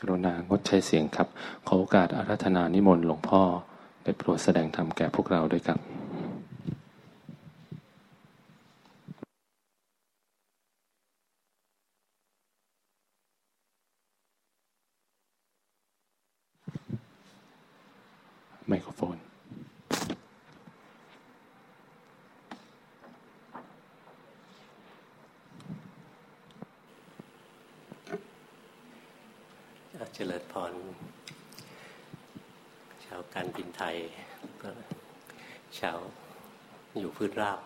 กรุณางดใช้เสียงครับ ขอโอกาสอารัธนานิมนต์หลวงพ่อได้โปรดแสดงธรรมแก่พวกเราด้วยครับไมโครโฟนเจริญพรชาวการบินไทยก็ชาวอยู่พื้นราบ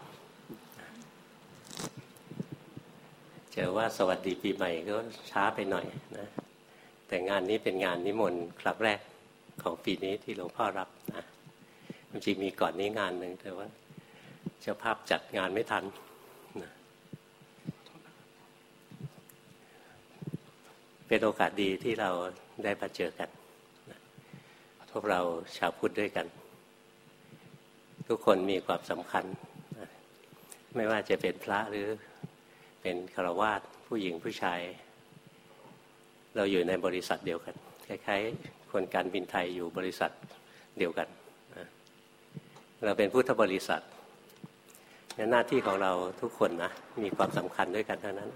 เจอว่า สวัสดีปีใหม่ก็ช้าไปหน่อยนะแต่งานนี้เป็นงานนิมนต์ครั้งแรกของปีนี้ที่หลวงพ่อรับนะจริงมีก่อนนี้งานหนึ่งแต่ว่าเจ้าภาพจัดงานไม่ทันนะเป็นโอกาสดีที่เราได้มาเจอกันนะพวกเราชาวพุทธด้วยกัน ทุกคนมีความสำคัญนะไม่ว่าจะเป็นพระหรือเป็นฆราวาส ผู้หญิงผู้ชาย เราอยู่ในบริษัทเดียวกันคล้ายๆคนการบินไทยอยู่บริษัทเดียวกัน เราเป็นพุทธบริษัทหน้าที่ของเราทุกคนนะมีความสำคัญด้วยกันเทั้งนั้น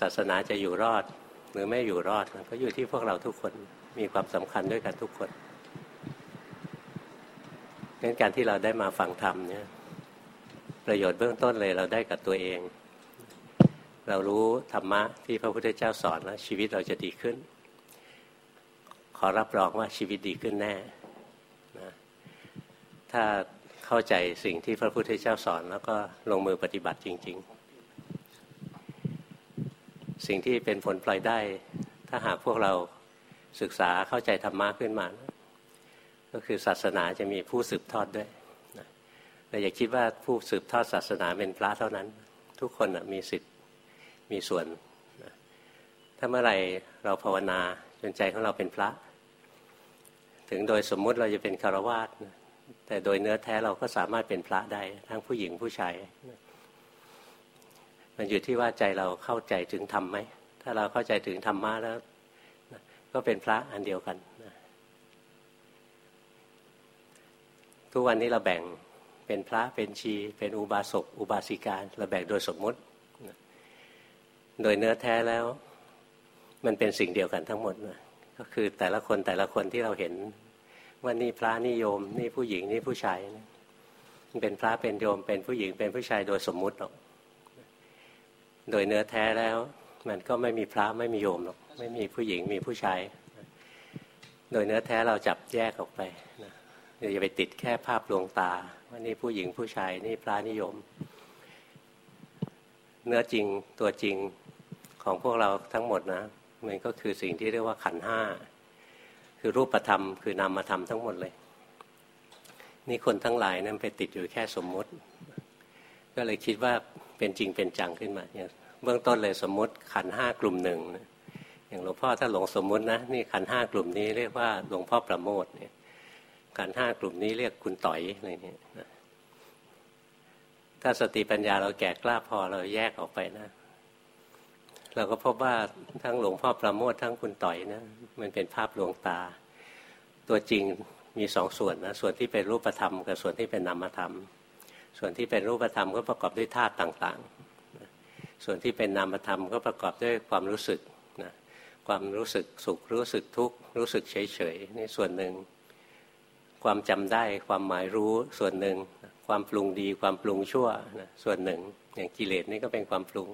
ศาสนาจะอยู่รอดหรือไม่อยู่รอดก็อยู่ที่พวกเราทุกคนมีความสำคัญด้วยกันทุกคนงั้นการที่เราได้มาฟังธรรมเนี่ยประโยชน์เบื้องต้นเลยเราได้กับตัวเอง เรารู้ธรรมะที่พระพุทธเจ้าสอนแล้วชีวิตเราจะดีขึ้น ขอรับรองว่าชีวิตดีขึ้นแน่นะถ้าเข้าใจสิ่งที่พระพุทธเจ้าสอน แล้วก็ลงมือปฏิบัติจริง ๆ สิ่งที่เป็นผลปล่อยได้ ถ้าหากพวกเราศึกษาเข้าใจธรรมะขึ้นมาก็คือศาสนาจะมีผู้สืบทอดด้วยเราอย่าคิดว่าผู้สืบทอดศาสนาเป็นพระเท่านั้น ทุกคนมีสิทธิ์ มีส่วนถ้าเมื่อไรเราภาวนาจนใจของเราเป็นพระ ถึงโดยสมมุติเราจะเป็นคารวาสแต่โดยเนื้อแท้เราก็สามารถเป็นพระได้ทั้งผู้หญิงผู้ชายมันอยู่ที่ว่าใจเราเข้าใจถึงธรรมไหมถ้าเราเข้าใจถึงธรรมะแล้ว ก็เป็นพระอันเดียวกันทุกวันนี้เราแบ่งเป็นพระเป็นชี เป็นอุบาสกอุบาสิกาเราแบ่งโดยสมมุติ โดยเนื้อแท้แล้ว มันเป็นสิ่งเดียวกันทั้งหมดนะก็คือแต่ละคนแต่ละคนที่เราเห็น ว่านี่พระนิยม นี่ผู้หญิงนี่ผู้ชายเป็นพระเป็นโยมเป็นผู้หญิงเป็นผู้ชายโดยสมมุติหรอกโดยเนื้อแท้แล้ว มันก็ไม่มีพระไม่มีโยมหรอกไม่มีผู้หญิงมีผู้ชายโดยเนื้อแท้เราจับแยกออกไปนะอย่าไปติดแค่ภาพลวงตา ว่านี่ผู้หญิงผู้ชายนี่พระนิยม เนื้อจริงตัวจริง ของพวกเราทั้งหมดนะมันก็คือสิ่งที่เรียกว่าขันห้าคือรูปธรรม คือนามธรรมทั้งหมดเลย นี่คนทั้งหลายนั้นไปติดอยู่แค่สมมติ ก็เลยคิดว่าเป็นจริงเป็นจังขึ้นมาอย่างเบื้องต้นเลยสมมุติขันห้ากลุ่มหนึ่งอย่างหลวงพ่อถ้าหลงสมมุตินะนี่ขันห้ากลุ่มนี้เรียกว่าหลวงพ่อประโมทเนี่ยขันห้ากลุ่มนี้เรียกคุณต่อยอะไรเนี่ยถ้าสติปัญญาเราแก่กล้าพอเราแยกออกไปนะ เราก็พบว่าทั้งหลวงพ่อประโมททั้งคุณต่อยนะมันเป็นภาพลวงตา ตัวจริงมีสองส่วนนะส่วนที่เป็นรูปธรรมกับส่วนที่เป็นนามธรรม ส่วนที่เป็นรูปธรรมก็ประกอบด้วยธาตุต่างๆ ส่วนที่เป็นนามธรรมก็ประกอบด้วยความรู้สึกนะความรู้สึกสุขรู้สึกทุกข์รู้สึกเฉยๆนี่ส่วนหนึ่งความจำได้ความหมายรู้ส่วนหนึ่งความปรุงดีความปรุงชั่วนะส่วนหนึ่งอย่างกิเลสนี่ก็เป็นความปรุง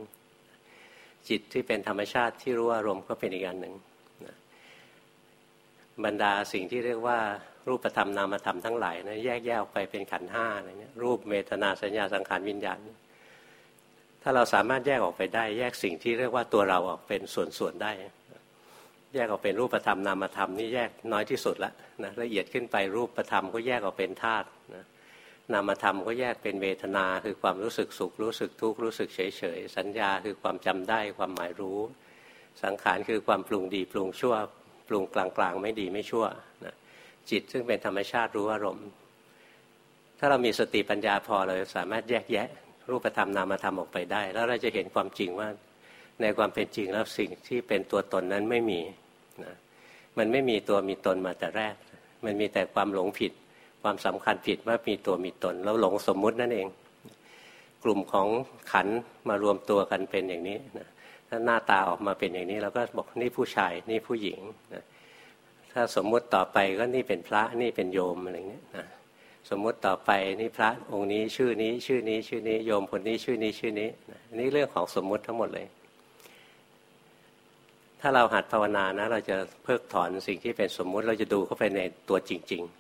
จิตที่เป็นธรรมชาติที่รู้อารมณ์ก็เป็นอีกอันหนึ่งนะบรรดาสิ่งที่เรียกว่ารูปธรรมนามธรรมทั้งหลายนะแยกแยกออกไปเป็นขันห้าอะไรเนี่ยรูปเมตนาสัญญาสังขารวิญญาณ ถ้าเราสามารถแยกออกไปได้ แยกสิ่งที่เรียกว่าตัวเราออกเป็นส่วนๆได้ แยกออกเป็นรูปธรรมนามธรรมนี่แยกน้อยที่สุดละนะละเอียดขึ้นไปรูปธรรมก็แยกออกเป็นธาตุนะ นามธรรมก็แยกเป็นเวทนาคือความรู้สึกสุข รู้สึกทุกข์รู้สึกเฉยๆสัญญาคือความจำได้ความหมายรู้ สังขารคือความปรุงดีปรุงชั่ว ปรุงกลางๆ ไม่ดีไม่ชั่วนะจิตซึ่งเป็นธรรมชาติรู้อารมณ์ ถ้าเรามีสติปัญญาพอเราสามารถแยกแยะ รูปธรรมนามธรรมออกไปได้ แล้วเราจะเห็นความจริงว่าในความเป็นจริงแล้วสิ่งที่เป็นตัวตนนั้นไม่มีนะมันไม่มีตัวมีตนมาแต่แรก มันมีแต่ความหลงผิด ความสำคัญผิดว่ามีตัวมีตน แล้วหลงสมมุตินั่นเอง กลุ่มของขันมารวมตัวกันเป็นอย่างนี้นะถ้าหน้าตาออกมาเป็นอย่างนี้เราก็บอกนี่ผู้ชายนี่ผู้หญิงนะถ้าสมมุติต่อไปก็นี่เป็นพระนี่เป็นโยมอะไรเงี้ยนะสมมุติต่อไปนี่พระองค์นี้ชื่อนี้ชื่อนี้ชื่อนี้โยมคนนี้ชื่อนี้ชื่อนี้นี่เรื่องของสมมุติทั้งหมดเลย ถ้าเราหัดภาวนานะ เราจะเพิกถอนสิ่งที่เป็นสมมุติเราจะดูเข้าไปในตัวจริง ๆ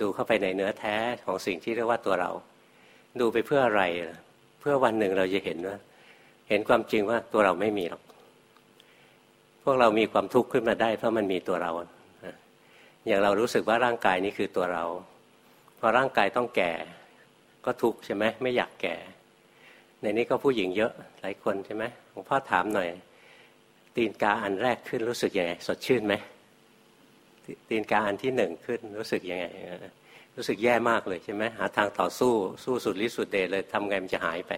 ดูเข้าไปในเนื้อแท้ของสิ่งที่เรียกว่าตัวเรา ดูไปเพื่ออะไร เพื่อวันหนึ่งเราจะเห็นว่า เห็นความจริงว่าตัวเราไม่มีหรอก พวกเรามีความทุกข์ขึ้นมาได้ เพราะมันมีตัวเรา อย่างเรารู้สึกว่าร่างกายนี้คือตัวเรา พอร่างกายต้องแก่ ก็ทุกข์ใช่ไหมไม่อยากแก่ ในนี้ก็ผู้หญิงเยอะหลายคนใช่ไหมหลวงพ่อถามหน่อย ตีนกาอันแรกขึ้นรู้สึกยังไงสดชื่นไหม ตีนกาอันที่หนึ่งขึ้นรู้สึกยังไงรู้สึกแย่มากเลยใช่ไหมหาทางต่อสู้สู้สุดฤทธิ์สุดเดชเลยทำไงมันจะหายไป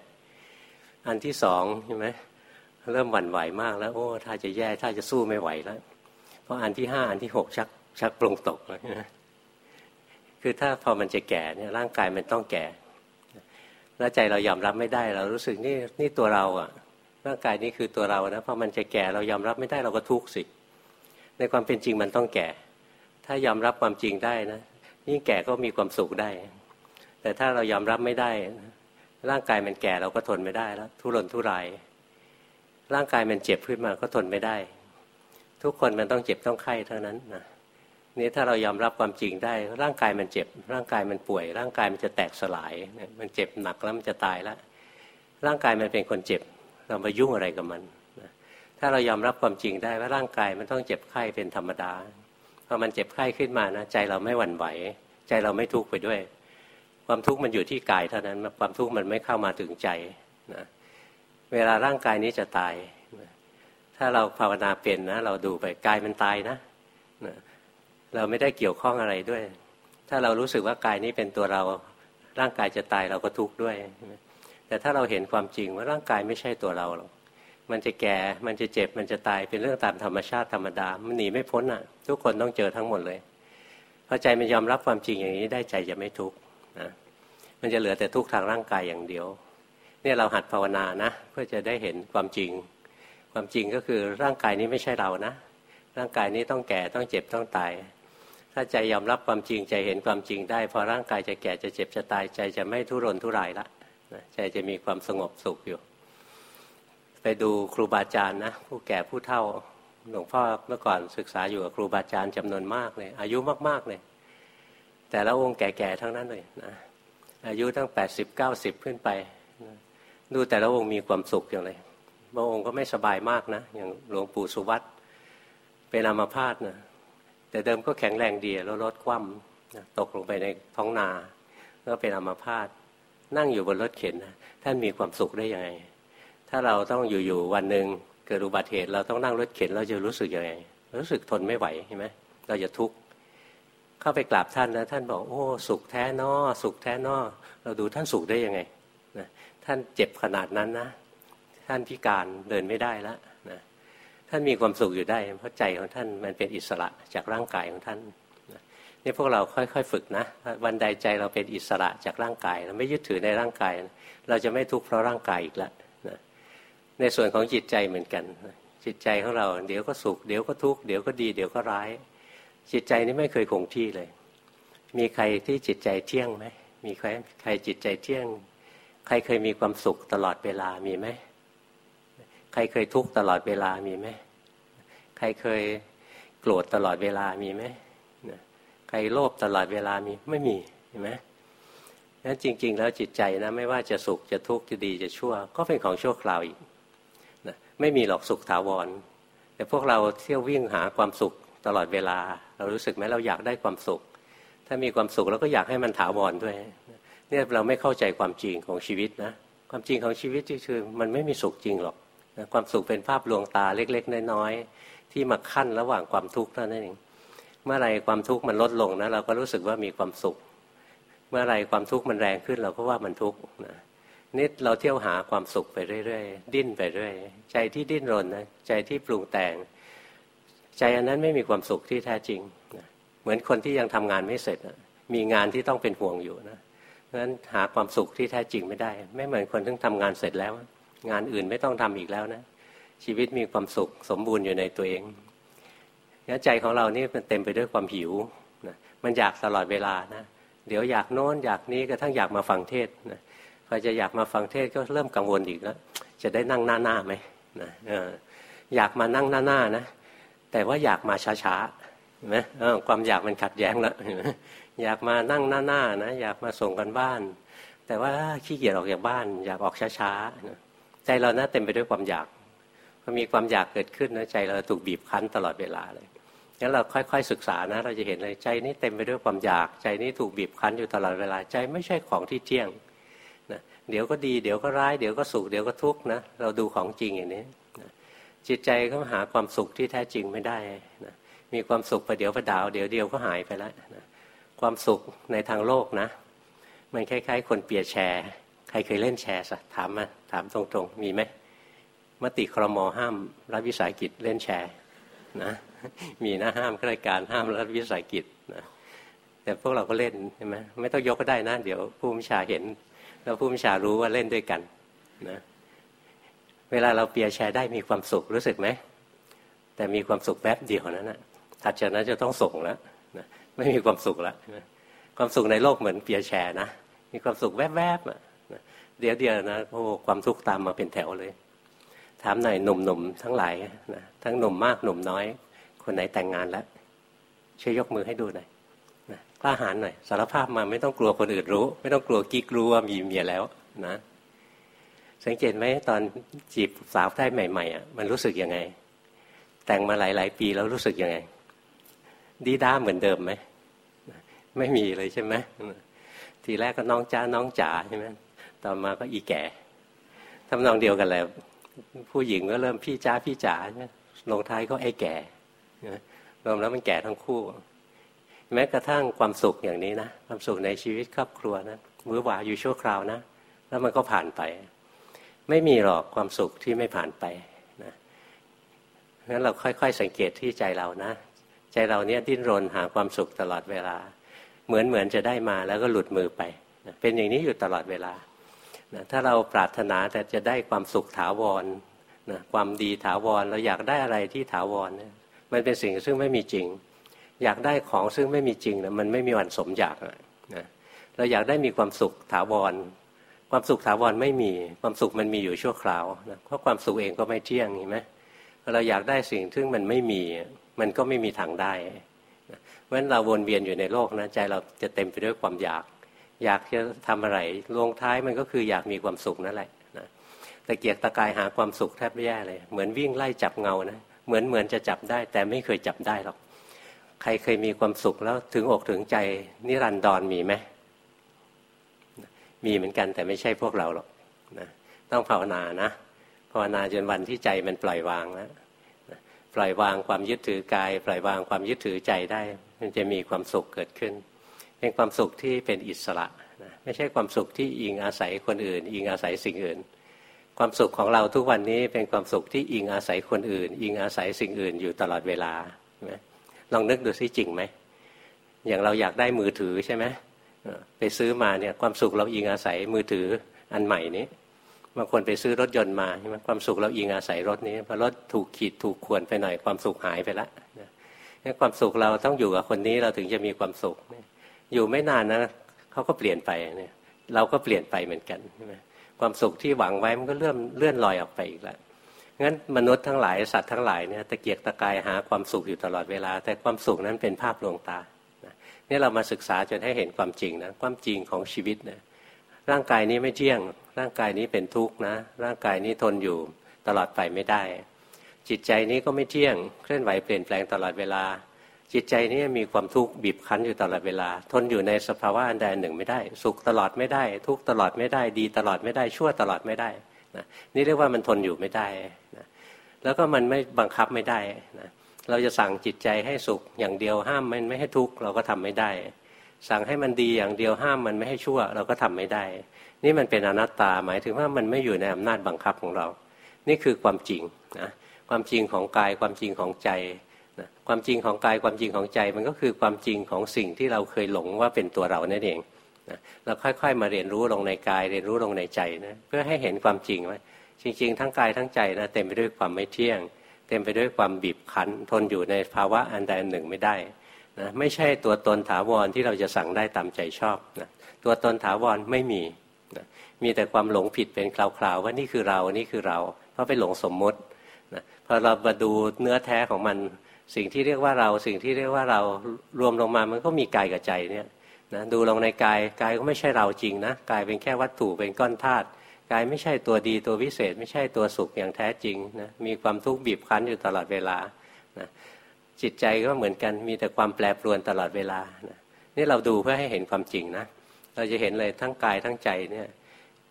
อันที่สองใช่ไหมเริ่มหวั่นไหวมากแล้ว โอ้ถ้าจะแย่ถ้าจะสู้ไม่ไหวแล้วเพราะอันที่ห้าอันที่หกชักชักปรงตกแล้วคือถ้าพอมันจะแก่เนี่ยร่างกายมันต้องแก่ แล้วใจเรายอมรับไม่ได้ เรารู้สึกนี่นี่ตัวเราอะร่างกายนี้คือตัวเรานะพอมันจะแก่เรายอมรับไม่ได้เราก็ทุกข์สิ ในความเป็นจริงมันต้องแก่ ถ้ายอมรับความจริงได้นะยิ่งแก่ก็มีความสุขได้ แต่ถ้าเรายอมรับไม่ได้ ร่างกายมันแก่เราก็ทนไม่ได้แล้ว ทุรนทุราย ร่างกายมันเจ็บขึ้นมาก็ทนไม่ได้ ทุกคนมันต้องเจ็บต้องไข้เท่านั้นนะนี่ถ้าเรายอมรับความจริงได้ ร่างกายมันเจ็บ ร่างกายมันป่วย ร่างกายมันจะแตกสลาย มันเจ็บหนักแล้วมันจะตายแล้ว ร่างกายมันเป็นคนเจ็บ เรามายุ่งอะไรกับมัน ถ้าเรายอมรับความจริงได้ว่าร่างกายมันต้องเจ็บไข้เป็นธรรมดา อมันเจ็บไข้ขึ้นมานะใจเราไม่หวั่นไหว ใจเราไม่ทุกข์ไปด้วย ความทุกข์มันอยู่ที่กายเท่านั้น ความทุกข์มันไม่เข้ามาถึงใจนะเวลาร่างกายนี้จะตาย ถ้าเราภาวนาเป็นนะ เราดูไปกายมันตายนะนะเราไม่ได้เกี่ยวข้องอะไรด้วย ถ้าเรารู้สึกว่ากายนี้เป็นตัวเราร่างกายจะตายเราก็ทุกข์ด้วย แต่ถ้าเราเห็นความจริงว่าร่างกายไม่ใช่ตัวเราหรอก มันจะแก่ มันจะเจ็บ มันจะตาย เป็นเรื่องตามธรรมชาติธรรมดา มันหนีไม่พ้นอะ ทุกคนต้องเจอทั้งหมดเลย พอใจมันยอมรับความจริงอย่างนี้ได้ใจจะไม่ทุกข์นะ มันจะเหลือแต่ทุกข์ทางร่างกายอย่างเดียว เนี่ยเราหัดภาวนานะ เพื่อจะได้เห็นความจริง ความจริงก็คือร่างกายนี้ไม่ใช่เรานะ ร่างกายนี้ต้องแก่ ต้องเจ็บ ต้องตาย ถ้าใจยอมรับความจริง ใจเห็นความจริงได้ พอร่างกายจะแก่ จะเจ็บ จะตาย ใจจะไม่ทุรนทุรายละ ใจจะมีความสงบสุขอยู่ ไปดูครูบาอาจารย์นะผู้แก่ผู้เฒ่าหลวงพ่อเมื่อก่อนศึกษาอยู่กับครูบาอาจารย์จำนวนมากเลย อายุมากๆเลย แต่ละองค์แก่ๆทั้งนั้นเลยนะอายุตั้งแปดสิบเก้าสิบขึ้นไป ดูแต่ละองค์มีความสุขอย่างไรบางองค์ก็ไม่สบายมากนะ อย่างหลวงปู่สุวัตเป็นอัมพาตนะแต่เดิมก็แข็งแรงดีแล้วรถคว่ำตกลงไปในท้องนา ก็เป็นอัมพาตนั่งอยู่บนรถเข็นนะท่านมีความสุขได้ยังไง ถ้าเราต้องอยู่ๆวันหนึ่งเกิดอุบัติเหตุเราต้องนั่งรถเข็นเราจะรู้สึกยังไง รู้สึกทนไม่ไหวใช่ไหมเราจะทุกข์เข้าไปกราบท่านแล้วท่านบอกโอ้สุขแท้นอสุขแท้นอเราดูท่านสุขได้ยังไงนะท่านเจ็บขนาดนั้นนะ ท่านพิการเดินไม่ได้แล้วท่านมีความสุขอยู่ได้ เพราะใจของท่านมันเป็นอิสระจากร่างกายของท่านนี่พวกเราค่อยๆฝึกนะวันใดใจเราเป็นอิสระจากร่างกาย เราไม่ยึดถือในร่างกาย เราจะไม่ทุกข์เพราะร่างกายอีกแล้วนะ ในส่วนของจิตใจเหมือนกัน จิตใจของเรา เดี๋ยวก็สุขเดี๋ยวก็ทุกข์เดี๋ยวก็ดี เดี๋ยวก็ร้าย จิตใจนี้ไม่เคยคงที่เลย มีใครที่จิตใจเที่ยงไหมมีใครใครจิตใจเที่ยง ใครเคยมีความสุขตลอดเวลามีไหมใครเคยทุกข์ตลอดเวลามีไหมใครเคยโกรธตลอดเวลามีไหมใครโลภตลอดเวลามีไม่มีเห็นไหมนั้นจริง ๆ แล้วจิตใจนะไม่ว่าจะสุขจะทุกข์จะดีจะชั่ว ก็เป็นของชั่วคราวอีก ไม่มีหรอกสุขถาวร แต่พวกเราเที่ยววิ่งหาความสุขตลอดเวลา เรารู้สึกไหมเราอยากได้ความสุข ถ้ามีความสุขเราก็อยากให้มันถาวรด้วย เนี่ยเราไม่เข้าใจความจริงของชีวิตนะความจริงของชีวิตคือมันไม่มีสุขจริงหรอกความสุขเป็นภาพลวงตาเล็ก ๆ น้อยๆที่มาขั้นระหว่างความทุกข์เท่านั้นเองเมื่อไรความทุกข์มันลดลงนะเราก็รู้สึกว่ามีความสุข เมื่อไรความทุกข์มันแรงขึ้นเราก็ว่ามันทุกข์นะ นี่เราเที่ยวหาความสุขไปเรื่อยๆดิ้นไปเรื่อยใจที่ดิ้นรนนะใจที่ปรุงแต่ง ใจอันนั้นไม่มีความสุขที่แท้จริงนะเหมือนคนที่ยังทำงานไม่เสร็จนะมีงานที่ต้องเป็นห่วงอยู่นะเพราะฉะนั้นหาความสุขที่แท้จริงไม่ได้ ไม่เหมือนคนที่ทำงานเสร็จแล้ว งานอื่นไม่ต้องทำอีกแล้วนะชีวิตมีความสุขสมบูรณ์อยู่ในตัวเองงั้นใจของเรานี่มันเต็มไปด้วยความหิวนะมันอยากตลอดเวลานะเดี๋ยวอยากโน้นอยากนี้กระทั่งอยากมาฟังเทศนะ พอจะอยากมาฟังเทศก็เริ่มกังวลอีกแล้วจะได้นั่งหน้าหน้าไหมนะอยากมานั่งหน้าหน้านะแต่ว่าอยากมาช้าๆเห็นไหมความอยากมันขัดแย้งแล้วอยากมานั่งหน้าหน้านะอยากมาส่งกันบ้าน แต่ว่าขี้เกียจออกจากบ้าน อยากออกช้าๆใจเรานะเต็มไปด้วยความอยากพอมีความอยากเกิดขึ้นนะใจเราถูกบีบคั้นตลอดเวลาเลยงั้นเราค่อยๆศึกษานะ เราจะเห็นเลยใจนี้เต็มไปด้วยความอยาก ใจนี้ถูกบีบคั้นอยู่ตลอดเวลาใจไม่ใช่ของที่เที่ยง เดี๋ยวก็ดี เดี๋ยวก็ร้าย เดี๋ยวก็สุข เดี๋ยวก็ทุกข์นะ เราดูของจริงอย่างนี้จิตใจก็หาความสุขที่แท้จริงไม่ได้นะมีความสุขประเดี๋ยวประดาว เดี๋ยวเดียวก็หายไปแล้วนะความสุขในทางโลกนะ มันคล้าย ๆ คนเปียแชร์ ใครเคยเล่นแชร์สถามมาถามตรงๆ มีไหมมติครมห้ามรัฐวิสาหกิจเล่นแชร์นะมีนะห้ามรายการห้ามรัฐวิสาหกิจนะแต่พวกเราก็เล่นใช่ไหมไม่ต้องยกก็ได้นะ เดี๋ยวผู้มิชาเห็น แล้วผู้มิชารู้ว่าเล่นด้วยกันนะเวลาเราเปียแชร์ได้มีความสุขรู้สึกไหมแต่มีความสุขแป๊บเดียวนั้นนะถัดจากนั้นจะต้องส่งแล้วนะไม่มีความสุขแล้วความสุขในโลกเหมือนเปียแชร์นะมีความสุขแวบๆเดี๋ยวเดียวนะโอ้ความทุกข์ตามมาเป็นแถวเลย ถามหน่อยหนุ่มๆทั้งหลายนะทั้งหนุ่มมากหนุ่มน้อย คนไหนแต่งงานแล้วช่วยยกมือให้ดูหน่อย กล้าหาญหน่อยสารภาพมาไม่ต้องกลัวคนอื่นรู้ ไม่ต้องกลัวกิ๊กรู้ว่ามีเมียแล้วนะ สังเกตไหมตอนจีบสาวได้ใหม่ๆอะมันรู้สึกยังไง แต่งมาหลาย ๆ ปีแล้วรู้สึกยังไง ดีด้าเหมือนเดิมไหมไม่มีเลยใช่ไหมทีแรกก็น้องจ้าน้องจ๋าใช่ไหมต่อมาก็อีแก่ทำนองเดียวกันแล้วผู้หญิงก็เริ่มพี่จ้าพี่จ๋าลงท้ายก็ไอ้แก่รวมแล้วมันแก่ทั้งคู่ แม้กระทั่งความสุขอย่างนี้นะความสุขในชีวิตครอบครัวนะมือหวาอยู่ชั่วคราวนะ แล้วมันก็ผ่านไป ไม่มีหรอกความสุขที่ไม่ผ่านไปนะงั้นเราค่อยๆสังเกตที่ใจเรานะ ใจเราเนี้ยดิ้นรนหาความสุขตลอดเวลา เหมือนเหมือนจะได้มาแล้วก็หลุดมือไปนะเป็นอย่างนี้อยู่ตลอดเวลานะถ้าเราปรารถนาแต่จะได้ความสุขถาวรนะความดีถาวรเราอยากได้อะไรที่ถาวรนี่ยมันเป็นสิ่งซึ่งไม่มีจริง อยากได้ของซึ่งไม่มีจริงนะมันไม่มีวันสมอยากนะเราอยากได้มีความสุขถาวร ความสุขถาวรไม่มีความสุขมันมีอยู่ชั่วคราวนะเพราะความสุขเองก็ไม่เที่ยงเห็นไหมเราอยากได้สิ่งซึ่งมันไม่มี มันก็ไม่มีทางได้เพราะฉะนั้นเราวนเวียนอยู่ในโลกนะใจเราจะเต็มไปด้วยความอยาก อยากจะทำอะไรลงท้ายมันก็คืออยากมีความสุขนั่นแหละนะแต่เกียกตะกายหาความสุขแทบแย่เลย เหมือนวิ่งไล่จับเงานะเหมือนเหมือนจะจับได้ แต่ไม่เคยจับได้หรอก ใครเคยมีความสุขแล้วถึงอกถึงใจนิรันดรมีไหมมีเหมือนกันแต่ไม่ใช่พวกเราหรอกนะต้องภาวนานะภาวนาจนวันที่ใจมันปล่อยวางแล้วปล่อยวางความยึดถือกาย ปล่อยวางความยึดถือใจได้ มันจะมีความสุขเกิดขึ้น เป็นความสุขที่เป็นอิสระนะไม่ใช่ความสุขที่อิงอาศัยคนอื่น อิงอาศัยสิ่งอื่น ความสุขของเราทุกวันนี้เป็นความสุขที่อิงอาศัยคนอื่น อิงอาศัยสิ่งอื่นอยู่ตลอดเวลา ลองนึกดูซิจริงไหมอย่างเราอยากได้มือถือใช่ไหมไปซื้อมาเนี่ยความสุขเราอิงอาศัยมือถืออันใหม่นี้บางคนไปซื้อรถยนต์มาใช่ไหมความสุขเราอิงอาศัยรถนี้พอรถถูกขีดถูกควรไปหน่อยความสุขหายไปละนี่ความสุขเราต้องอยู่กับคนนี้เราถึงจะมีความสุข อยู่ไม่นานนะเขาก็เปลี่ยนไปเนี่ยเราก็เปลี่ยนไปเหมือนกันใช่ไหมความสุขที่หวังไว้มันก็เลื่อนเลื่อนลอยออกไปอีกแล้ว งั้นมนุษย์ทั้งหลายสัตว์ทั้งหลายเนี่ยตะเกียกตะกายหาความสุขอยู่ตลอดเวลา แต่ความสุขนั้นเป็นภาพลวงตานี่เรามาศึกษาจนให้เห็นความจริงนะความจริงของชีวิตนะร่างกายนี้ไม่เที่ยง ร่างกายนี้เป็นทุกข์นะ ร่างกายนี้ทนอยู่ตลอดไปไม่ได้ จิตใจนี้ก็ไม่เที่ยง เคลื่อนไหวเปลี่ยนแปลงตลอดเวลา จิตใจนี้มีความทุกข์บีบคั้นอยู่ตลอดเวลา ทนอยู่ในสภาวะอันใดอันหนึ่งไม่ได้ สุขตลอดไม่ได้ ทุกตลอดไม่ได้ ดีตลอดไม่ได้ชั่วตลอดไม่ได้ นะนี่เรียกว่ามันทนอยู่ไม่ได้นะแล้วก็มันไม่บังคับไม่ได้นะเราจะสั่งจิตใจให้สุขอย่างเดียวห้ามมันไม่ให้ทุกข์เราก็ทำไม่ได้ สั่งให้มันดีอย่างเดียวห้ามมันไม่ให้ชั่ว เราก็ทำไม่ได้ นี่มันเป็นอนัตตาหมายถึงว่ามันไม่อยู่ในอำนาจบังคับของเรา นี่คือความจริงนะความจริงของกายความจริงของใจความจริงของกายความจริงของใจ มันก็คือความจริงของสิ่งที่เราเคยหลงว่าเป็นตัวเรานั่นเอง นะเราค่อย ๆ มาเรียนรู้ลงในกาย เรียนรู้ลงในใจนะเพื่อให้เห็นความจริงว่าจริง ๆ ทั้งกายทั้งใจนะเต็มไปด้วยความไม่เที่ยง เต็มไปด้วยความบีบคั้น ทนอยู่ในภาวะอันใดอันหนึ่งไม่ได้นะไม่ใช่ตัวตนถาวรที่เราจะสั่งได้ตามใจชอบนะตัวตนถาวรไม่มีนะมีแต่ความหลงผิดเป็นคราวๆว่านี่คือเรานี่คือเรา เพราะไปหลงสมมตินะพอเรามาดูเนื้อแท้ของมันสิ่งที่เรียกว่าเราสิ่งที่เรียกว่าเรารวมลงมามันก็มีกายกับใจเนี่ย นะดูลงในกายกายก็ไม่ใช่เราจริงนะกายเป็นแค่วัตถุเป็นก้อนธาตุกายไม่ใช่ตัวดีตัววิเศษ ไม่ใช่ตัวสุขอย่างแท้จริงนะมีความทุกข์บีบคั้นอยู่ตลอดเวลานะจิตใจก็เหมือนกันมีแต่ความแปรปรวนตลอดเวลานะนี่เราดูเพื่อให้เห็นความจริงนะเราจะเห็นเลยทั้งกายทั้งใจเนี่ย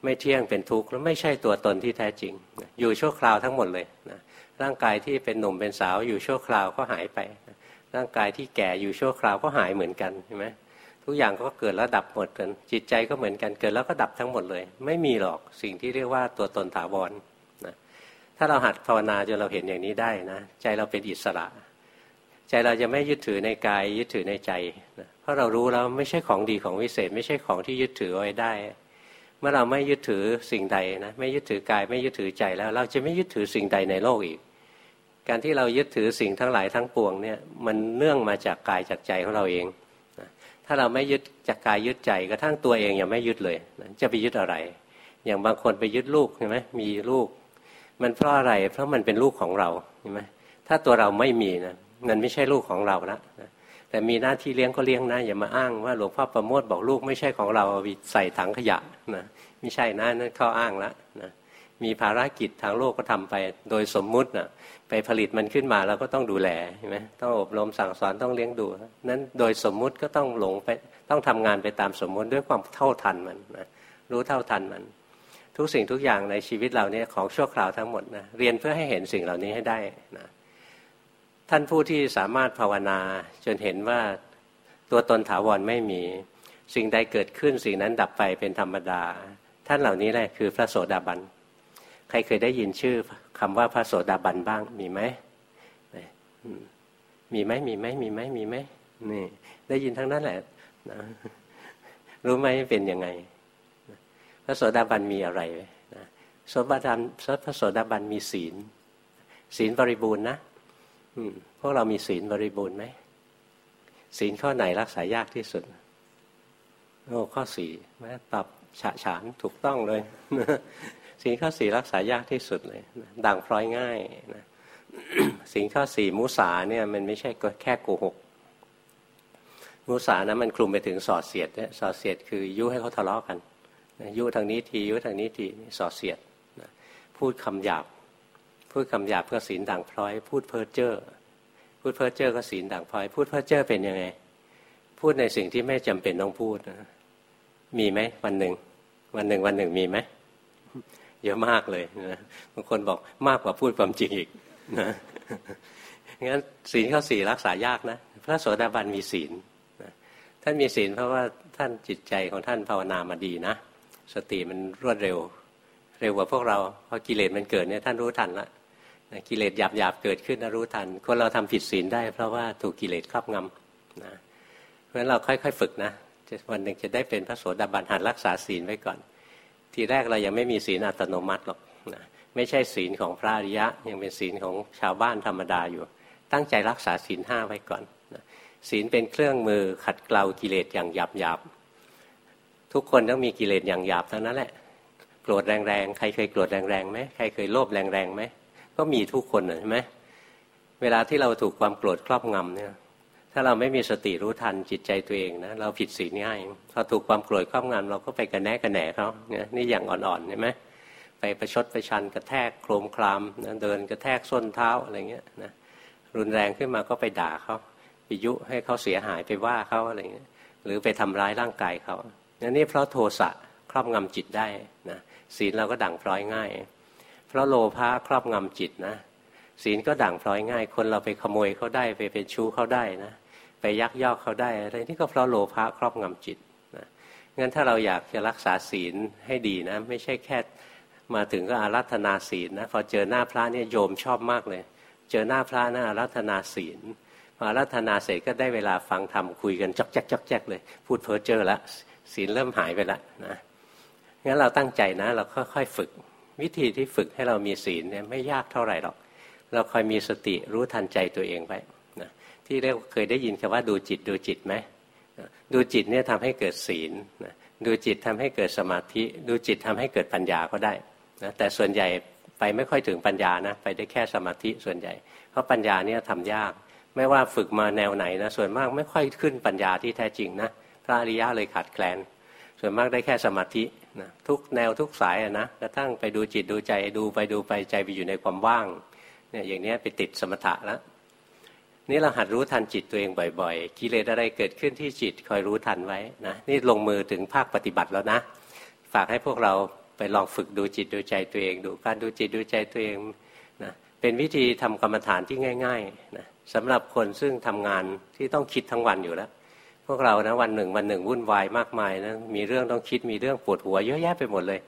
ไม่เที่ยงเป็นทุกข์แล้วไม่ใช่ตัวตนที่แท้จริง อยู่ชั่วคราวทั้งหมดเลยนะร่างกายที่เป็นหนุ่มเป็นสาวอยู่ชั่วคราวก็หายไป ร่างกายที่แก่อยู่ชั่วคราวก็หายเหมือนกันใช่ไหม ทุกอย่างก็เกิดแล้วดับหมดกันจิตใจก็เหมือนกันเกิดแล้วก็ดับทั้งหมดเลย ไม่มีหรอกสิ่งที่เรียกว่าตัวตนถาวรนะถ้าเราหัดภาวนาจนเราเห็นอย่างนี้ได้นะ ใจเราเป็นอิสระ ใจเราจะไม่ยึดถือในกายยึดถือในใจนะเพราะเรารู้แล้วไม่ใช่ของดีของวิเศษ ไม่ใช่ของที่ยึดถือไว้ได้ เมื่อเราไม่ยึดถือสิ่งใดนะไม่ยึดถือกายไม่ยึดถือใจแล้ว เราจะไม่ยึดถือสิ่งใดในโลกอีกการที่เรายึดถือสิ่งทั้งหลายทั้งปวงเนี่ยมันเนื่องมาจากกายจากใจของเราเอง ถ้าเราไม่ยึดจากกายยึดใจกระทั่งตัวเองยังไม่ยึดเลยจะไปยึดอะไร อย่างบางคนไปยึดลูกใช่ไหมมีลูก มันเพราะอะไร เพราะมันเป็นลูกของเราใช่ไหมถ้าตัวเราไม่มีนะมันไม่ใช่ลูกของเราละแต่มีหน้าที่เลี้ยงก็เลี้ยงนะอย่ามาอ้างว่าหลวงพ่อประโมทบอกลูกไม่ใช่ของเราไปใส่ถังขยะนะไม่ใช่นะนั่นข้ออ้างละนะ มีภารกิจทางโลกก็ทำไป โดยสมมุตินะไปผลิตมันขึ้นมาเราก็ต้องดูแลใช่ไหมต้องอบรมสั่งสอนต้องเลี้ยงดู นั้นโดยสมมุติก็ต้องหลงไปต้องทำงานไปตามสมมุติด้วยความเท่าทันมันนะรู้เท่าทันมัน ทุกสิ่งทุกอย่างในชีวิตเราเนี่ยของชั่วคราวทั้งหมดนะเรียนเพื่อให้เห็นสิ่งเหล่านี้ให้ได้นะท่านผู้ที่สามารถภาวนาจนเห็นว่าตัวตนถาวรไม่มีสิ่งใดเกิดขึ้นสิ่งนั้นดับไปเป็นธรรมดา ท่านเหล่านี้แหละคือพระโสดาบัน ใครเคยได้ยินชื่อคำว่าพระโสดาบันบ้างมีไหมมีไหมมีไหมมีไหมมีไหมนี่ได้ยินทั้งนั้นแหละนะรู้ไหมเป็นยังไง พระโสดาบันมีอะไรนะโสดาบันพระโสดาบันมีศีล ศีลบริบูรณ์นะพวกเรามีศีลบริบูรณ์ไหมศีลข้อไหนรักษายากที่สุดโอ้ข้อสี่แม้ตอบฉะฉานถูกต้องเลย สิ่งข้อสี่รักษายากที่สุดเลยด่างพร้อยง่ายนะสิ่งข้อสี่มุสาเนี่ยมันไม่ใช่แค่โกหก มุสานะมันคลุมไปถึงสอดเสียดเนี่ยสอดเสียดคือยุให้เขาทะเลาะกันยุทางนี้ทียุทางนี้ทีสอดเสียดพูดคำหยาบ พูดคำหยาบก็ศีลด่างพร้อย พูดเพ้อเจ้อพูดเพ้อเจ้อก็ศีลด่างพร้อย พูดเพ้อเจ้อเป็นยังไง พูดในสิ่งที่ไม่จำเป็นต้องพูดนะมีไหมวันหนึ่งวันหนึ่งวันหนึ่งมีไหม เยอะมากเลยนะบางคนบอกมากกว่าพูดความจริงอีกนะงั้นศีลข้อสี่รักษายากนะพระโสดาบันมีศีลนะท่านมีศีลเพราะว่าท่านจิตใจของท่านภาวนามาดีนะสติมันรวดเร็ว เร็วกว่าพวกเราเพราะกิเลสมันเกิดเนี่ยท่านรู้ทันละกิเลสหยาบหยาบเกิดขึ้นนะรู้ทัน คนเราทำผิดศีลได้ เพราะว่าถูกกิเลสครอบงำนะเพราะฉะนั้นเราค่อยๆ ฝึกนะวันหนึ่งจะได้เป็นพระโสดาบันหัดรักษาศีลไว้ก่อน ทีแรกเรายังไม่มีศีลอัตโนมัติหรอกนะไม่ใช่ศีลของพระอริยะ ยังเป็นศีลของชาวบ้านธรรมดาอยู่ ตั้งใจรักษาศีลห้าไว้ก่อนนะศีลเป็นเครื่องมือขัดเกลากิเลสอย่างหยาบหยาบทุกคนต้องมีกิเลสอย่างหยาบเทั้งนั้นแหละโกรธแรงๆ ใครเคยโกรธแรงๆไหมใครเคยโลภแรงๆไหมก็มีทุกคนใช่ไหมเวลาที่เราถูกความโกรธครอบงำเนี่ย ถ้าเราไม่มีสติรู้ทันจิตใจตัวเองนะเราผิดศีลง่ายพอถูกความโกรธครอบงำเราก็ไปกระแนกระแหนเขาเนี่ยนี่อย่างอ่อนๆใช่ไหมไปประชดประชันกระแทกโครมคลามนะเดินกระแทกส้นเท้าอะไรเงี้ยนะรุนแรงขึ้นมาก็ไปด่าเขาไปยุให้เขาเสียหายไปว่าเขาอะไรเงี้ยหรือไปทำร้ายร่างกายเขานี่เพราะโทสะครอบงำจิตได้นะศีลเราก็ดั่งพร้อยง่าย เพราะโลภะครอบงำจิตนะศีลก็ด่างพร้อยง่าย คนเราไปขโมยเขาได้ไปเป็นชู้เขาได้นะ ไปยักยอกเขาได้อะไรนี่ก็เพราะโลภะครอบงำจิตนะงั้นถ้าเราอยากจะรักษาศีลให้ดีนะ ไม่ใช่แค่มาถึงก็อารัธนาศีลนะพอเจอหน้าพระเนี่ยโยมชอบมากเลย เจอหน้าพระนะอารัธนาศีลอารัตนาเสร็จก็ได้เวลาฟังธรรมคุยกันจอกแจ๊กจอกแจ๊กเลย พูดเพ้อเจอละศีลเริ่มหายไปละนะงั้นเราตั้งใจนะ เราค่อยๆฝึก วิธีที่ฝึกให้เรามีศีลเนี่ยไม่ยากเท่าไหร่หรอก เราคอยมีสติรู้ทันใจตัวเองไป ที่เรียกเคยได้ยินคำว่าดูจิตดูจิตไหมดูจิตเนี่ยทำให้เกิดศีลดูจิตทำให้เกิดสมาธิ ดูจิตทำให้เกิดปัญญาก็ได้นะแต่ส่วนใหญ่ไปไม่ค่อยถึงปัญญานะไปได้แค่สมาธิส่วนใหญ่ เพราะปัญญาเนี่ยทำยาก ไม่ว่าฝึกมาแนวไหนนะส่วนมากไม่ค่อยขึ้นปัญญาที่แท้จริงนะพระอริยะเลยขาดแคลน ส่วนมากได้แค่สมาธินะทุกแนวทุกสายนะกระทั่งไปดูจิตดูใจดูไปดูไปใจไปอยู่ในความว่างเนี่ยอย่างนี้ไปติดสมถะแล้ว นี่เราหัดรู้ทันจิตตัวเองบ่อยๆ กิเลสอะไรเกิดขึ้นที่จิตคอยรู้ทันไว้นะนี่ลงมือถึงภาคปฏิบัติแล้วนะ ฝากให้พวกเราไปลองฝึกดูจิตดูใจตัวเอง ดูการดูจิตดูใจตัวเองนะเป็นวิธีทำกรรมฐานที่ง่ายๆนะสำหรับคนซึ่งทำงานที่ต้องคิดทั้งวันอยู่แล้ว พวกเรานะวันหนึ่งวันหนึ่งวุ่นวายมากมายนะมีเรื่องต้องคิดมีเรื่องปวดหัวเยอะแยะไปหมดเลย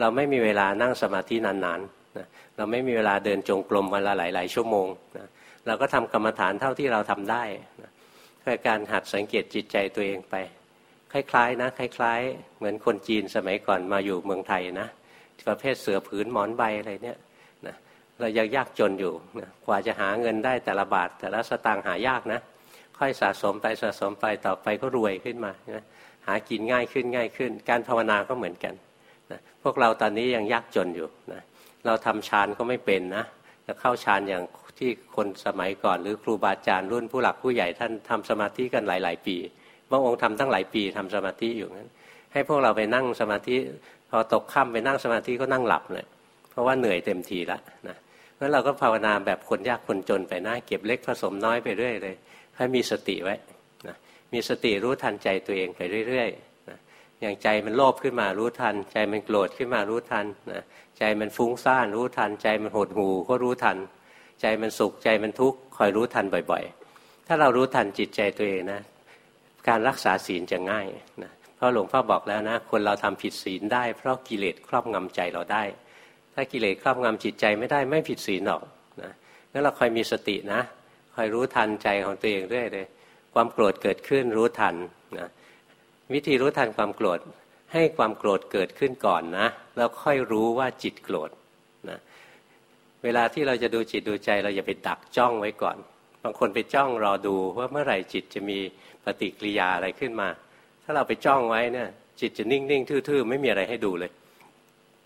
เราไม่มีเวลานั่งสมาธินานๆนะเราไม่มีเวลาเดินจงกรมวันละหลาย ๆ ชั่วโมงนะ เราก็ทำกรรมฐานเท่าที่เราทำได้คือการหัดสังเกตจิตใจตัวเองไป คล้าย ๆ นะ คล้าย ๆ เหมือนคนจีนสมัยก่อนมาอยู่เมืองไทยนะประเภทเสือผืนหมอนใบอะไรเนี่ยนะเรายังยากจนอยู่นะกว่าจะหาเงินได้แต่ละบาท แต่ละสตางค์หายากนะ ค่อยสะสมไปสะสมไปต่อไปก็รวยขึ้นมานะหากินง่ายขึ้นง่ายขึ้น การภาวนาก็เหมือนกันนะพวกเราตอนนี้ยังยากจนอยู่นะเราทำฌานก็ไม่เป็นนะจะเข้าฌานอย่าง ที่คนสมัยก่อน หรือครูบาอาจารย์รุ่นผู้หลักผู้ใหญ่ท่านทำสมาธิกันหลาย ๆ ปีบางองค์ทำตั้งหลายปีทำสมาธิอยู่นั้น ให้พวกเราไปนั่งสมาธิพอตกค่ำไปนั่งสมาธิก็นั่งหลับเลยเพราะว่าเหนื่อยเต็มทีแล้วนะงั้นเราก็ภาวนาแบบคนยากคนจนไปนะเก็บเล็กผสมน้อยไปเรื่อยเลยให้มีสติไว้นะมีสติรู้ทันใจตัวเองไปเรื่อยๆนะอย่างใจมันโลภขึ้นมารู้ทัน ใจมันโกรธขึ้นมารู้ทันนะใจมันฟุ้งซ่านรู้ทัน ใจมันหดหูก็รู้ทัน ใจมันสุขใจมันทุกข์คอยรู้ทันบ่อย ๆ ถ้าเรารู้ทันจิตใจตัวเองนะ การรักษาศีลจะง่ายนะเพราะหลวงพ่อบอกแล้วนะ คนเราทำผิดศีลได้ เพราะกิเลสครอบงำใจเราได้ ถ้ากิเลสครอบงำจิตใจไม่ได้ไม่ผิดศีลหรอกนะงั้นเราคอยมีสตินะคอยรู้ทันใจของตัวเองเรื่อยเลยความโกรธเกิดขึ้นรู้ทันนะวิธีรู้ทันความโกรธให้ความโกรธเกิดขึ้นก่อนนะ แล้วค่อยรู้ว่าจิตโกรธ เวลาที่เราจะดูจิตดูใจเราอย่าไปดักจ้องไว้ก่อน บางคนไปจ้องรอดูว่าเมื่อไหร่จิตจะมีปฏิกิริยาอะไรขึ้นมา ถ้าเราไปจ้องไว้เนี่ย จิตจะนิ่ง ๆ ทื่อ ๆ ไม่มีอะไรให้ดูเลย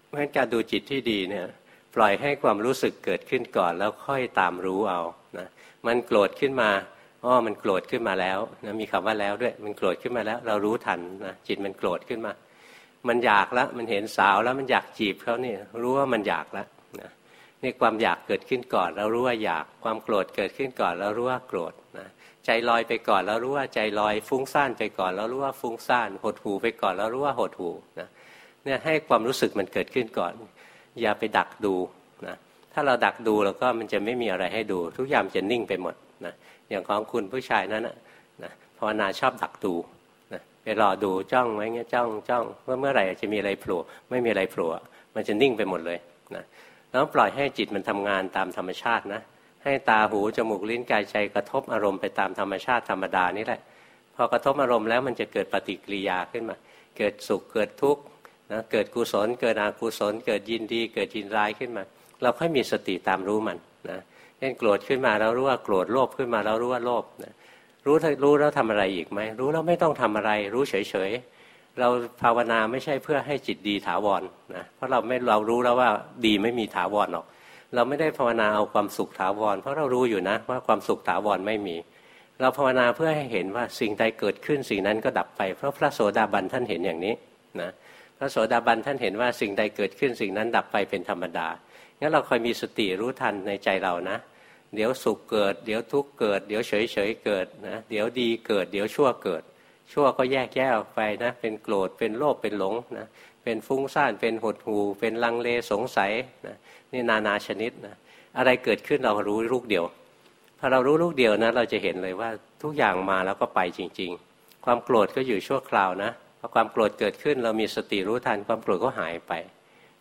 เพราะฉะนั้นการดูจิตที่ดีเนี่ยปล่อยให้ความรู้สึกเกิดขึ้นก่อนแล้วค่อยตามรู้เอานะมันโกรธขึ้นมาอ๋อมันโกรธขึ้นมาแล้วนะมีคำว่าแล้วด้วย มันโกรธขึ้นมาแล้ว เรารู้ทันนะจิตมันโกรธขึ้นมา มันอยากแล้วมันเห็นสาวแล้วมันอยากจีบเขาเนี่ยรู้ว่ามันอยากแล้ว นี่ความอยากเกิดขึ้นก่อน เรารู้ว่าอยากความโกรธเกิดขึ้นก่อน เรารู้ว่าโกรธนะใจลอยไปก่อนเรารู้ว่าใจลอย ฟุ้งซ่านไปก่อนเรารู้ว่าฟุ้งซ่าน หดหูไปก่อนเรารู้ว่าหดหูนะเนี่ยให้ความรู้สึกมันเกิดขึ้นก่อน อย่าไปดักดูนะถ้าเราดักดูแล้วก็มันจะไม่มีอะไรให้ดู ทุกอย่างจะนิ่งไปหมดนะอย่างของคุณผู้ชายนั้นนะนะภาวนาชอบดักดูนะไปรอดูจ้องไว้เงี้ยจ้องจ้องว่าเมื่อไหร่จะมีอะไรโผล่ไม่มีอะไรโผล่มันจะนิ่งไปหมดเลยนะ แล้วปล่อยให้จิตมันทำงานตามธรรมชาตินะ ให้ตาหูจมูกลิ้นกายใจกระทบอารมณ์ไปตามธรรมชาติธรรมดานี่แหละ พอกระทบอารมณ์แล้วมันจะเกิดปฏิกิริยาขึ้นมา เกิดสุขเกิดทุกข์นะเกิดกุศล เกิดอกุศล เกิดยินดี เกิดยินร้ายขึ้นมา เราค่อยมีสติตามรู้มันนะเช่นโกรธขึ้นมาเรารู้ว่าโกรธโลภขึ้นมาเรารู้ว่าโลภนะรู้รู้แล้วทำอะไรอีกไหมรู้แล้วไม่ต้องทำอะไร รู้เฉย เราภาวนาไม่ใช่เพื่อให้จิตดีถาวรนะเพราะเราไม่เรารู้แล้วว่าดีไม่มีถาวรหรอก เราไม่ได้ภาวนาเอาความสุขถาวร เพราะเรารู้อยู่นะว่าความสุขถาวรไม่มี เราภาวนาเพื่อให้เห็นว่าสิ่งใดเกิดขึ้นสิ่งนั้นก็ดับไป เพราะพระโสดาบันท่านเห็นอย่างนี้นะพระโสดาบันท่านเห็นว่าสิ่งใดเกิดขึ้นสิ่งนั้นดับไปเป็นธรรมดางั้นเราคอยมีสติรู้ทันในใจเรานะเดี๋ยวสุขเกิด เดี๋ยวทุกข์เกิด เดี๋ยวเฉยเฉยเกิดนะเดี๋ยวดีเกิด เดี๋ยวชั่วเกิด ชั่วก็แยกแยกออกไปนะ เป็นโกรธเป็นโลภเป็นหลงนะเป็นฟุ้งซ่านเป็นหดหูเป็นลังเลสงสัยนะนี่นานาชนิดนะอะไรเกิดขึ้นเรารู้ลูกเดียวพอเรารู้ลูกเดียวนะเราจะเห็นเลยว่าทุกอย่างมาแล้วก็ไปจริง ๆ ความโกรธก็อยู่ชั่วคราวนะพอความโกรธเกิดขึ้นเรามีสติรู้ทันความโกรธก็หายไป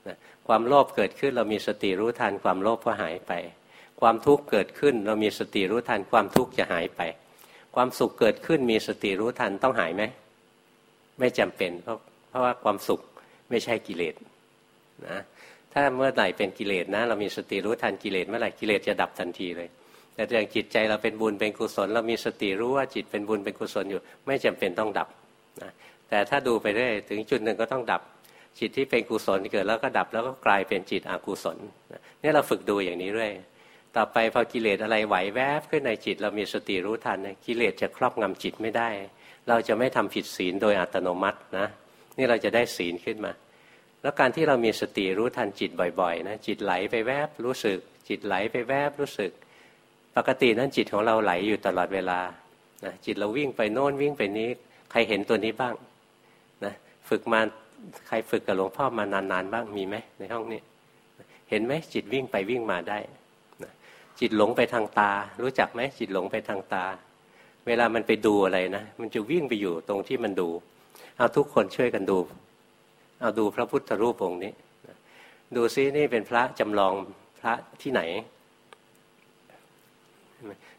นะความโลภเกิดขึ้นเรามีสติรู้ทันความโลภก็หายไปคความทุกข์เกิดขึ้นเรามีสติรู้ทันความทุกข์จะหายไป ความสุขเกิดขึ้นมีสติรู้ทันต้องหายไหมไม่จำเป็น เพราะเพราะว่าความสุขไม่ใช่กิเลสนะถ้าเมื่อไหร่เป็นกิเลสนะ เรามีสติรู้ทันกิเลสเมื่อไหร่กิเลสจะดับทันทีเลย แต่อย่างจิตใจเราเป็นบุญเป็นกุศล เรามีสติรู้ว่าจิตเป็นบุญเป็นกุศลอยู่ ไม่จำเป็นต้องดับนะแต่ถ้าดูไปเรื่อยถึงจุดหนึ่งก็ต้องดับ จิตที่เป็นกุศลเกิดแล้วก็ดับแล้วก็กลายเป็นจิตอกุศลนี่เราฝึกดูอย่างนี้เรื่อย ต่อไปพอกิเลสอะไรไหวแวบขึ้นในจิต เรามีสติรู้ทันกิเลสจะครอบงำจิตไม่ได้ เราจะไม่ทำผิดศีลโดยอัตโนมัตินะนี่เราจะได้ศีลขึ้นมา แล้วการที่เรามีสติรู้ทันจิตบ่อยๆนะจิตไหลไปแวบรู้สึก จิตไหลไปแวบรู้สึก ปกตินั้นจิตของเราไหลอยู่ตลอดเวลานะจิตเราวิ่งไปโน่นวิ่งไปนี้ ใครเห็นตัวนี้บ้างนะฝึกมาใครฝึกกับหลวงพ่อมานานๆบ้างมีไหมในห้องนี้ เห็นไหมจิตวิ่งไปวิ่งมาได้ จิตหลงไปทางตา รู้จักไหมจิตหลงไปทางตา เวลามันไปดูอะไรนะมันจะวิ่งไปอยู่ตรงที่มันดู เอาทุกคนช่วยกันดู เอาดูพระพุทธรูปองค์นี้ ดูซินี่เป็นพระจำลองพระที่ไหน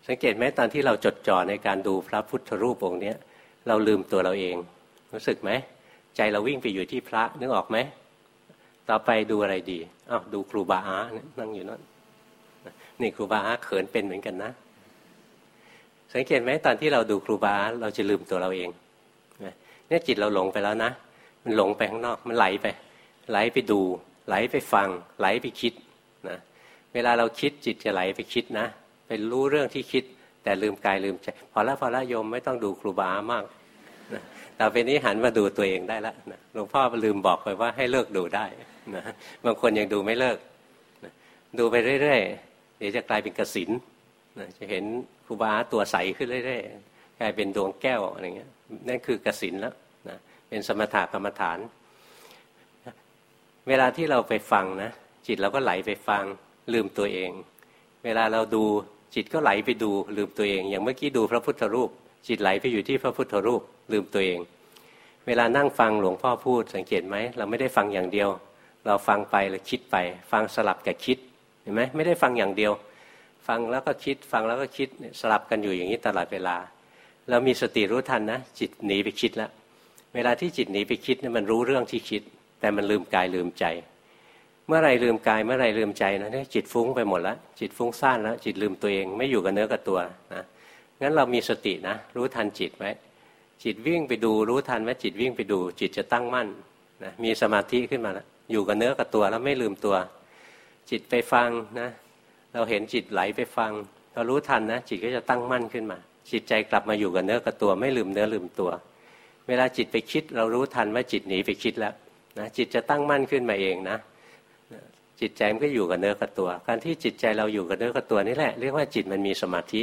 สังเกตไหมตอนที่เราจดจ่อในการดูพระพุทธรูปองค์นี้เราลืมตัวเราเอง รู้สึกไหมใจเราวิ่งไปอยู่ที่พระนึกออกไหมต่อไปดูอะไรดีอ้าวดูครูบาอานั่งอยู่นั่น นี่ครูบาอาเขินเป็นเหมือนกันนะ สังเกตไหมตอนที่เราดูครูบาเราจะลืมตัวเราเองเนี่ยจิตเราหลงไปแล้วนะ มันหลงไปข้างนอก มันไหลไป ไหลไปดู ไหลไปฟัง ไหลไปคิดนะเวลาเราคิดจิตจะไหลไปคิดนะไปรู้เรื่องที่คิด แต่ลืมกายลืมใจพอละพอละโยมไม่ต้องดูครูบามากนะต่อไปนี้หันมาดูตัวเองได้แล้วนะหลวงพ่อลืมบอกไปว่าให้เลิกดูได้นะบางคนยังดูไม่เลิกนะดูไปเรื่อยๆ เดี๋ยวจะกลายเป็นกสินนะจะเห็นครูบาตัวใสขึ้นเรื่อยๆกลายเป็นดวงแก้วอะไรเงี้ยนั่นคือกสินแล้วนะเป็นสมถะกรรมฐาน เวลาที่เราไปฟังนะจิตเราก็ไหลไปฟังลืมตัวเอง เวลาเราดูจิตก็ไหลไปดูลืมตัวเอง อย่างเมื่อกี้ดูพระพุทธรูป จิตไหลไปอยู่ที่พระพุทธรูปลืมตัวเอง เวลานั่งฟังหลวงพ่อพูดสังเกตไหมเราไม่ได้ฟังอย่างเดียว เราฟังไปแล้วคิดไป ฟังสลับกับคิด เห็นไหมไม่ได้ฟังอย่างเดียว ฟังแล้วก็คิดฟังแล้วก็คิดสลับกันอยู่อย่างนี้ตลอดเวลา เรามีสติรู้ทันนะ จิตหนีไปคิดแล้วเวลาที่จิตหนีไปคิดเนี่ยมันรู้เรื่องที่คิด แต่มันลืมกายลืมใจ เมื่อไรลืมกายเมื่อไรลืมใจนะเนี่ยจิตฟุ้งไปหมดแล้วจิตฟุ้งซ่านแล้วจิตลืมตัวเองไม่อยู่กับเนื้อกับตัวนะงั้นเรามีสตินะ รู้ทันจิตไว้จิตวิ่งไปดูรู้ทันว่าจิตวิ่งไปดู จิตจะตั้งมั่นนะมีสมาธิขึ้นมาแล้วอยู่กับเนื้อกับตัวแล้วไม่ลืมตัว จิตไปฟังนะเราเห็นจิตไหลไปฟัง เรารู้ทันนะจิตก็จะตั้งมั่นขึ้นมา จิตใจกลับมาอยู่กับเนื้อกับตัวไม่ลืมเนื้อลืมตัว เวลาจิตไปคิด เรารู้ทันว่าจิตหนีไปคิดแล้วนะจิตจะตั้งมั่นขึ้นมาเองนะจิตใจมันก็อยู่กับเนื้อกับตัว การที่จิตใจเราอยู่กับเนื้อกับตัวนี่แหละเรียกว่าจิตมันมีสมาธิ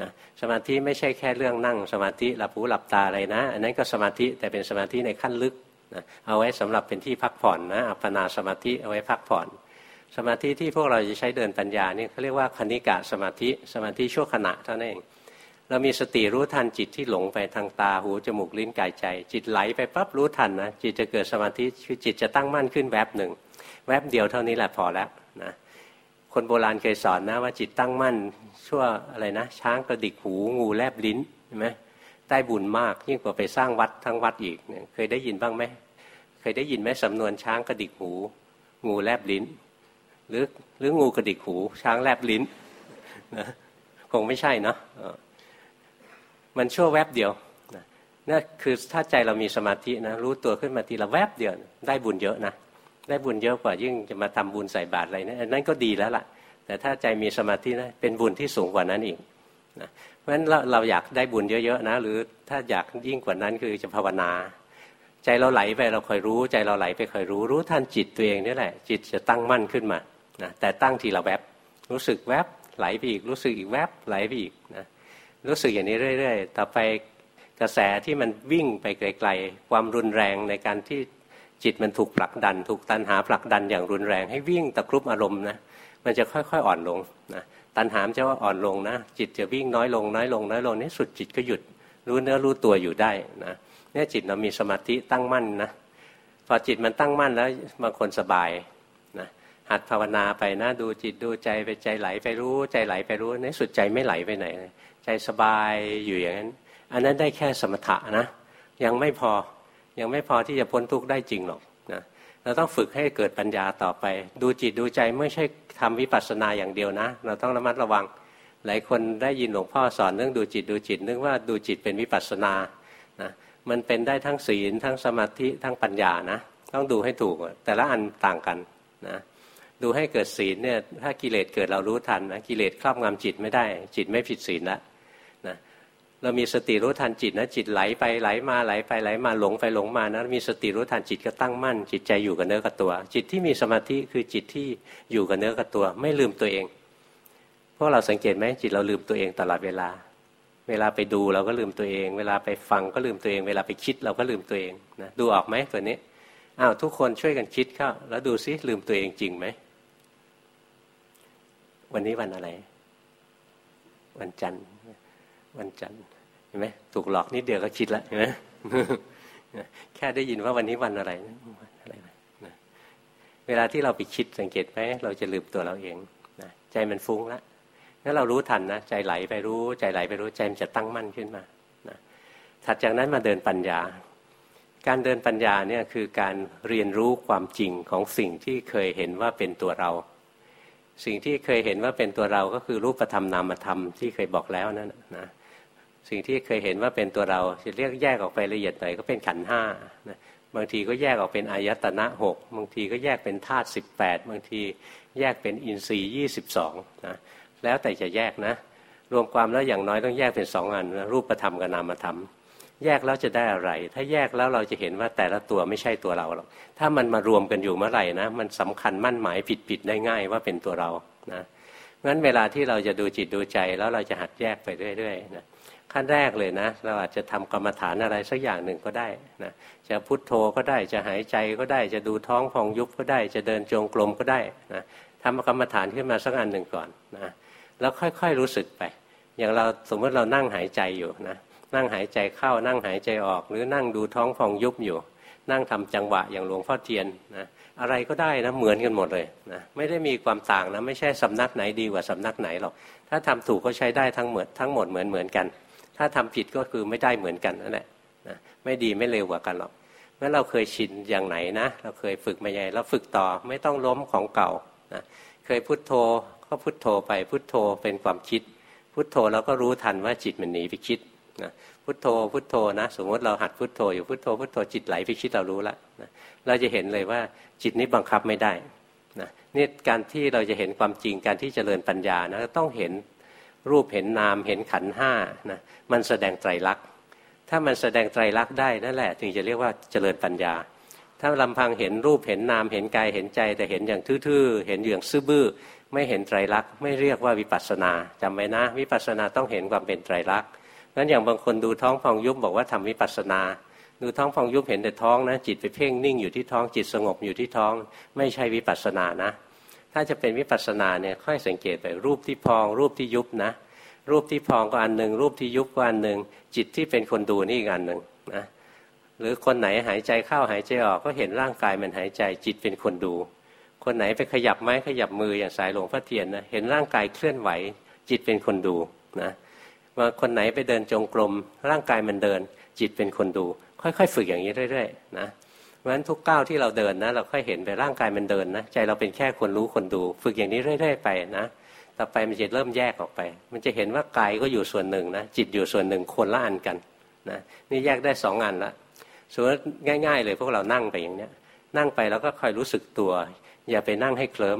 นะสมาธิไม่ใช่แค่เรื่องนั่ง สมาธิหลับหูหลับตาอะไรนะ อันนั้นก็สมาธิแต่เป็นสมาธิในขั้นลึกนะเอาไว้สำหรับเป็นที่พักผ่อนนะอัปปนาสมาธิเอาไว้พักผ่อน สมาธิที่พวกเราจะใช้เดินปัญญาเนี่ยเขาเรียกว่าคณิกะสมาธิสมาธิชั่วขณะเท่านั้นเองเรามีสติรู้ทันจิตที่หลงไปทางตาหูจมูกลิ้นกายใจ จิตไหลไปปั๊บรู้ทันนะจิตจะเกิดสมาธิคือจิตจะตั้งมั่นขึ้นแวบหนึ่งแวบเดียวเท่านี้แหละพอแล้วนะคนโบราณเคยสอนนะว่าจิตตั้งมั่นชั่วอะไรนะ ช้างกระดิกหูงูแลบลิ้นเห็นไหมได้บุญมากยิ่งกว่าไปสร้างวัดทั้งวัดอีกเนี่ยเคยได้ยินบ้างไหมเคยได้ยินไหมสำนวนช้างกระดิกหู งูแลบลิ้น หรือหรืองูกระดิกหู ช้างแลบลิ้นนะคงไม่ใช่เนาะมันชั่วแวบเดียวนั่นคือถ้าใจเรามีสมาธินะรู้ตัวขึ้นมาทีละแวบเดียวได้บุญเยอะนะได้บุญเยอะกว่ายิ่งจะมาทำบุญใส่บาตรอะไรนะนั่นก็ดีแล้วล่ะ แต่ถ้าใจมีสมาธินะเป็นบุญที่สูงกว่านั้นอีกนะเพราะฉะนั้นเราเราอยากได้บุญเยอะๆนะหรือถ้าอยากยิ่งกว่านั้นคือจะภาวนา ใจเราไหลไปเราคอยรู้ ใจเราไหลไปคอยรู้รู้ท่านจิตตัวเองนี่แหละ จิตจะตั้งมั่นขึ้นมา นะแต่ตั้งทีละแวบรู้สึกแวบไหลไปอีกรู้สึกอีกแวบไหลไปอีกนะรู้สึกอย่างนี้เรื่อยๆ ต่อไปกระแสที่มันวิ่งไปไกล ๆ ความรุนแรงในการที่จิตมันถูกผลักดัน ถูกตันหาผลักดันอย่างรุนแรง ให้วิ่งตะครุบอารมณ์นะมันจะค่อยๆอ่อนลงนะตันหามจะว่าอ่อนลงนะ จิตจะวิ่งน้อยลงน้อยลงน้อยลงนี่สุดจิตก็หยุด รู้เนื้อรู้ตัวอยู่ได้นะเนี่ยจิตเรามีสมาธิตั้งมั่นนะพอจิตมันตั้งมั่นแล้วบางคนสบาย หัดภาวนาไปนะดูจิตดูใจไปใจไหลไปรู้ใจไหลไปรู้ในสุดใจไม่ไหลไปไหนใจสบายอยู่อย่างนั้น อันนั้นได้แค่สมถะนะ ยังไม่พอยังไม่พอที่จะพ้นทุกข์ได้จริงหรอกนะเราต้องฝึกให้เกิดปัญญาต่อไป ดูจิตดูใจไม่ใช่ทำวิปัสสนาอย่างเดียวนะ เราต้องระมัดระวัง หลายคนได้ยินหลวงพ่อสอนเรื่องดูจิตดูจิตนึกว่าดูจิตเป็นวิปัสสนานะมันเป็นได้ทั้งศีลทั้งสมาธิทั้งปัญญานะ ต้องดูให้ถูกแต่ละอันต่างกันนะ ดูให้เกิดศีลเนี่ยถ้ากิเลสเกิดเรารู้ทันนะกิเลสครอบงำจิตไม่ได้ จิตไม่ผิดศีลล้วนะเรามีสติรู้ทันจิตนะจิตไหลไปไหลมาไหลไปไหลมาหลงไปหลงมานะมีสติรู้ทันจิตก็ตั้งมั่น จิตใจอยู่กับเนื้อกับตัว จิตที่มีสมาธิคือจิตที่อยู่กับเนื้อกับตัว ไม่ลืมตัวเองพวกเราสังเกตไหมจิตเราลืมตัวเองตลอดเวลา เวลาไปดูเราก็ลืมตัวเอง เวลาไปฟังก็ลืมตัวเอง เวลาไปคิดเราก็ลืมตัวเองนะดูออกไหมตัวนี้อ้าวทุกคนช่วยกันคิดเข้าแล้วดูซิลืมตัวเองจริงไหม วันนี้วันอะไร วันจันทร์วันจันทร์เห็นไหมถูกหลอกนิดเดียวก็คิดแล้วเห็นไหมแค่ได้ยินว่าวันนี้วันอะไรอะไรนะเวลาที่เราไปคิดสังเกตไหมเราจะลืมตัวเราเองนะใจมันฟุ้งล้วงั้นเรารู้ทันนะใจไหลไปรู้ใจไหลไปรู้ใจมันจะตั้งมั่นขึ้นมานะถัดจากนั้นมาเดินปัญญา การเดินปัญญาเนี่ยคือการเรียนรู้ความจริงของสิ่งที่เคยเห็นว่าเป็นตัวเรา สิ่งที่เคยเห็นว่าเป็นตัวเราก็คือรูปธรรมนามธรรมที่เคยบอกแล้วนั่นนะสิ่งที่เคยเห็นว่าเป็นตัวเราจะเรียกแยกออกไปละเอียดหน่อยก็เป็นขันห้านะบางทีก็แยกออกเป็นอายตนะหกบางทีก็แยกเป็นธาตุสิบแปดบางทีแยกเป็นอินทรีย์ยี่สิบสองนะแล้วแต่จะแยกนะ รวมความแล้วอย่างน้อยต้องแยกเป็นสองอันนะรูปธรรมกับนามธรรม แยกแล้วจะได้อะไร ถ้าแยกแล้วเราจะเห็นว่าแต่ละตัวไม่ใช่ตัวเราหรอก ถ้ามันมารวมกันอยู่เมื่อไหร่นะ มันสำคัญมั่นหมายผิดๆได้ง่ายว่าเป็นตัวเรา นะงั้นเวลาที่เราจะดูจิตดูใจแล้วเราจะหัดแยกไปเรื่อยๆนะ ขั้นแรกเลยนะ เราอาจจะทำกรรมฐานอะไรสักอย่างหนึ่งก็ได้นะ จะพุทโธก็ได้ จะหายใจก็ได้ จะดูท้องพองยุบก็ได้ จะเดินจงกรมก็ได้นะทำกรรมฐานขึ้นมาสักอันหนึ่งก่อนนะ แล้วค่อยๆรู้สึกไป อย่างเราสมมติเรานั่งหายใจอยู่นะ นั่งหายใจเข้านั่งหายใจออก หรือนั่งดูท้องพองยุบอยู่ นั่งทำจังหวะอย่างหลวงพ่อเทียนนะอะไรก็ได้นะเหมือนกันหมดเลยนะไม่ได้มีความต่างนะไม่ใช่สำนักไหนดีกว่าสำนักไหนหรอกถ้าทำถูกก็ใช้ได้ทั้งหมดทั้งหมดเหมือนเหมือนกัน ถ้าทำผิดก็คือไม่ได้เหมือนกันนั่นแหละนะไม่ดีไม่เร็วกว่ากันหรอกเมื่อเราเคยชินอย่างไหนนะ เราเคยฝึกมาใหญ่เราฝึกต่อไม่ต้องล้มของเก่านะเคยพุทโธก็พุทโธไปพุทโธเป็นความคิด พุทโธแล้วก็รู้ทันว่าจิตมันหนีไปคิด นะพุทโธพุทโธนะ สมมติเราหัดพุทโธอยู่พุทโธพุทโธจิตไหลไปคิดเรารู้ล้วนะเราจะเห็นเลยว่าจิตนี้บังคับไม่ได้นะนี่การที่เราจะเห็นความจริงการที่จเจริญปัญญานะต้องเห็นรูปเห็นนามเห็นขันห้านะมันแสดงไตรลักษณ์ถ้ามันแสดงไตรลักษณ์ได้นั่นแหละถึงจะเรียกว่าเจริญปัญญา ถ้าลำพังเห็นรูปเห็นนามเห็นกายเห็นใจ แต่เห็นอย่างทื่อๆเห็นอย่างซื่อบื้อไม่เห็นไตรลักษณ์ไม่เรียกว่าวิปัสสนาจำไว้นะ วิปัสสนาต้องเห็นความเป็นไตรลักษณ์ งั้นอย่างบางคนดูท้องพองยุบบอกว่าทำวิปัสสนา ดูท้องพองยุบเห็นแต่ท้องนะ จิตไปเพ่งนิ่งอยู่ที่ท้องจิตสงบอยู่ที่ท้อง ไม่ใช่วิปัสสนานะ ถ้าจะเป็นวิปัสสนาเนี่ยค่อยสังเกตไปรูปที่พองรูปที่ยุบนะ รูปที่พองก็อันหนึ่งรูปที่ยุบก็อันหนึ่งจิตที่เป็นคนดูนี่อีกอันหนึ่งนะหรือคนไหนหายใจเข้าหายใจออกก็เห็นร่างกายมันหายใจจิตเป็นคนดู คนไหนไปขยับไม้ขยับมืออย่างสายหลวงพ่อเทียนนะเห็นร่างกายเคลื่อนไหว จิตเป็นคนดูนะ ว่าคนไหนไปเดินจงกรมร่างกายมันเดิน จิตเป็นคนดู ค่อยๆ ฝึกอย่างนี้เรื่อยๆนะเพราะฉะนั้นทุกก้าวที่เราเดินนะเราค่อยเห็นไปร่างกายมันเดินนะใจเราเป็นแค่คนรู้คนดู ฝึกอย่างนี้เรื่อย ๆ ไปนะต่อไปมันจะเริ่มแยกออกไป มันจะเห็นว่ากายก็อยู่ส่วนหนึ่งนะจิตอยู่ส่วนหนึ่งคนละอันกันนะนี่แยกได้สองอันละสมมติง่าย ๆ เลยพวกเรานั่งไปอย่างเนี้ยนั่งไปแล้วก็คอยรู้สึกตัว อย่าไปนั่งให้เคลิ้ม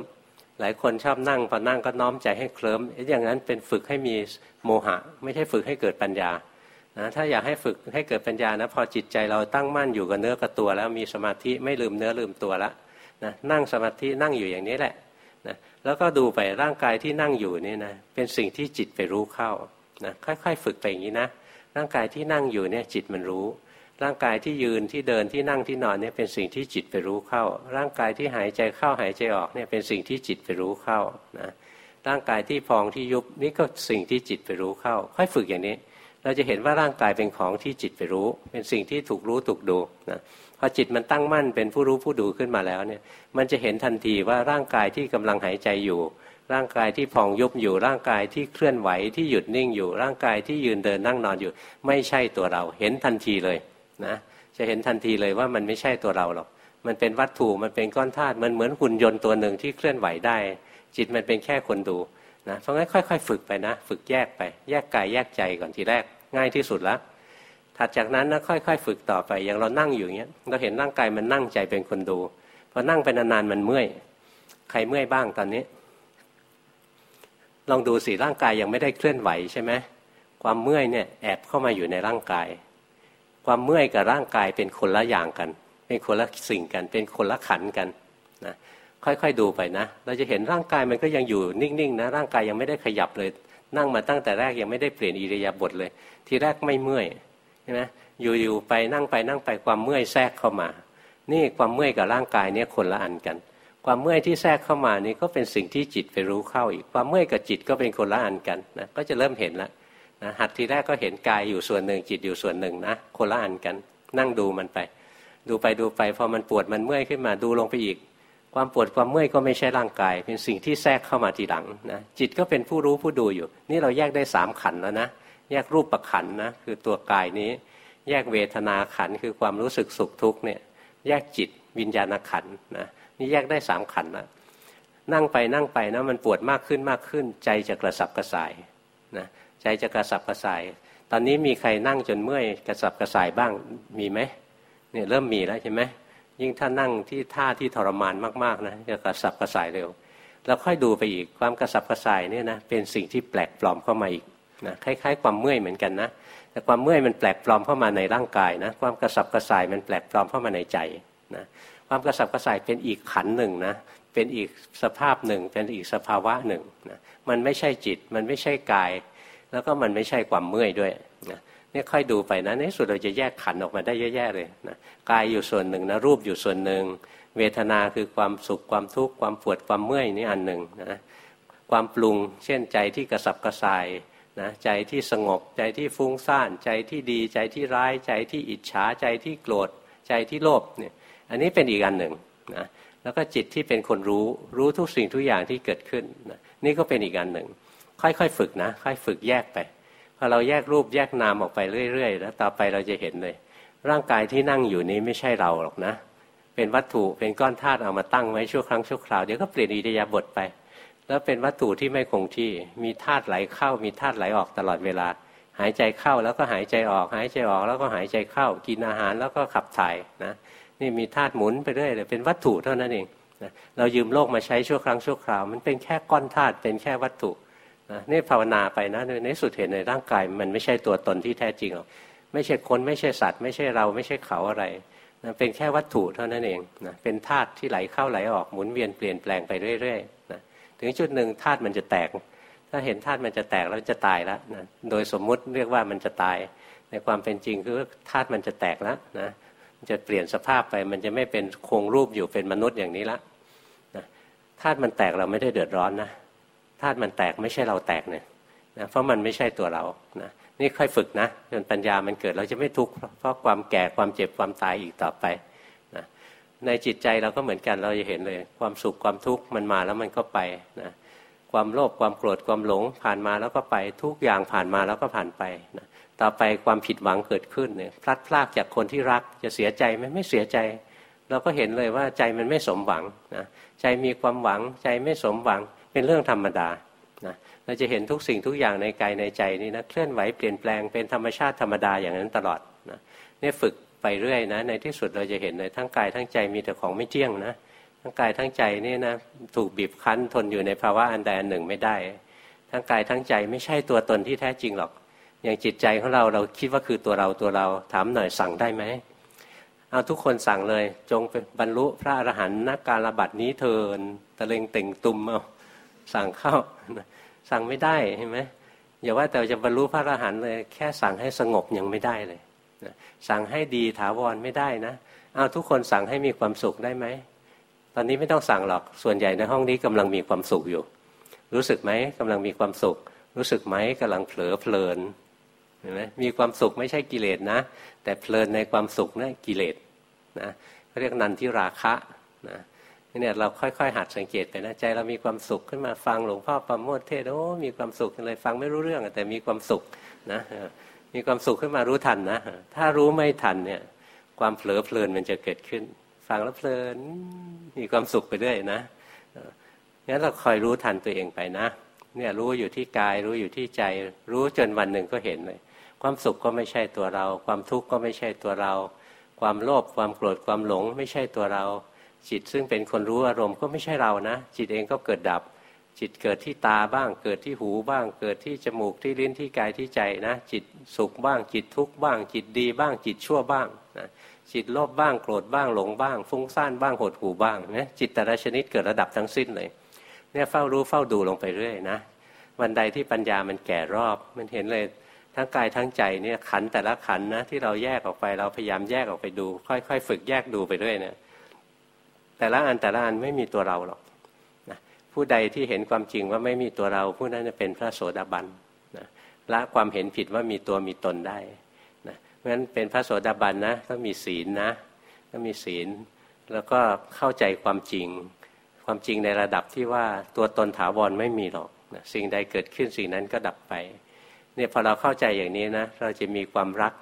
หลายคนชอบนั่งพอนั่งก็น้อมใจให้เคลิ้มอย่างนั้นเป็นฝึกให้มีโมหะ ไม่ใช่ฝึกให้เกิดปัญญานะถ้าอยากให้ฝึกให้เกิดปัญญานะพอจิตใจเราตั้งมั่นอยู่กับเนื้อกับตัว แล้วมีสมาธิไม่ลืมเนื้อลืมตัวแล้วนะนั่งสมาธินั่งอยู่อย่างนี้แหละนะแล้วก็ดูไปร่างกายที่นั่งอยู่นี่นะเป็นสิ่งที่จิตไปรู้เข้านะค่อยๆ ฝึกไปอย่างนี้นะร่างกายที่นั่งอยู่เนี่ยจิตมันรู้ ร่างกายที่ยืนที่เดินที่นั่งที่นอนเนี่ยเป็นสิ่งที่จิตไปรู้เข้า ร่างกายที่หายใจเข้าหายใจออกเนี่ยเป็นสิ่งที่จิตไปรู้เข้านะร่างกายที่พองที่ยุบนี่ก็สิ่งที่จิตไปรู้เข้า ค่อยฝึกอย่างนี้ เราจะเห็นว่าร่างกายเป็นของที่จิตไปรู้ เป็นสิ่งที่ถูกรู้ถูกดูนะพอจิตมันตั้งมั่นเป็นผู้รู้ผู้ดูขึ้นมาแล้วเนี่ยมันจะเห็นทันทีว่าร่างกายที่กำลังหายใจอยู่ ร่างกายที่พองยุบอยู่ ร่างกายที่เคลื่อนไหวที่หยุดนิ่งอยู่ ร่างกายที่ยืนเดินนั่งนอนอยู่ ไม่ใช่ตัวเราเห็นทันทีเลย นะจะเห็นทันทีเลยว่ามันไม่ใช่ตัวเราหรอก มันเป็นวัตถุมันเป็นก้อนธาตุมันเหมือนหุ่นยนต์ตัวหนึ่งที่เคลื่อนไหวได้ จิตมันเป็นแค่คนดูนะเพราะงั้นค่อย ๆ ฝึกไปนะ ฝึกแยกไป แยกกายแยกใจก่อนทีแรกง่ายที่สุดแล้วถัดจากนั้นนะค่อย ๆ ฝึกต่อไปอย่างเรานั่งอยู่อย่างเงี้ยเราเห็นร่างกายมันนั่งใจเป็นคนดูพอนั่งไปนานๆมันเมื่อยใครเมื่อยบ้างตอนนี้ ลองดูสิร่างกายยังไม่ได้เคลื่อนไหวใช่ไหมความเมื่อยเนี่ยแอบเข้ามาอยู่ในร่างกาย ความเมื่อยกับร่างกายเป็นคนละอย่างกัน เป็นคนละสิ่งกัน เป็นคนละขันกันนะค่อยๆดูไปนะ เราจะเห็นร่างกายมันก็ยังอยู่นิ่งๆนะร่างกายยังไม่ได้ขยับเลย นั่งมาตั้งแต่แรกยังไม่ได้เปลี่ยนอิริยาบถเลย ทีแรกไม่เมื่อยใช่ไหมอยู่ๆไปนั่งไปนั่งไปความเมื่อยแทรกเข้ามา นี่ความเมื่อยกับร่างกายเนี่ยคนละอันกัน ความเมื่อยที่แทรกเข้ามานี่ก็เป็นสิ่งที่จิตไปรู้เข้าอีก ความเมื่อยกับจิตก็เป็นคนละอันกันนะก็จะเริ่มเห็นแล้ว นะหัดทีแรกก็เห็นกายอยู่ส่วนหนึ่งจิตอยู่ส่วนหนึ่งนะคนละอันกันนั่งดูมันไป ดูไปดูไปพอมันปวดมันเมื่อยขึ้นมาดูลงไปอีก ความปวดความเมื่อยก็ไม่ใช่ร่างกาย เป็นสิ่งที่แทรกเข้ามาทีหลังนะจิตก็เป็นผู้รู้ผู้ดูอยู่ นี่เราแยกได้สามขันแล้วนะแยกรูปประขันนะคือตัวกายนี้ แยกเวทนาขันคือความรู้สึกสุขทุกข์เนี่ยแยกจิตวิญญาณขันนะนี่แยกได้สามขันนะนั่งไปนั่งไปนะมันปวดมากขึ้นมากขึ้นใจจะกระสับกระส่ายนะ ใจจะกระสับกระส่าย ตอนนี้มีใครนั่งจนเมื่อยกระสับกระส่ายบ้างมีไหมเนี่ยเริ่มมีแล้วใช่ไหมยิ่งถ้านั่งที่ท่าที่ทรมานมากๆนะจะกระสับกระส่ายเร็วแล้วค่อยดูไปอีกความกระสับกระส่ายเนี่ยนะเป็นสิ่งที่แปลกปลอมเข้ามาอีกนะคล้าย ๆ ความเมื่อยเหมือนกันนะแต่ความเมื่อยมันแปลกปลอมเข้ามาในร่างกายนะความกระสับกระส่ายมันแปลกปลอมเข้ามาในใจนะความกระสับกระส่ายเป็นอีกขันหนึ่งนะเป็นอีกสภาพหนึ่ง เป็นอีกสภาวะหนึ่งนะมันไม่ใช่จิตมันไม่ใช่กาย แล้วก็มันไม่ใช่ความเมื่อยด้วยนะนี่ค่อยดูไปนะในสุดเราจะแยกขันออกมาได้เยอะแยะเลยนะกายอยู่ส่วนหนึ่งนะรูปอยู่ส่วนหนึ่ง เวทนาคือความสุขความทุกข์ความปวดความเมื่อยนี่อันหนึ่งนะความปรุง เช่นใจที่กระสับกระส่ายนะใจที่สงบใจที่ฟุ้งซ่าน ใจที่ดีใจที่ร้าย ใจที่อิจฉาใจที่โกรธ ใจที่โลภเนี่ยอันนี้เป็นอีกอันหนึ่งนะแล้วก็จิตที่เป็นคนรู้รู้ทุกสิ่งทุกอย่างที่เกิดขึ้นนะนี่ก็เป็นอีกอันหนึ่ง ค่อยๆฝึกนะค่อยฝึกแยกไปพอเราแยกรูปแยกนามออกไปเรื่อยๆ แล้วต่อไปเราจะเห็นเลย ร่างกายที่นั่งอยู่นี้ไม่ใช่เราหรอกนะ เป็นวัตถุเป็นก้อนธาตุเอามาตั้งไว้ชั่วครั้งชั่วคราวเดี๋ยวก็เปลี่ยนอิริยาบถไป แล้วเป็นวัตถุที่ไม่คงที่มีธาตุไหลเข้ามีธาตุไหลออกตลอดเวลา หายใจเข้าแล้วก็หายใจออก หายใจออกแล้วก็หายใจเข้ากินอาหารแล้วก็ขับถ่ายนะนี่มีธาตุหมุนไปเรื่อยเลยเป็นวัตถุเท่านั้นเองนะเรายืมโลกมาใช้ชั่วครั้งชั่วคราว มันเป็นแค่ก้อนธาตุเป็นแค่วัตถุ นะนี่ภาวนาไปนะในสุดเห็นในร่างกาย มันไม่ใช่ตัวตนที่แท้จริงหรอกไม่ใช่คนไม่ใช่สัตว์ ไม่ใช่เราไม่ใช่เขาอะไรนะเป็นแค่วัตถุเท่านั้นเองนะเป็นธาตุที่ไหลเข้าไหลออกหมุนเวียนเปลี่ยนแปลงไปเรื่อยๆนะถึงจุดหนึ่งธาตุมันจะแตก ถ้าเห็นธาตุมันจะแตกแล้วจะตายแล้วนะโดยสมมุติเรียกว่ามันจะตาย ในความเป็นจริงคือธาตุมันจะแตกแล้วนะจะเปลี่ยนสภาพไปมันจะไม่เป็นโครงรูปอยู่เป็นมนุษย์อย่างนี้ละธาตุมันแตกเราไม่ได้เดือดร้อนนะ ธาตุมันแตกไม่ใช่เราแตกเนี่ยนะเพราะมันไม่ใช่ตัวเรานะนี่ค่อยฝึกนะจนปัญญามันเกิดเราจะไม่ทุกข์เพราะความแก่ความเจ็บความตายอีกต่อไปในจิตใจเราก็เหมือนกันเราจะเห็นเลย ความสุขความทุกข์มันมาแล้วมันก็ไปนะความโลภความโกรธความหลงผ่านมาแล้วก็ไปทุกอย่างผ่านมาแล้วก็ผ่านไปนะต่อไปความผิดหวังเกิดขึ้นเนี่ยพลัดพรากจากคนที่รักจะเสียใจไหมไม่เสียใจ เราก็เห็นเลยว่าใจมันไม่สมหวังนะใจมีความหวังใจไม่สมหวัง เป็นเรื่องธรรมดานะเราจะเห็นทุกสิ่งทุกอย่างในกายในใจนี่นะเคลื่อนไหวเปลี่ยนแปลงเป็นธรรมชาติธรรมดาอย่างนั้นตลอดนะนี่ฝึกไปเรื่อยนะในที่สุดเราจะเห็นเลยทั้งกายทั้งใจมีแต่ของไม่เที่ยงนะทั้งกายทั้งใจนี่นะถูกบีบคั้นทนอยู่ในภาวะอันใดอันหนึ่งไม่ได้ ทั้งกายทั้งใจไม่ใช่ตัวตนที่แท้จริงหรอก อย่างจิตใจของเราเราคิดว่าคือตัวเราตัวเราถามหน่อยสั่งได้ไหมเอาทุกคนสั่งเลย จงเป็นบรรลุพระอรหันต์นักการระบัดนี้เทินตะเลงเต่งตุมเอา สั่งเข้า สั่งไม่ได้เห็นไหมอย่าว่าแต่จะบรรลุพระอรหันต์เลย แค่สั่งให้สงบยังไม่ได้เลยสั่งให้ดีถาวรไม่ได้นะเอาทุกคนสั่งให้มีความสุขได้ไหมตอนนี้ไม่ต้องสั่งหรอกส่วนใหญ่ในห้องนี้กำลังมีความสุขอยู่ รู้สึกไหมกำลังมีความสุข รู้สึกไหมกำลังเผลอเพลินเห็นไหมมีความสุขไม่ใช่กิเลสนะ แต่เพลินในความสุขนะั่นกิเลสนะเขาเรียกนันทิราคะนะ เนี่ยเราค่อยๆ หัดสังเกตไปนะใจเรามีความสุขขึ้นมาฟังหลวงพ่อประโมทเทศโอ้มีความสุขเลยฟังไม่รู้เรื่องแต่มีความสุขนะมีความสุขขึ้นมารู้ทันนะถ้ารู้ไม่ทันเนี่ยความเผลอเพลินมันจะเกิดขึ้น ฟังแล้วเพลินมีความสุขไปด้วยนะงั้นเราคอยรู้ทันตัวเองไปนะเนี่ยรู้อยู่ที่กายรู้อยู่ที่ใจ รู้จนวันหนึ่งก็เห็นเลย ความสุขก็ไม่ใช่ตัวเรา ความทุกข์ก็ไม่ใช่ตัวเรา ความโลภความโกรธความหลงไม่ใช่ตัวเรา จิตซึ่งเป็นคนรู้อารมณ์ก็ไม่ใช่เรานะ จิตเองก็เกิดดับ จิตเกิดที่ตาบ้าง เกิดที่หูบ้าง เกิดที่จมูกที่ลิ้นที่กายที่ใจนะจิตสุขบ้าง จิตทุกข์บ้าง จิตดีบ้าง จิตชั่วบ้างนะจิตโลภบ้างโกรธบ้างหลงบ้าง ฟุ้งซ่านบ้างหดหูบ้างนะจิตแต่ละชนิดเกิดระดับทั้งสิ้นเลยเนี่ยเฝ้ารู้เฝ้าดูลงไปเรื่อยนะวันใดที่ปัญญามันแก่รอบ มันเห็นเลยทั้งกายทั้งใจเนี่ยขันแต่ละขันนะที่เราแยกออกไปเราพยายามแยกออกไปดู ค่อยๆ ฝึกแยกดูไปเรื่อยเนี่ย แต่ละอันแต่ละอันไม่มีตัวเราหรอกนะผู้ใดที่เห็นความจริงว่าไม่มีตัวเรา ผู้นั้นจะเป็นพระโสดาบันนะละความเห็นผิดว่ามีตัวมีตนได้นะเพราะฉะนั้นเป็นพระโสดาบันนะก็มีศีลนะก็มีศีล แล้วก็เข้าใจความจริง ความจริงในระดับที่ว่าตัวตนถาวรไม่มีหรอกนะสิ่งใดเกิดขึ้นสิ่งนั้นก็ดับไปเนี่ยพอเราเข้าใจอย่างนี้นะเราจะมีความรัก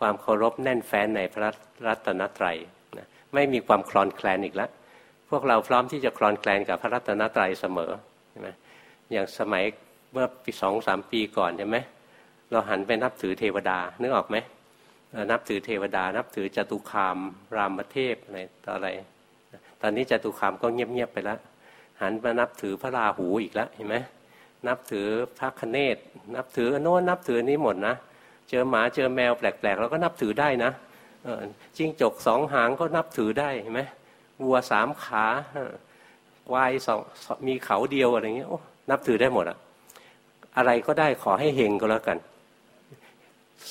ความเคารพแน่นแฟ้นในพระรัตนตรัย ไม่มีความคลอนแคลนอีกแล้วพวกเราพร้อมที่จะคลอนแคลนกับพระรัตนตรัยเสมอใช่ไหมอย่างสมัยเมื่อปีสองสามปีก่อนใช่ไหมเราหันไปนับถือเทวดานึกออกไหมนับถือเทวดา นับถือจตุคาม รามเทพอะไรต่ออะไร ตอนนี้จตุคามก็เงียบๆไปแล้วหันมานับถือพระราหูอีกแล้วเห็นไหมนับถือพระคเนศนับถือโน้นนับถือนี้หมดนะ เจอหมาเจอแมวแปลกๆเราก็นับถือได้นะ จิ้งจกสองหางก็นับถือได้เห็นไหมวัวสามขาควายสองมีเขาเดียวอะไรเงี้ยโอ้นับถือได้หมดอะอะไรก็ได้ขอให้เฮงก็แล้วกัน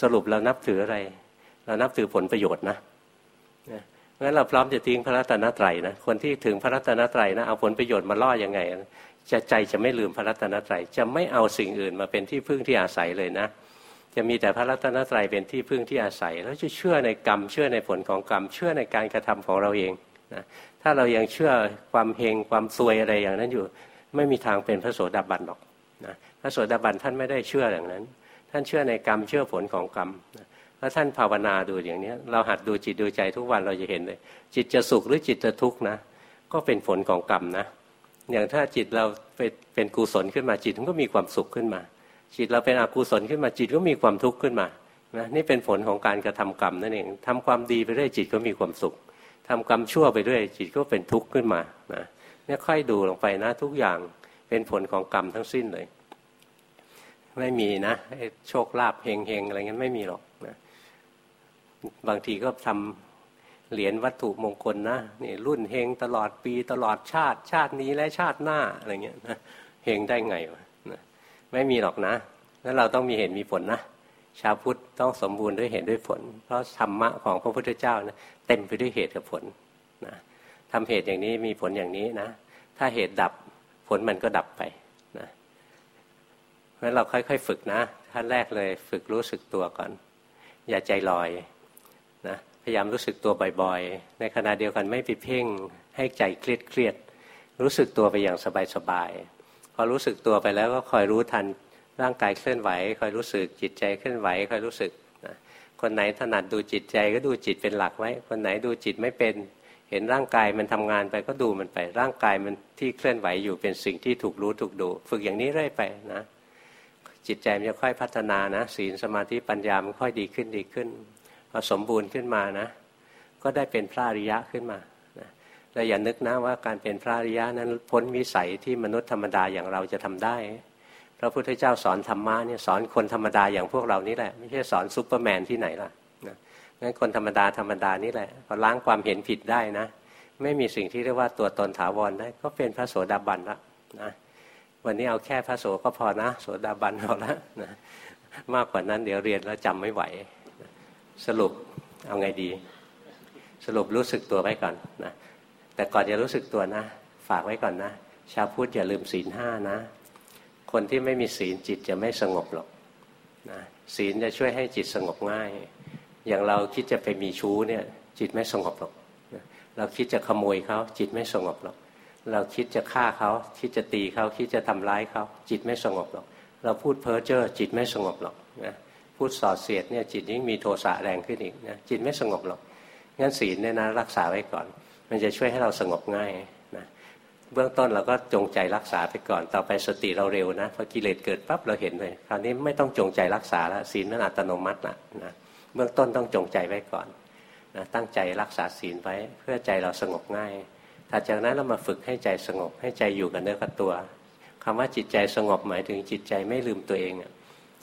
สรุปเรานับถืออะไร เรานับถือผลประโยชน์นะงั้นเราพร้อมจะทิ้งพระรัตนตรัยนะคนที่ถึงพระรัตนตรัยนะเอาผลประโยชน์มาล่อยังไงจะใจจะไม่ลืมพระรัตนตรัยจะไม่เอาสิ่งอื่นมาเป็นที่พึ่งที่อาศัยเลยนะ จะมีแต่พระรัตนตรัยเป็นที่พึ่งที่อาศัย แล้วจะเชื่อในกรรมเชื่อในผลของกรรม เชื่อในการกระทำของเราเองนะถ้าเรายังเชื่อความเฮงความซวยอะไรอย่างนั้นอยู่ ไม่มีทางเป็นพระโสดาบันหรอกนะพระโสดาบันท่านไม่ได้เชื่ออย่างนั้น ท่านเชื่อในกรรมเชื่อผลของกรรมนะถ้าท่านภาวนาดูอย่างนี้เราหัดดูจิตดูใจทุกวันเราจะเห็นเลย จิตจะสุขหรือจิตจะทุกข์นะ ก็เป็นผลของกรรมนะ อย่างถ้าจิตเราเป็นกุศลขึ้นมาจิตมันก็มีความสุขขึ้นมา จิตเราเป็นอกุศลขึ้นมาจิตก็มีความทุกข์ขึ้นมานะนี่เป็นผลของการกระทำกรรมนั่นเองทำความดีไปเรื่อยจิตก็มีความสุขทำกรรมชั่วไปเรื่อยจิตก็เป็นทุกข์ขึ้นมานะนี่ค่อยดูลงไปนะทุกอย่างเป็นผลของกรรมทั้งสิ้นเลย ไม่มีนะโชคลาภเฮงเฮงอะไรเงี้ยไม่มีหรอกนะบางทีก็ทำเหรียญวัตถุมงคลนะนี่รุ่นเฮงตลอดปีตลอดชาติชาตินี้และชาติหน้าอะไรเงี้ยนะเฮงได้ไงวะ ไม่มีหรอกนะแล้วเราต้องมีเหตุมีผลนะชาวพุทธต้องสมบูรณ์ด้วยเหตุด้วยผล เพราะธรรมะของพระพุทธเจ้านะเต็มไปด้วยเหตุกับผลนะทำเหตุอย่างนี้มีผลอย่างนี้นะ ถ้าเหตุดับผลมันก็ดับไปนะเพราะเราค่อยๆฝึกนะขั้นแรกเลยฝึกรู้สึกตัวก่อน อย่าใจลอยนะพยายามรู้สึกตัวบ่อยๆ ในขณะเดียวกันไม่ไปเพ่งให้ใจเครียดเครียดรู้สึกตัวไปอย่างสบายๆ อรู้สึกตัวไปแล้วก็คอยรู้ทันร่างกายเคลื่อนไหว คอยรู้สึกจิตใจเคลื่อนไหว คอยรู้สึกนะคนไหนถนัดดูจิตใจก็ดูจิตเป็นหลักไว้ คนไหนดูจิตไม่เป็น เห็นร่างกายมันทำงานไปก็ดูมันไป ร่างกายมันที่เคลื่อนไหวอยู่เป็นสิ่งที่ถูกรู้ถูกดู ฝึกอย่างนี้เรื่อยไปนะจิตใจมันจะค่อยพัฒนานะศีลสมาธิปัญญามันค่อยดีขึ้นดีขึ้นพอสมบูรณ์ขึ้นมานะ ก็ได้เป็นพระอริยะขึ้นมา เราอย่านึกนะว่าการเป็นพระอริยะนั้นพ้นวิสัยที่มนุษย์ธรรมดาอย่างเราจะทำได้ พระพุทธเจ้าสอนธรรมะเนี่ยสอนคนธรรมดาอย่างพวกเรานี่แหละ ไม่ใช่สอนซูเปอร์แมนที่ไหนล่ะงั้นคนธรรมดาธรรมดานี่แหละพอล้างความเห็นผิดได้นะ ไม่มีสิ่งที่เรียกว่าตัวตนถาวรได้ ก็เป็นพระโสดาบันละนะวันนี้เอาแค่พระโสก็พอนะ โสดาบันพอละนะมากกว่านั้นเดี๋ยวเรียนแล้วจำไม่ไหว สรุปเอาไงดี สรุปรู้สึกตัวไว้ก่อนนะ แต่ก่อนจะรู้สึกตัวนะ ฝากไว้ก่อนนะ ชาวพุทธอย่าลืมศีลห้านะ คนที่ไม่มีศีลจิตจะไม่สงบหรอกนะศีลจะช่วยให้จิตสงบง่าย อย่างเราคิดจะไปมีชู้เนี่ยจิตไม่สงบหรอกเราคิดจะขโมยเขาจิตไม่สงบหรอก เราคิดจะฆ่าเขาคิดจะตีเขาคิดจะทำร้ายเขาจิตไม่สงบหรอก เราพูดเพ้อเจ้อจิตไม่สงบหรอกนะพูดส่อเสียดเนี่ยจิตยิ่งมีโทสะแรงขึ้นอีกนะจิตไม่สงบหรอกงั้นศีลเนี่ยนะรักษาไว้ก่อน มันจะช่วยให้เราสงบง่ายนะเบื้องต้นเราก็จงใจรักษาไปก่อน ต่อไปสติเราเร็วนะพอกิเลสเกิดปั๊บเราเห็นเลยคราวนี้ไม่ต้องจงใจรักษาแล้วศีลมันอัตโนมัติละนะเบื้องต้นต้องจงใจไว้ก่อนนะตั้งใจรักษาศีลไว้เพื่อใจเราสงบง่ายถัดจากนั้นเรามาฝึกให้ใจสงบให้ใจอยู่กับเนื้อกับตัวคำว่าจิตใจสงบหมายถึงจิตใจไม่ลืมตัวเอง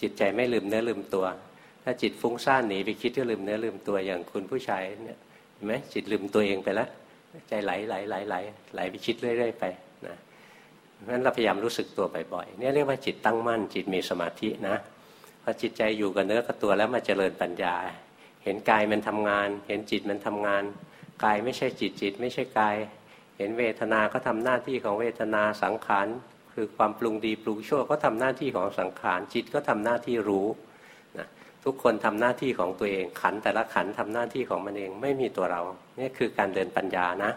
จิตใจไม่ลืมเนื้อลืมตัว ถ้าจิตฟุ้งซ่านหนีไปคิดก็ลืมเนื้อลืมตัวอย่างคุณผู้ชายเนี่ยเห็นไหมจิตลืมตัวเองไปแล้ว ใจไหลไหลไหลไหลไหลไปคิดเรื่อย ๆ ไปนะเพราะฉะนั้นเราพยายามรู้สึกตัวบ่อยๆเนี่เรียกว่าจิตตั้งมั่น จิตมีสมาธินะพอจิตใจอยู่กับเนื้อกับตัวแล้วมาเจริญปัญญา เห็นกายมันทำงาน เห็นจิตมันทำงานกายไม่ใช่จิตจิต ไม่ใช่กาย เห็นเวทนาก็ทำหน้าที่ของเวทนาสังขารคือความปรุงดีปรุงชั่วก็ทำหน้าที่ของสังขารจิตก็ทำหน้าที่รู้ ทุกคนทำหน้าที่ของตัวเอง ขันแต่ละขันทำหน้าที่ของมันเองไม่มีตัวเรานี่คือการเดินปัญญานะ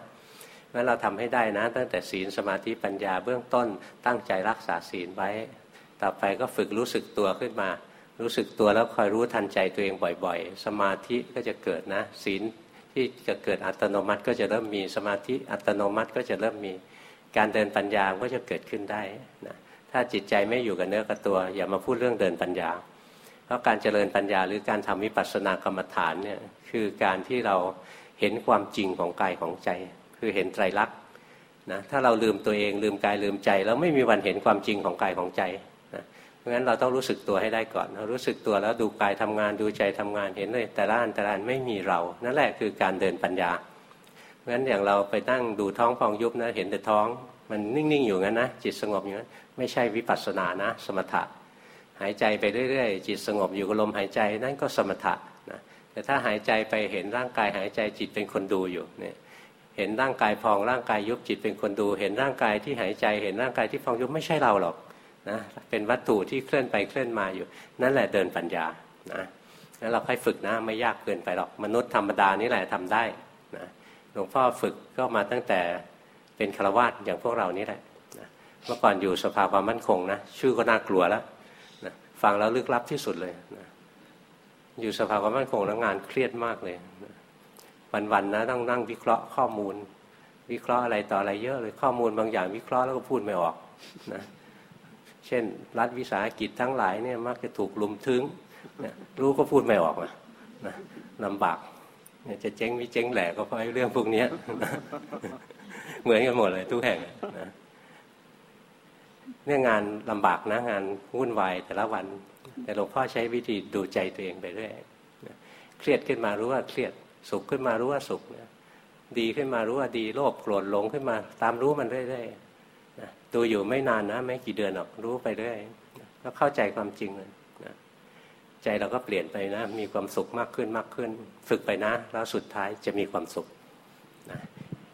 เมื่อเราทำให้ได้นะ ตั้งแต่ศีลสมาธิปัญญาเบื้องต้นตั้งใจรักษาศีลไว้ ต่อไปก็ฝึกรู้สึกตัวขึ้นมา รู้สึกตัวแล้วคอยรู้ทันใจตัวเองบ่อยๆ สมาธิก็จะเกิดนะ ศีลที่จะเกิดอัตโนมัติก็จะเริ่มมีสมาธิอัตโนมัติก็จะเริ่มมีการเดินปัญญาก็จะเกิดขึ้นได้นะถ้าจิตใจไม่อยู่กับเนื้อกับตัว อย่ามาพูดเรื่องเดินปัญญา เพราะการเจริญปัญญาหรือการทำวิปัสสนากรรมฐานเนี่ยคือการที่เราเห็นความจริงของกายของใจ คือเห็นไตรลักษณ์นะถ้าเราลืมตัวเองลืมกายลืมใจแล้วไม่มีวันเห็นความจริงของกายของใจนะเพราะฉะนั้นเราต้องรู้สึกตัวให้ได้ก่อนเรารู้สึกตัวแล้วดูกายทำงานดูใจทำงานเห็นเลยแต่ละอันแต่ละอันไม่มีเรา นั่นแหละคือการเดินปัญญาเพราะฉะนั้นอย่างเราไปนั่งดูท้องพองยุบนะเห็นแต่ท้อง มันนิ่งๆอยู่งั้นนะจิตสงบอยู่งั้นไม่ใช่วิปัสสนานะ สมถะ หายใจไปเรื่อยๆ จิตสงบอยู่กับลมหายใจนั่นก็สมถะนะแต่ถ้าหายใจไปเห็นร่างกายหายใจจิตเป็นคนดูอยู่เนี่ยเห็นร่างกายพองร่างกายยุบจิตเป็นคนดู เห็นร่างกายที่หายใจ เห็นร่างกายที่พองยุบไม่ใช่เราหรอกนะเป็นวัตถุที่เคลื่อนไปเคลื่อนมาอยู่ นั่นแหละเดินปัญญานะแล้วเราค่อยฝึกนะไม่ยากเกินไปหรอกมนุษย์ธรรมดานี่แหละทำได้นะหลวงพ่อฝึกก็มาตั้งแต่เป็นฆราวาสอย่างพวกเรานี่แหละเมื่อก่อนอยู่สภาความมั่นคงนะชื่อก็น่ากลัวแล้ว ฟังแล้วลึกลับที่สุดเลยนะอยู่สภาความมั่นคงแล้วงานเครียดมากเลยนะวันๆนะต้องนั่งวิเคราะห์ข้อมูล วิเคราะห์อะไรต่ออะไรเยอะเลยข้อมูลบางอย่างวิเคราะห์แล้วก็พูดไม่ออกนะเช่น รัฐวิสาหกิจทั้งหลายเนี่ยมักจะถูกลุมทึงนะรู้ก็พูดไม่ออกนะนะลำบากเนี่ยจะเจ๊งไม่เจ๊งแหลกก็เพราะเรื่องพวกนี้เหมือนกันหมดเลยทุกแห่งนะ เนี่ยงานลำบากนะงานวุ่นวายแต่ละวัน แต่หลวงพ่อใช้วิธีดูใจตัวเองไปเรื่อยเครียดขึ้นมารู้ว่าเครียดสุขขึ้นมารู้ว่าสุขดีขึ้นมารู้ว่าดีโลภโกรธหลงขึ้นมา ตามรู้มันเรื่อยๆดูอยู่ไม่นานนะ ไม่กี่เดือนหรอกรู้ไปเรื่อยก็เข้าใจความจริงเลยนะใจเราก็เปลี่ยนไปนะ มีความสุขมากขึ้นมากขึ้น ฝึกไปนะ แล้วสุดท้ายจะมีความสุขนะ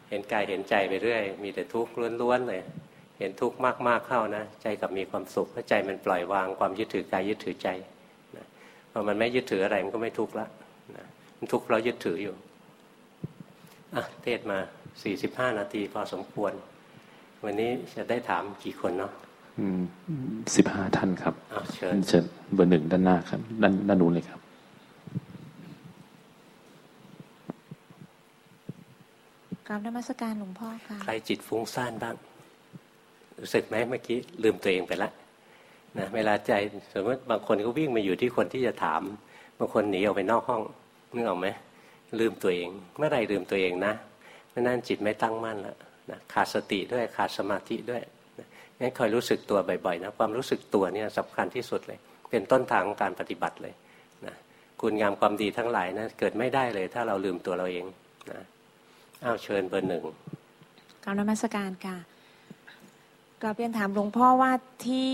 เห็นกายเห็นใจไปเรื่อย มีแต่ทุกข์ล้วนๆเลย เห็นทุกข์มากๆเข้านะ ใจกับมีความสุขเพราะใจมันปล่อยวางความยึดถือกายยึดถือใจนะพอมันไม่ยึดถืออะไรมันก็ไม่ทุกข์ละนะมันทุกข์เรายึดถืออยู่อะเทศมาสี่สิบห้านาทีพอสมควร วันนี้จะได้ถามกี่คนเนาะสิบห้าท่านครับเชิญเชิญเบอร์หนึ่งด้านหน้าครับ ด้านด้านนู้นเลยครับ กราบนมัสการหลวงพ่อค่ะ ใครจิตฟุ้งซ่านบ้าง รู้สึกไหมเมื่อกี้ลืมตัวเองไปละนะเวลาใจสมมติบางคนก็วิ่งมาอยู่ที่คนที่จะถาม บางคนหนีออกไปนอกห้องนึกออกไหมลืมตัวเอง เมื่อไรลืมตัวเองนะไม่นั่นจิตไม่ตั้งมั่นแล้วนะขาดสติด้วยขาดสมาธิด้วยนะงั้นคอยรู้สึกตัวบ่อยๆนะความรู้สึกตัวเนี่ยสำคัญที่สุดเลย เป็นต้นทางของการปฏิบัติเลยนะคุณงามความดีทั้งหลายนะเกิดไม่ได้เลย ถ้าเราลืมตัวเราเองนะอ้าวเชิญเบอร์หนึ่งกรรนมัสการค่ะ ก็เรียนถามหลวงพ่อว่าที่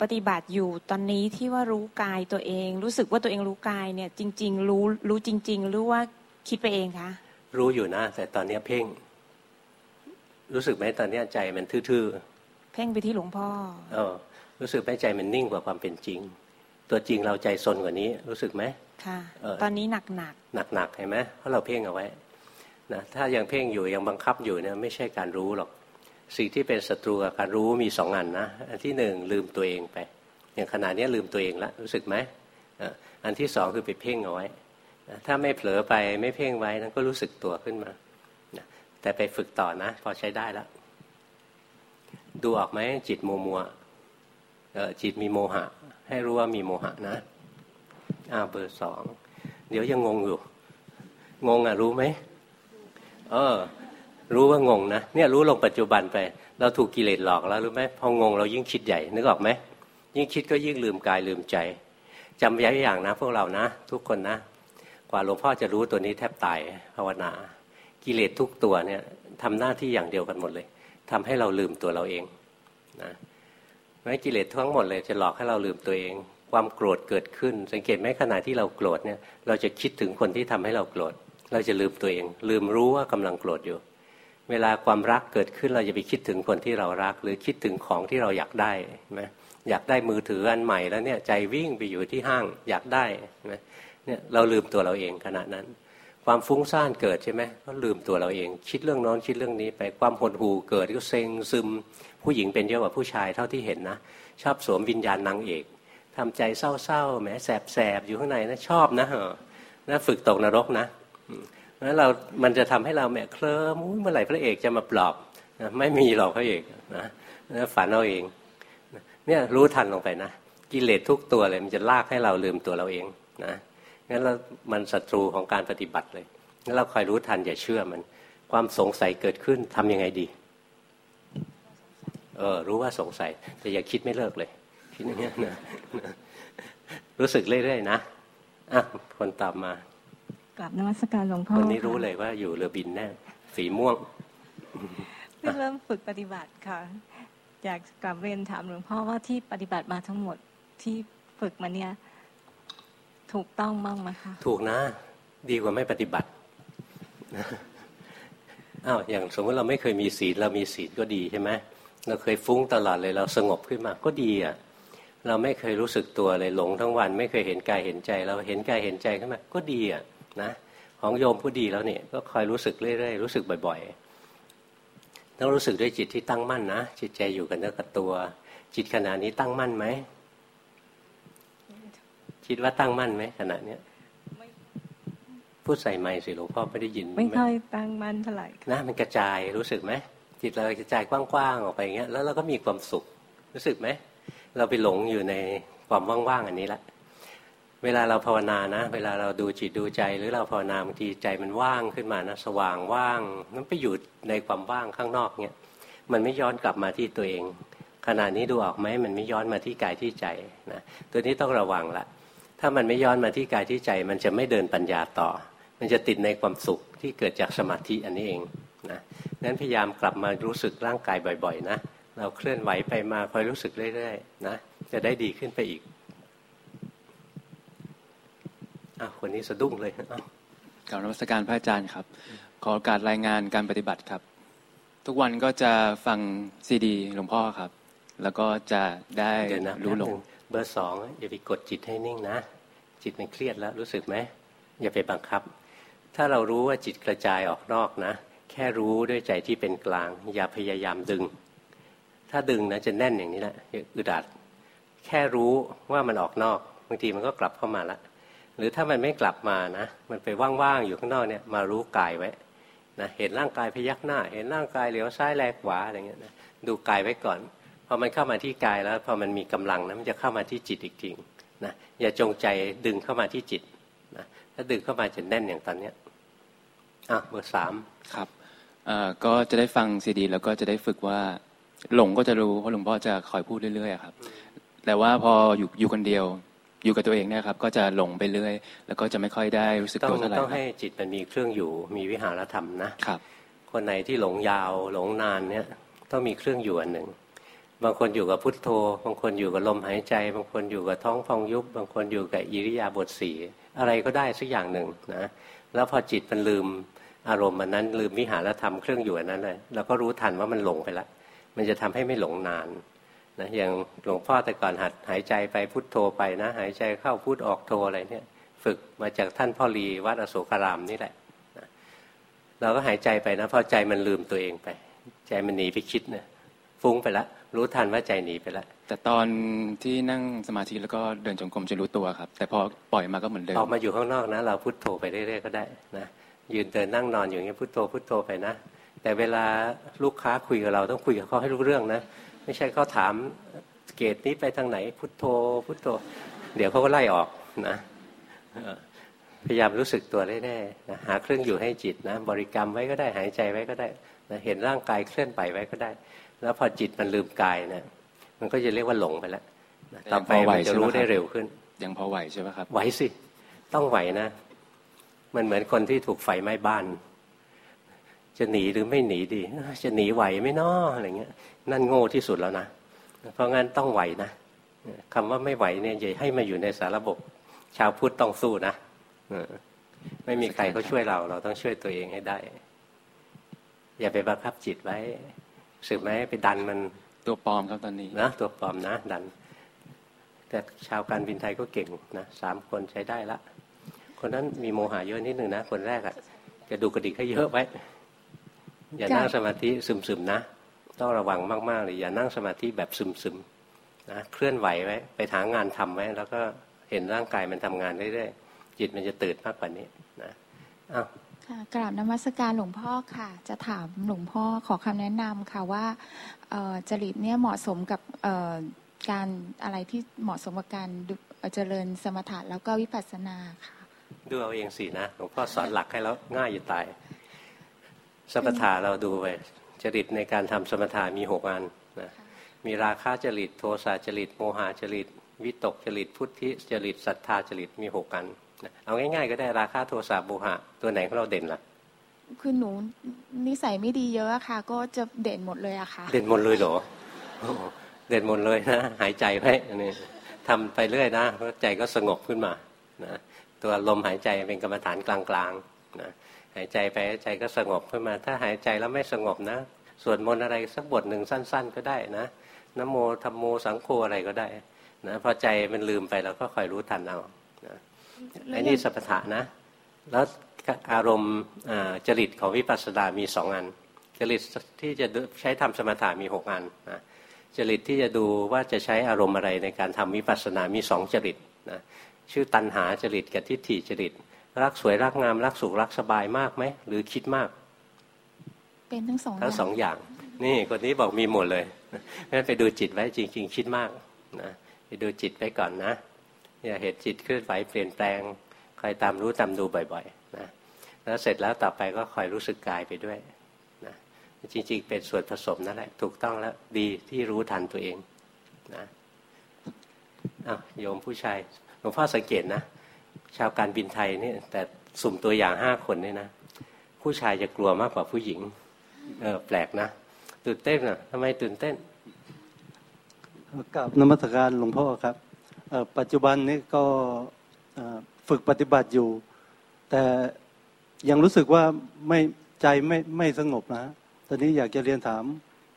ปฏิบัติอยู่ตอนนี้ที่ว่ารู้กายตัวเอง รู้สึกว่าตัวเองรู้กายเนี่ย จริง ๆ รู้รู้จริง ๆ หรือว่าคิดไปเองคะรู้อยู่นะ แต่ตอนนี้เพ่ง รู้สึกไหมตอนนี้ใจมันทื่อๆเพ่งไปที่หลวงพ่อเออรู้สึกไหมใจมันนิ่งกว่าความเป็นจริง ตัวจริงเราใจซนกว่านี้ รู้สึกไหมค่ะตอนนี้หนักหนักหนักหนักเห็นไหมเพราะเราเพ่งเอาไว้นะถ้ายังเพ่งอยู่ยังบังคับอยู่เนี่ยไม่ใช่การรู้หรอก สิ่งที่เป็นศัตรูกับการรู้มีสองอันนะอันที่หนึ่งลืมตัวเองไป อย่างขนาดนี้ลืมตัวเองแล้วรู้สึกไหมอันที่สองคือไปเพ่งเอาไว้ถ้าไม่เผลอไปไม่เพ่งไว้นั้นก็รู้สึกตัวขึ้นมาแต่ไปฝึกต่อนะ พอใช้ได้แล้ว ดูออกไหมจิตมัวมัวจิตมีโมหะ ให้รู้ว่ามีโมหะนะอ้าวเบอร์สองเดี๋ยวยังงงอยู่ งงอะรู้ไหมเออ รู้ว่างงนะเนี่ยรู้ลงปัจจุบันไป เราถูกกิเลสหลอกแล้วรู้ไหมพองงเรายิ่งคิดใหญ่นึกออกไหมยิ่งคิดก็ยิ่งลืมกายลืมใจจำไว้อย่างนะ พวกเรานะ ทุกคนนะ กว่าหลวงพ่อจะรู้ตัวนี้แทบตายภาวนา กิเลสทุกตัวเนี่ยทำหน้าที่อย่างเดียวกันหมดเลยทำให้เราลืมตัวเราเองนะไม่กิเลสทั้งหมดเลยจะหลอกให้เราลืมตัวเอง ความโกรธเกิดขึ้น สังเกตไหมขณะที่เราโกรธเนี่ย เราจะคิดถึงคนที่ทำให้เราโกรธเราจะลืมตัวเอง ลืมรู้ว่ากำลังโกรธอยู่ เวลาความรักเกิดขึ้นเราจะไปคิดถึงคนที่เรารัก หรือคิดถึงของที่เราอยากได้ไหมอยากได้มือถืออันใหม่แล้วเนี่ยใจวิ่งไปอยู่ที่ห้างอยากได้ไหมเนี่ยเราลืมตัวเราเองขณะนั้น ความฟุ้งซ่านเกิดใช่ไหมก็ลืมตัวเราเอง คิดเรื่องน้อนคิดเรื่องนี้ไปความหดหู่เกิดก็เซ็งซึม ผู้หญิงเป็นเยอะกว่าผู้ชายเท่าที่เห็นนะชอบสวมวิญญาณนางเอกทำใจเศร้าๆแหมแสบๆอยู่ข้างในนะชอบนะเหรอนะฝึกตกนรกนะ นั้นเรา มันจะทำให้เราแหมเคลิ้มเมื่อไหร่พระเอกจะมาปลอบนะไม่มีหรอกพระเอกนะนะฝันเอาเองเนี่ยรู้ทันลงไปนะกิเลสทุกตัวเลยมันจะลากให้เราลืมตัวเราเองนะงั้นเรามันศัตรูของการปฏิบัติเลยงั้นเราคอยรู้ทันอย่าเชื่อมัน ความสงสัยเกิดขึ้นทํำยังไงดี เออรู้ว่าสงสัย แต่อย่าคิดไม่เลิกเลย คิดอย่างเงี้ยนะรู้สึกเรื่อยๆนะอะคนตอบมา กลับนมัสการหลวงพ่อคนนี้รู้เลยว่าอยู่เรือบินแน่สีม่วงเพิ่งเริ่มฝึกปฏิบัติค่ะ อยากกลับเรียนถามหลวงพ่อว่าที่ปฏิบัติมาทั้งหมดที่ฝึกมาเนี่ย ถูกต้องมั้งไหมคะถูกนะ ดีกว่าไม่ปฏิบัติอ้าวอย่างสมมติเราไม่เคยมีศีลเรามีศีลก็ดีใช่ไหมเราเคยฟุ้งตลอดเลยเราสงบขึ้นมาก็ดีอะเราไม่เคยรู้สึกตัวเลยหลงทั้งวัน ไม่เคยเห็นกายเห็นใจ เราเห็นกายเห็นใจขึ้นมาก็ดีอะ นะของโยมผู้ดีแล้วเนี่ยก็คอยรู้สึกเรื่อยๆรู้สึกบ่อยๆต้องรู้สึกด้วยจิตที่ตั้งมั่นนะจิตใจอยู่กับเนื้อกับตัว จิตขณะนี้ตั้งมั่นไหมคิดว่าตั้งมั่นไหมขณะเนี้ยพูดใส่ไม้สิหลวงพ่อไม่ได้ยิน ไม่ค่อยตั้งมั่นเท่าไหร่นะมันกระจายรู้สึกไหมจิตเรากระจายกว้างๆออกไปอย่างเงี้ยแล้วเราก็มีความสุขรู้สึกไหมเราไปหลงอยู่ในความว่างๆอันนี้ละ เวลาเราภาวนานะ เวลาเราดูจิตดูใจ หรือเราภาวนาบางทีใจมันว่างขึ้นมานะสว่างว่างมันไปอยู่ในความว่างข้างนอกเนี่ยมันไม่ย้อนกลับมาที่ตัวเอง ขณะนี้ดูออกไหมมันไม่ย้อนมาที่กายที่ใจนะตัวนี้ต้องระวังละ ถ้ามันไม่ย้อนมาที่กายที่ใจ มันจะไม่เดินปัญญาต่อ มันจะติดในความสุขที่เกิดจากสมาธิอันนี้เองนะนั้นพยายามกลับมารู้สึกร่างกายบ่อย ๆ นะเราเคลื่อนไหวไปมาคอยรู้สึกเรื่อยๆนะจะได้ดีขึ้นไปอีก อ้าวคนนี้สะดุ้งเลยกล่าวนมัสการพระอาจารย์ครับ ขอการรายงานการปฏิบัติครับ ทุกวันก็จะฟังซีดีหลวงพ่อครับ แล้วก็จะได้รู้ลงเบอร์สองอย่าไปกดจิตให้นิ่งนะ จิตมันเครียดแล้วรู้สึกไหมอย่าไปบังคับ ถ้าเรารู้ว่าจิตกระจายออกนอกนะ แค่รู้ด้วยใจที่เป็นกลาง อย่าพยายามดึง ถ้าดึงนะจะแน่นอย่างนี้แหละอึดอัดแค่รู้ว่ามันออกนอกบางทีมันก็กลับเข้ามาแล้ว หรือถ้ามันไม่กลับมานะ มันไปว่างๆอยู่ข้างนอกเนี่ยมารู้กายไว้นะเห็นร่างกายพยักหน้า เห็นร่างกายเหลียวซ้ายแลกขวาอะไรเงี้ยนะดูกายไว้ก่อนพอมันเข้ามาที่กายแล้วพอมันมีกำลังนะมันจะเข้ามาที่จิตอีกทีนะอย่าจงใจดึงเข้ามาที่จิตนะถ้าดึงเข้ามาจะแน่นอย่างตอนเนี้ยอะเบอร์สามครับก็จะได้ฟังซีดี แล้วก็จะได้ฝึกว่าหลงก็จะรู้เพราะหลวงพ่อจะคอยพูดเรื่อยๆครับ แต่ว่าพออยู่อยู่คนเดียว อยู่กับตัวเองเนี่ยครับ ก็จะหลงไปเรื่อย แล้วก็จะไม่ค่อยได้รู้สึกตัวเท่าไหร่ต้องให้จิตมันมีเครื่องอยู่ มีวิหารธรรมนะครับ คนไหนที่หลงยาวหลงนานเนี่ยต้องมีเครื่องอยู่อันหนึ่งบางคนอยู่กับพุทโธ บางคนอยู่กับลมหายใจ บางคนอยู่กับท้องฟองยุบ บางคนอยู่กับอิริยาบถสี่อะไรก็ได้สักอย่างหนึ่งนะแล้วพอจิตมันลืมอารมณ์มันนั้นลืมวิหารธรรมเครื่องอยู่อันนั้นเลยเราก็รู้ทันว่ามันหลงไปละมันจะทำให้ไม่หลงนาน นะอย่างหลวงพ่อแต่ก่อนหัดหายใจไปพุทโธไปนะ หายใจเข้าพุทออกโธอะไรเนี่ย ฝึกมาจากท่านพ่อรีวัดอโศการามนี่แหละนะเราก็หายใจไปนะพอใจมันลืมตัวเองไป ใจมันหนีไปคิดนะฟุ้งไปละรู้ทันว่าใจหนีไปละแต่ตอนที่นั่งสมาธิแล้วก็เดินจงกรมจะรู้ตัวครับ แต่พอปล่อยมาก็เหมือนเดิมออกมาอยู่ข้างนอกนะ เราพุทโธไปเรื่อยๆก็ได้นะยืนเดินนั่งนอนอย่างนี้พุทโธพุทโธไปนะแต่เวลาลูกค้าคุยกับเราต้องคุยกับเขาให้รู้เรื่องนะ ไม่ใช่เขาถามเกตนี้ไปทางไหน พุทโธ พุทโธ เดี๋ยวเขาก็ไล่ออกนะพยายามรู้สึกตัวได้แน่หาเครื่องอยู่ให้จิตนะ บริกรรมไว้ก็ได้หายใจไว้ก็ได้นะเห็นร่างกายเคลื่อนไปไว้ก็ได้ แล้วพอจิตมันลืมกายนะมันก็จะเรียกว่าหลงไปแล้วต่อไปมันจะรู้ได้เร็วขึ้น ยังพอไหวใช่ไหมครับ ไหวสิ ต้องไหวนะ มันเหมือนคนที่ถูกไฟไหม้บ้าน จะหนีหรือไม่หนีดี จะหนีไหวไม่นออะไรเงี้ย นั่นโง่ที่สุดแล้วนะ เพราะงั้นต้องไหวนะคำว่าไม่ไหวเนี่ยอย่าให้มาอยู่ในสารระบบ ชาวพุทธต้องสู้นะไม่มีใครเขาช่วยเรา เราต้องช่วยตัวเองให้ได้ อย่าไปบังคับจิตไว้สึกไหมไปดันมันตัวปลอมครับตอนนี้นะตัวปลอมนะ ดัน แต่ชาวการบินไทยก็เก่งนะสามคนใช้ได้ละ คนนั้นมีโมหะเยอะนิดหนึ่งนะ คนแรกอะ่ะกระดูกกระดิกให้เยอะไว้ อย่านั่งสมาธิซึมๆนะ ต้องระวังมากๆเลยอย่านั่งสมาธิแบบซึมๆนะเคลื่อนไหวไว้ไปถางงานทำไว้แล้วก็เห็นร่างกายมันทำงานเรื่อยๆจิตมันจะตื่นมากกว่านี้นะอ้าวกราบนมัสการหลวงพ่อค่ะ จะถามหลวงพ่อขอคำแนะนำค่ะว่าจริตเนี่ยเหมาะสมกับการอะไรที่เหมาะสมกับการเจริญสมถะแล้วก็วิปัสสนาค่ะ ดูเอาเองสินะหลวงพ่อสอนหลักให้แล้วง่ายอยู่ตาย สมถะเราดูไปจริตในการทำสมถะมีหกอันนะมีราคะจริตโทสะจริตโมหะจริตวิตกจริตพุทธิจริตศรัทธาจริตมีหกอันเอาง่ายๆ ก็ได้ราคาโทสะโมหะตัวไหนของเราเด่นล่ะคือหนูนิสัยไม่ดีเยอะค่ะ ก็จะเด่นหมดเลยอะค่ะ เด่นหมดเลยเหรอเด่นหมดเลยนะหายใจไว้นี่ทำไปเรื่อยนะใจก็สงบขึ้นมานะตัวลมหายใจเป็นกรรมฐานกลางๆนะ หายใจไปใจก็สงบขึ้นมา ถ้าหายใจแล้วไม่สงบนะสวดมนต์อะไรสักบทหนึ่งสั้น ๆ ก็ได้นะนโมธรรมโมสังโฆอะไรก็ได้นะพอใจมันลืมไปเราก็คอยรู้ทันเอาไอ้นี่สัพพะนะ แล้วอารมณ์จริตของวิปัสสนามีสองอัน จริตที่จะใช้ทำสมถะมีหกอันนะจริตที่จะดูว่าจะใช้อารมณ์อะไรในการทำวิปัสสนามีสองจริตนะชื่อตัณหาจริตกับทิฏฐิจริต รักสวยรักงาม รักสุขรักสบายมากไหมหรือคิดมาก เป็นทั้งสองทั้งสองอย่าง นี่คนนี้บอกมีหมดเลยงั้นไปดูจิตไว้จริง ๆ คิดมากนะไปดูจิตไว้ก่อนนะอย่าเห็นจิตเคลื่อนไหวเปลี่ยนแปลงคอยตามรู้ตามดูบ่อยๆนะแล้วเสร็จแล้วต่อไปก็คอยรู้สึกกายไปด้วยนะจริง ๆ เป็นส่วนผสมนั่นแหละ ถูกต้องแล้วดีที่รู้ทันตัวเองนะอ้าวโยมผู้ชายหลวงพ่อสังเกตนะ ชาวการบินไทยนี่แต่สุ่มตัวอย่างห้าคนนี่นะ ผู้ชายจะกลัวมากกว่าผู้หญิง เออแปลกนะตื่นเต้นอะทำไมตื่นเต้นกับนมัสการหลวงพ่อครับปัจจุบันนี้ก็ฝึกปฏิบัติอยู่ แต่ยังรู้สึกว่าไม่ใจไม่ไม่สงบนะตอนนี้อยากจะเรียนถาม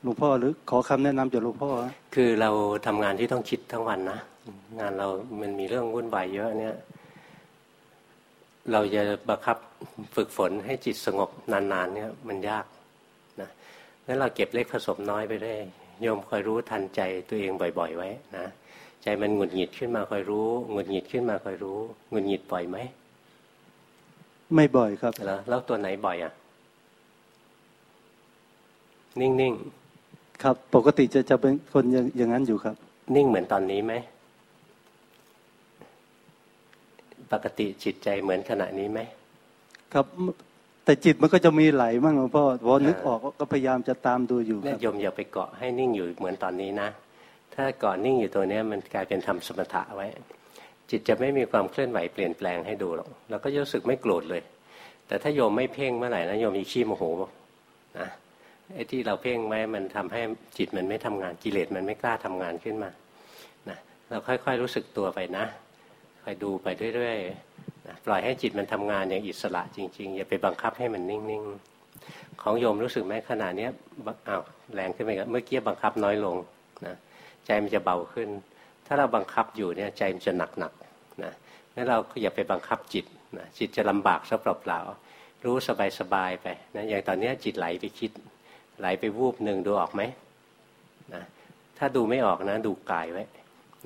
หลวงพ่อหรือขอคำแนะนำจากหลวงพ่อ คือเราทำงานที่ต้องคิดทั้งวันนะงานเรามันมีเรื่องวุ่นวายเยอะเนี่ย เราจะบังคับฝึกฝนให้จิตสงบนานๆเนี่ยมันยากนะงั้นเราเก็บเล็กผสมน้อยไปได้โยมคอยรู้ทันใจตัวเองบ่อย ๆ ไว้นะใจมันหงุดหงิดขึ้นมาคอยรู้หงุดหงิดขึ้นมาคอยรู้หงุดหงิดบ่อยไหมไม่บ่อยครับแล้วแล้วตัวไหนบ่อยอะ นิ่งๆครับ ปกติจะจะเป็นคนอย่างอย่างนั้นอยู่ครับ นิ่งเหมือนตอนนี้ไหม ปกติจิตใจเหมือนขณะนี้ไหมครับแต่จิตมันก็จะมีไหลมั่งหลวงพ่อพอนึกออกก็พยายามจะตามดูอยู่ครับโยมอย่าไปเกาะให้นิ่งอยู่เหมือนตอนนี้นะ ถ้าก่อนนิ่งอยู่ตัวนี้มันกลายเป็นทำสมถะไว้ จิตจะไม่มีความเคลื่อนไหวเปลี่ยนแปลงให้ดูหรอกเราก็รู้สึกไม่โกรธเลย แต่ถ้าโยมไม่เพ่งเมื่อไหร่นะโยมมีขี้โมโหนะไอ้ที่เราเพ่งไว้มันทำให้จิตมันไม่ทำงานกิเลสมันไม่กล้าทำงานขึ้นมานะเราค่อยๆรู้สึกตัวไปนะ คอยดูไปเรื่อยๆปล่อยให้จิตมันทำงานอย่างอิสระจริงๆ อย่าไปบังคับให้มันนิ่งๆ ของโยมรู้สึกไหมขนาดนี้อ้าวแรงขึ้นไปเมื่อกี้บังคับน้อยลงนะใจมันจะเบาขึ้น ถ้าเราบังคับอยู่เนี่ยใจมันจะหนักหนักนะงั้นเราอย่าไปบังคับจิตนะจิตจะลำบากซะเปล่าๆรู้สบายๆไปนะอย่างตอนนี้จิตไหลไปคิด ไหลไปวูบหนึ่งดูออกไหมนะถ้าดูไม่ออกนะ ดูกายไว้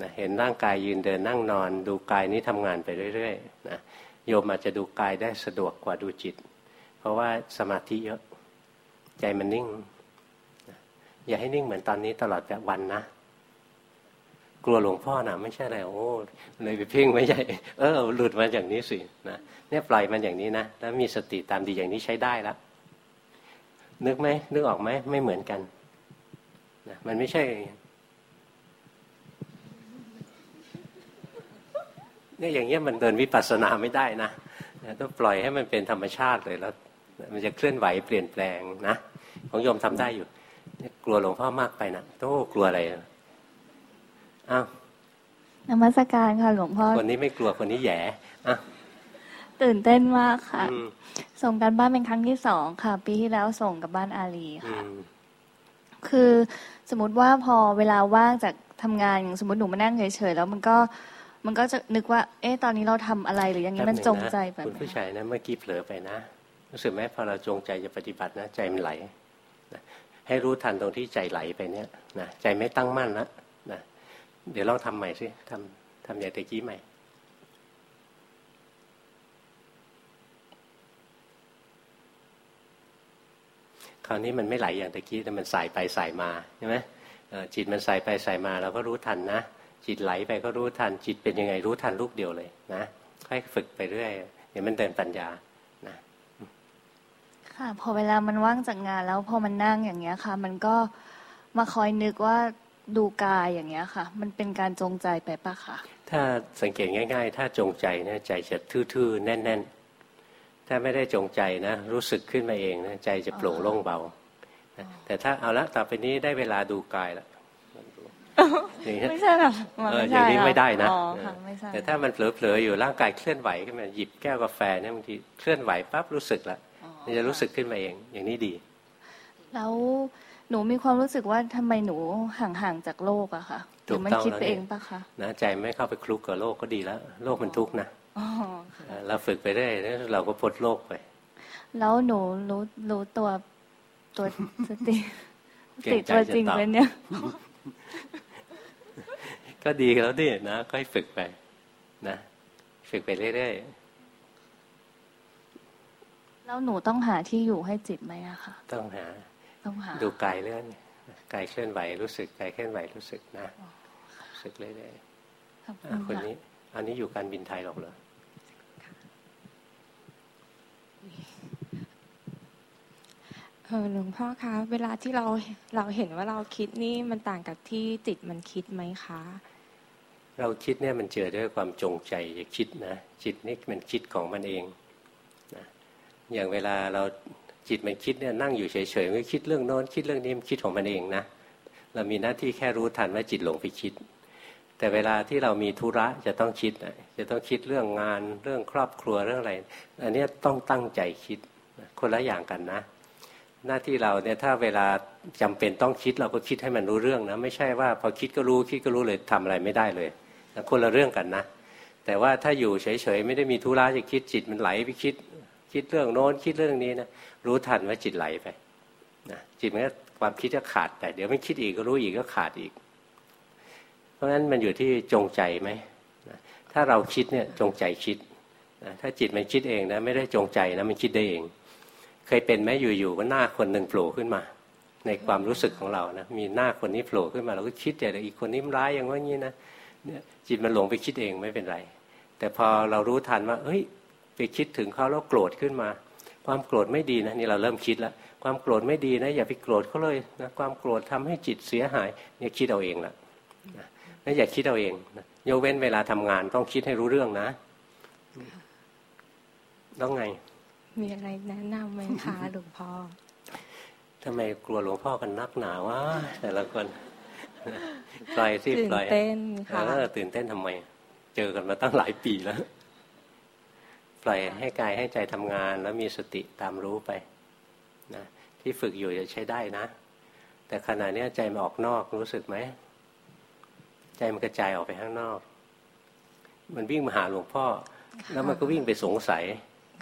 นะเห็นร่างกายยืนเดินนั่งนอน ดูกายนี้ทำงานไปเรื่อยๆนะโยมอาจจะดูกายได้สะดวกกว่าดูจิต เพราะว่าสมาธิเยอะใจมันนิ่ง อย่าให้นิ่งเหมือนตอนนี้ตลอดแบบวันนะ กลัวหลวงพ่อนะไม่ใช่อะไรโอ้เลยไปเพ่งไม่ใช่เออหลุดมาอย่างนี้สินะเนี่ยปล่อยมันอย่างนี้นะแล้วมีสติตามดีอย่างนี้ใช้ได้แล้วนึกไหมนึกออกไหมไม่เหมือนกันนะมันไม่ใช่ เนี่ยอย่างเงี้ยมันเดินวิปัสสนาไม่ได้นะต้องปล่อยให้มันเป็นธรรมชาติเลยแล้ว มันจะเคลื่อนไหวเปลี่ยนแปลงนะของโยมทำได้อยู่กลัวหลวงพ่อมากไปนะโต้กลัวอะไรอ้าวนมัสการค่ะหลวงพ่อคนนี้ไม่กลัวคนนี้แย่อะตื่นเต้นมากค่ะ ส่งกันบ้านเป็นครั้งที่สองค่ะ ปีที่แล้วส่งกับบ้านอาลีค่ะ คือสมมติว่าพอเวลาว่างจากทำงานอย่างสมมติหนูมานั่งเฉยๆแล้วมันก็ มันก็จะนึกว่า เอ๊ะตอนนี้เราทำอะไรหรืออย่างนี้มันจงใจแบบคุณผู้ชายนะเมื่อกี้เผลอไปนะรู้สึกไหมพอเราจงใจจะปฏิบัตินะใจมันไหลให้รู้ทันตรงที่ใจไหลไปเนี่ยนะใจไม่ตั้งมั่นแล้วนะเดี๋ยวลองทำใหม่สิทำทำอย่างตะกี้ใหม่คราวนี้มันไม่ไหลอย่างตะกี้แต่มันสายไปสายมาใช่ไหมจิตมันสายไปสายมาเราก็รู้ทันนะ จิตไหลไปก็รู้ทันจิตเป็นยังไงรู้ทันลูกเดียวเลยนะค่อยฝึกไปเรื่อยเดี๋ยวมันเดินปัญญานะค่ะพอเวลามันว่างจากงานแล้วพอมันนั่งอย่างเงี้ยค่ะ มันก็มาคอยนึกว่าดูกายอย่างเงี้ยค่ะ มันเป็นการจงใจไปปะคะถ้าสังเกตง่าย ๆ ถ้าจงใจเนี่ยใจจะทื่อๆแน่น ๆ ถ้าไม่ได้จงใจนะ รู้สึกขึ้นมาเองนะใจจะโปร่งโล่งเบาแต่ถ้าเอาละต่อไปนี้ได้เวลาดูกายแล้ว ไม่ใช่หรออย่างนี้ไม่ได้นะแต่ถ้ามันเผลอๆอยู่ร่างกายเคลื่อนไหวขึ้นมาหยิบแก้วกาแฟเนี่ยบางทีเคลื่อนไหวปั๊บรู้สึกแล้วมันจะรู้สึกขึ้นมาเอง อย่างนี้ดี แล้วหนูมีความรู้สึกว่าทำไมหนูห่างๆจากโลกอะค่ะหรือมันคิดไปเองปะคะนะใจไม่เข้าไปคลุกกับโลกก็ดีแล้ว โลกมันทุกข์นะเราฝึกไปได้แล้วเราก็พ้นโลกไป แล้วหนูรู้รู้ตัวตัวสติติตัวจริงเป็นเนี่ย ก็ดีแล้วดินะค่อยฝึกไป นะ ฝึกไปเรื่อยๆแล้วหนูต้องหาที่อยู่ให้จิตไหมอะคะต้องหา ต้องหา ดูกายเลื่อนกายเคลื่อนไหวรู้สึกกายเคลื่อนไหวรู้สึกนะสึกเรื่อยๆคนนี้ อันนี้อยู่การบินไทยหรอกเหรอ เออหลวงพ่อคะ เวลาที่เราเราเห็นว่าเราคิดนี่มันต่างกับที่จิตมันคิดไหมคะ เราคิดเนี่ยมันเจอด้วยความจงใจจะคิดนะจิตนี่มันคิดของมันเองนะอย่างเวลาเราจิตมันคิดเนี่ยนั่งอยู่เฉยๆไม่คิดเรื่องโน้นคิดเรื่องนี้มันคิดของมันเองนะเรามีหน้าที่แค่รู้ทันว่าจิตหลงไปคิด แต่เวลาที่เรามีธุระจะต้องคิดจะต้องคิดเรื่องงานเรื่องครอบครัวเรื่องอะไร อันนี้ต้องตั้งใจคิดคนละอย่างกันนะ หน้าที่เราเนี่ยถ้าเวลาจำเป็นต้องคิดเราก็คิดให้มันรู้เรื่องนะไม่ใช่ว่าพอคิดก็รู้คิดก็รู้เลยทำอะไรไม่ได้เลยคนละเรื่องกันนะ แต่ว่าถ้าอยู่เฉยๆไม่ได้มีธุระจะคิดจิตมันไหลไปคิด คิดเรื่องโน้นคิดเรื่องนี้นะรู้ทันว่าจิตไหลไปนะจิตมันก็ความคิดก็ขาดแต่เดี๋ยวไม่คิดอีกก็รู้อีกก็ขาดอีก เพราะฉะนั้นมันอยู่ที่จงใจไหมถ้าเราคิดเนี่ยจงใจคิดถ้าจิตมันคิดเองนะไม่ได้จงใจนะมันคิดได้เอง เคยเป็นไหมอยู่ๆก็หน้าคนหนึ่งโผล่ขึ้นมา ในความรู้สึกของเรานะมีหน้าคนนี้โผล่ขึ้นมาเราก็คิดแต่อีกคนนี้ร้ายอย่างว่างี้นะเนี่ยจิตมันหลงไปคิดเองไม่เป็นไร แต่พอเรารู้ทันว่าเฮ้ยไปคิดถึงเขาแล้วโกรธขึ้นมา ความโกรธไม่ดีนะนี่เราเริ่มคิดแล้วความโกรธไม่ดีนะอย่าไปโกรธเขาเลยนะความโกรธทำให้จิตเสียหายเนี่ยคิดเอาเองละนะอย่าคิดเอาเองนะยกเว้นเวลาทำงานต้องคิดให้รู้เรื่องนะต้องไง มีอะไรแนะนำไหมคะหลวงพ่อทำไมกลัวหลวงพ่อกันนักหนาวะแต่ละคนปล่อยที่ปล่อยตื่นเต้นค่ะตื่นเต้นทำไม เจอกันมาตั้งหลายปีแล้ว ปล่อยให้กายให้ใจทำงาน แล้วมีสติตามรู้ไปนะที่ฝึกอยู่จะใช้ได้นะ แต่ขณะนี้ใจมันออกนอกรู้สึกไหม ใจมันกระจายออกไปข้างนอก มันวิ่งมาหาหลวงพ่อ แล้วมันก็วิ่งไปสงสัย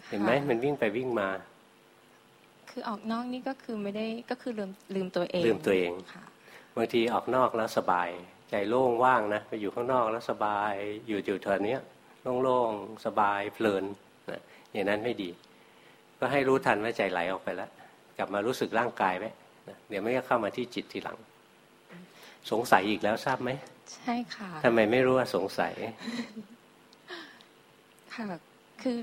เห็นไหมมันวิ่งไปวิ่งมา คือออกนอกนี่ก็คือไม่ได้ก็คือลืมลืมตัวเองลืมตัวเองค่ะบางทีออกนอกแล้วสบาย ใจโล่งว่างนะไปอยู่ข้างนอกแล้วสบายอยู่อยู่แถวนี้โล่งๆสบายเพลินนะอย่างนั้นไม่ดี ก็ให้รู้ทันว่าใจไหลออกไปแล้ว กลับมารู้สึกร่างกายไว้นะเดี๋ยวไม่ก็เข้ามาที่จิตทีหลัง สงสัยอีกแล้วทราบไหมใช่ค่ะทำไมไม่รู้ว่าสงสัยค่ะคือ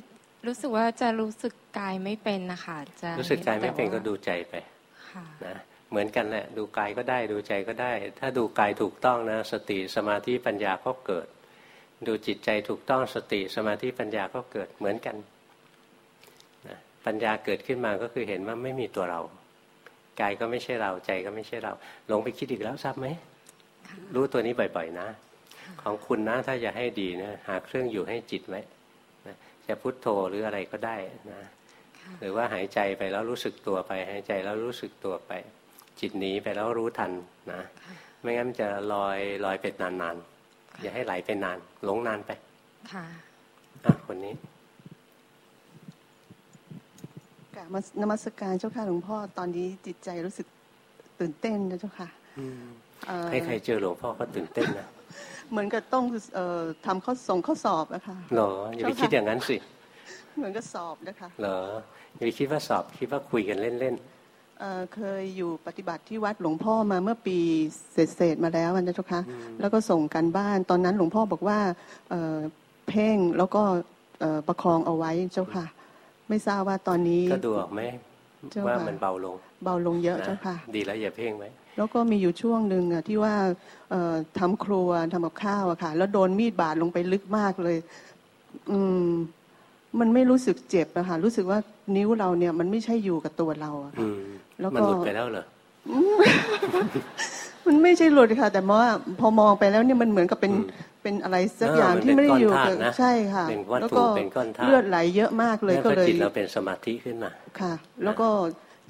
รู้สึกว่าจะรู้สึกกายไม่เป็นนะคะจะรู้สึกกายไม่เป็นก็แต่ว่ดูใจไปค่ะนะเหมือนกันแหละดูกายก็ได้ดูใจก็ได้ ถ้าดูกายถูกต้องนะ สติสมาธิปัญญาก็เกิด ดูจิตใจถูกต้องสติสมาธิปัญญาก็เกิดเหมือนกันนะปัญญาเกิดขึ้นมาก็คือเห็นว่าไม่มีตัวเรากายก็ไม่ใช่เราใจก็ไม่ใช่เราหลงไปคิดอีกแล้วทราบไหมค่ะรู้ตัวนี้บ่อยๆนะ ของคุณนะถ้าจะให้ดีนะหาเครื่องอยู่ให้จิตไว้นะ จะพุทโธหรืออะไรก็ได้นะค่ะหรือว่าหายใจไปแล้วรู้สึกตัวไป หายใจแล้วรู้สึกตัวไป จิตหนีไปแล้วรู้ทันนะไม่งั้นมันจะลอยลอยไปนานๆอย่าให้ไหลไปนาน หลงนานไป ค่ะอะคนนี้กราบนมัสการเจ้าค่ะหลวงพ่อตอนนี้จิตใจรู้สึกตื่นเต้นนะเจ้าค่ะเอ่อให้ใครเจอหลวงพ่อก็ตื่นเต้นนะ เหมือนกับต้องเอ่อทำข้อส่งข้อสอบอะค่ะเหรออย่าไปคิดอย่างนั้นสิ เหมือนกับสอบนะคะเหรออย่าไปคิดว่าสอบคิดว่าคุยกันเล่นเอ่อเคยอยู่ปฏิบัติที่วัดหลวงพ่อมาเมื่อปีเศษๆมาแล้วนะเจ้าค่ะแล้วก็ส่งกันบ้านตอนนั้นหลวงพ่อบอกว่าเอ่อเพ่งแล้วก็เอ่อประคองเอาไว้เจ้าค่ะ ไม่ทราบว่าตอนนี้ๆก็ดูออกไหมเจ้า ว่าค่ะมันเบาลง เบาลงเยอะนะเจ้าค่ะ ดีแล้วอย่าเพ่งไว้แล้วก็มีอยู่ช่วงหนึ่งอะที่ว่าเอ่อทำครัวทำกับข้าวอะค่ะ แล้วโดนมีดบาดลงไปลึกมากเลย อืม มันไม่รู้สึกเจ็บนะคะรู้สึกว่านิ้วเราเนี่ย มันไม่ใช่อยู่กับตัวเราอะค่ะอืมแล้วก็มันหลุดไปแล้วเหรอ มันไม่ใช่หลุดค่ะ แต่ว่าพอมองไปแล้วเนี่ยมันเหมือนกับเป็นอืมเป็นอะไรสักเอออย่างมันที่ไม่ได้อยู่เป็นก้กัอนธาตุนะใช่ค่ะเป็นวัตถุแล้วก็เป็นก้อนธาตุเลือดไหลเยอะมากเลยแล้วก็ก็เลยจิตเราเป็นสมาธิขึ้นมาค่ะ แล้วก็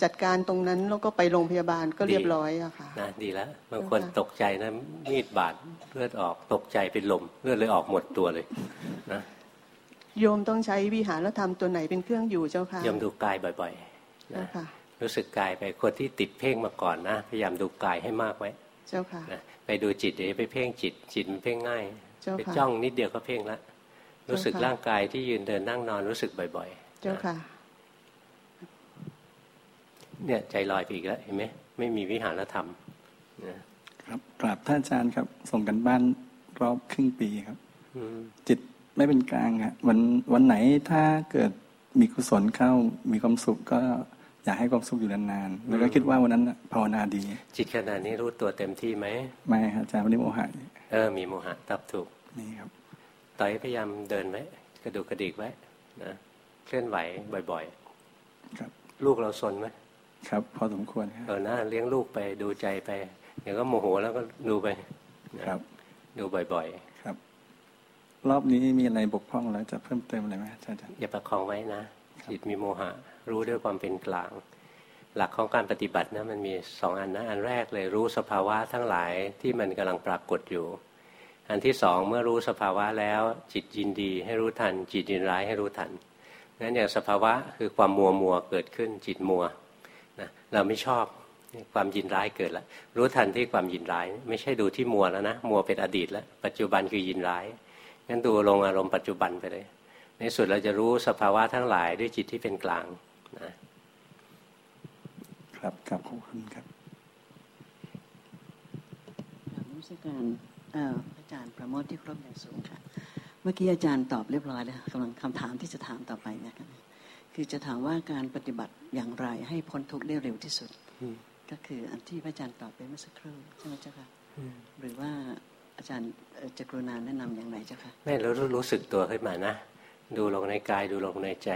จัดการตรงนั้นแล้วก็ไปโรงพยาบาลก็เรียบร้อยอะค่ะนะดีแล้วบางคนค่ะตกใจนะมีดบาดเลือดออกตกใจเป็นลมเลือดเลยออกหมดตัวเลยนะโยมต้องใช้วิหารธรรมตัวไหนเป็นเครื่องอยู่เจ้าค่ะยอมดูกายบ่อยๆเจ้านะค่ะ รู้สึกกายไปคนที่ติดเพ่งมาก่อนนะ พยายามดูกายให้มากไว้ เจ้าค่ะนะไปดูจิตเดี๋ยวไปเพ่งจิต จิตมันเพ่งง่ายเจ้าไปค่ะจ้องนิดเดียวก็เพ่งละรู้สึกเจ้าค่ะร่างกายที่ยืนเดินนั่งนอนรู้สึกบ่อยๆ เจ้านะค่ะ เนี่ยใจลอยไปอีกแล้วเห็นไหมไม่มีวิหารธรรมนะครับกราบท่านอาจารย์ครับ ส่งกันบ้านรอบครึ่งปีครับอืมจิตไม่เป็นกลางครับวันวันไหนถ้าเกิดมีกุศลเข้ามีความสุขก็ อยากให้ความสุขอยู่นานๆแล้วก็คิดว่าวันนั้นน่ะภาวนาดี จิตขณะนี้รู้ตัวเต็มที่ไหมไม่ครับอาจารย์วันนี้โมหะเออมีโมหะตับถูกนี่ครับต่อยพยายามเดินไว้กระดูกกระดิกไว้นะเคลื่อนไหวบ่อยครับๆลูกเราสนไหมครับ พอสมควรครับเออหน้าเลี้ยงลูกไปดูใจไปเดี๋ยวก็โมโหแล้วก็ดูไปนะครับ ดูบ่อยครับ รอบนี้มีอะไรบกพร่องแล้วจะเพิ่มเติมอะไรไหมอาจารย์ๆอย่าประคองไว้นะจิตมีโมหะ รู้ด้วยความเป็นกลาง หลักของการปฏิบัตินะมันมีสองอันนะอันแรกเลยรู้สภาวะทั้งหลายที่มันกำลังปรากฏอยู่ อันที่สองเมื่อรู้สภาวะแล้วจิตยินดีให้รู้ทัน จิตยินร้ายให้รู้ทันงั้นอย่างสภาวะคือความมัวมัวเกิดขึ้นจิตมัวนะเราไม่ชอบความยินร้ายเกิดแล้วรู้ทันที่ความยินร้าย ไม่ใช่ดูที่มัวแล้วนะมัวเป็นอดีตแล้ว ปัจจุบันคือยินร้ายงั้นดูลงอารมณ์ปัจจุบันไปเลย ในสุดเราจะรู้สภาวะทั้งหลายด้วยจิตที่เป็นกลาง นะครับครับขอบคุณครับกราบนมัสการเอ่ออาจารย์ประโมทที่เคารพอย่างสูงค่ะ เมื่อกี้อาจารย์ตอบเรียบร้อยแล้วกำลังคำถามที่จะถามต่อไปเนะคะคือจะถามว่าการปฏิบัติอย่างไรให้พ้นทุกข์ได้เร็วที่สุด ก็คืออันที่พระอาจารย์ตอบไปเมื่อสักครู่ใช่ไหมเจ้าค่ะหรือว่าอาจารย์เอ่อจะกรุณาแนะนำอย่างไรเจ้าค่ะไม่รู้รู้รู้สึกตัวขึ้นมานะ ดูลงในกายดูลงในใจ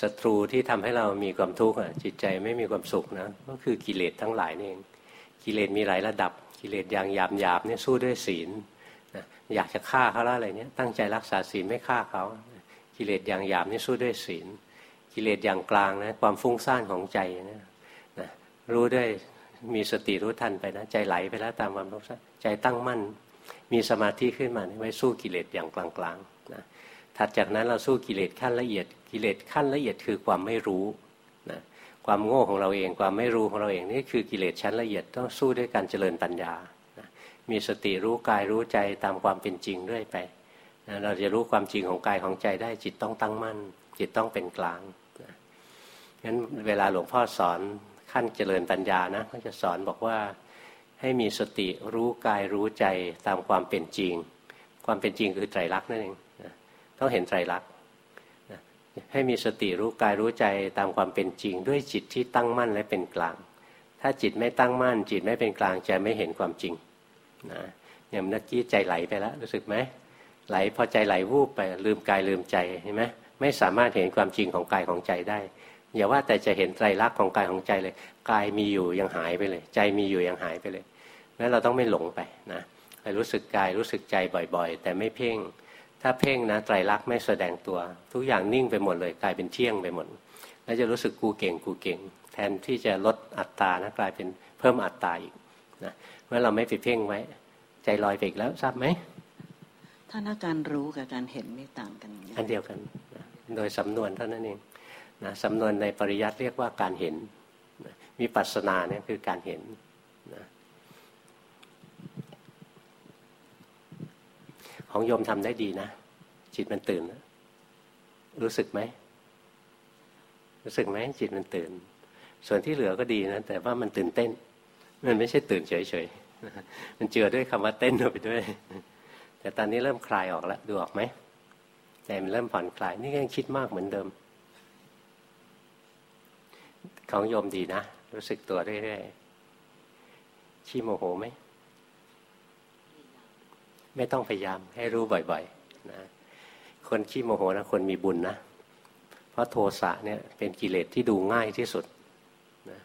ศัตรูที่ทำให้เรามีความทุกข์จิตใจไม่มีความสุขนะก็คือกิเลสทั้งหลายนี่เองกิเลสมีหลายระดับ กิเลสอย่างหยาบหยาบเนี่ยสู้ด้วยศีลนะอยากจะฆ่าเขาแล้วอะไรเนี่ยตั้งใจรักษาศีลไม่ฆ่าเขา กิเลสอย่างหยาบนี่สู้ด้วยศีล กิเลสอย่างกลางนะความฟุ้งซ่านของใจนะนะรู้ด้วยมีสติรู้ทันไปนะใจไหลไปแล้วตามความฟุ้งซ่านใจตั้งมั่น มีสมาธิขึ้นมาไว้สู้กิเลสอย่างกลางๆ ถัดจากนั้นเราสู้กิเลสขั้นละเอียด กิเลสขั้นละเอียดคือความไม่รู้นะความโง่ของเราเอง ความไม่รู้ของเราเองนี่คือกิเลสชั้นละเอียดต้องสู้ด้วยการเจริญปัญญานะมีสติรู้กายรู้ใจตามความเป็นจริงเรื่อยไปนะเราจะรู้ความจริงของกายของใจได้จิตต้องตั้งมั่น จิตต้องเป็นกลางนะงั้นเวลาหลวงพ่อสอนขั้นเจริญปัญญานะก็จะสอนบอกว่าให้มีสติรู้กายรู้ใจตามความเป็นจริง ความเป็นจริงคือไตรลักษณ์นั่นเอง ต้องเห็นไตรลักษณ์ให้มีสติรู้กายรู้ใจตามความเป็นจริง ด้วยจิตที่ตั้งมั่นและเป็นกลาง ถ้าจิตไม่ตั้งมั่น จิตไม่เป็นกลางจะไม่เห็นความจริงนะอย่างเมื่อกี้ใจไหลไปแล้วรู้สึกไหมไหลพอใจไหลวูบไปลืมกายลืมใจเห็นไหมไม่สามารถเห็นความจริงของกายของใจได้อย่าว่าแต่จะเห็นไตรลักษณ์ของกายของใจเลยกายมีอยู่ยังหายไปเลย ใจมีอยู่ยังหายไปเลยนั้นเราต้องไม่หลงไปนะไปรู้สึกกายรู้สึกใจบ่อยๆ แต่ไม่เพ่ง ถ้าเพ่งนะไตรลักษณ์ไม่แสดงตัว ทุกอย่างนิ่งไปหมดเลยกลายเป็นเที่ยงไปหมด แล้วจะรู้สึกกูเก่งกูเก่ง แทนที่จะลดอัตตานะกลายเป็นเพิ่มอัตตาอีกนะเมื่อเราไม่ไปเพ่งไว้ ใจลอยไปอีกแล้วทราบไหมถ้านักการรู้กับการเห็นไม่ต่างกันอันเดียวกันนะโดยสำนวนเท่านั้นเองนะสำนวนในปริยัติเรียกว่าการเห็นนะมีปัสนาเนี่ยคือการเห็นนะ ของโยมทำได้ดีนะ จิตมันตื่น รู้สึกไหม รู้สึกไหมจิตมันตื่น ส่วนที่เหลือก็ดีนะ แต่ว่ามันตื่นเต้น มันไม่ใช่ตื่นเฉยๆ มันเจือด้วยคำว่าเต้นไปด้วย แต่ตอนนี้เริ่มคลายออกแล้ว ดูออกไหมใจมันเริ่มผ่อนคลาย นี่ยังคิดมากเหมือนเดิม ของโยมดีนะ รู้สึกตัวเรื่อยๆ ขี้โมโหไหม ไม่ต้องพยายามให้รู้บ่อยๆนะคนขี้โมโหนะคนมีบุญนะเพราะโทสะเนี่ยเป็นกิเลสที่ดูง่ายที่สุดนะ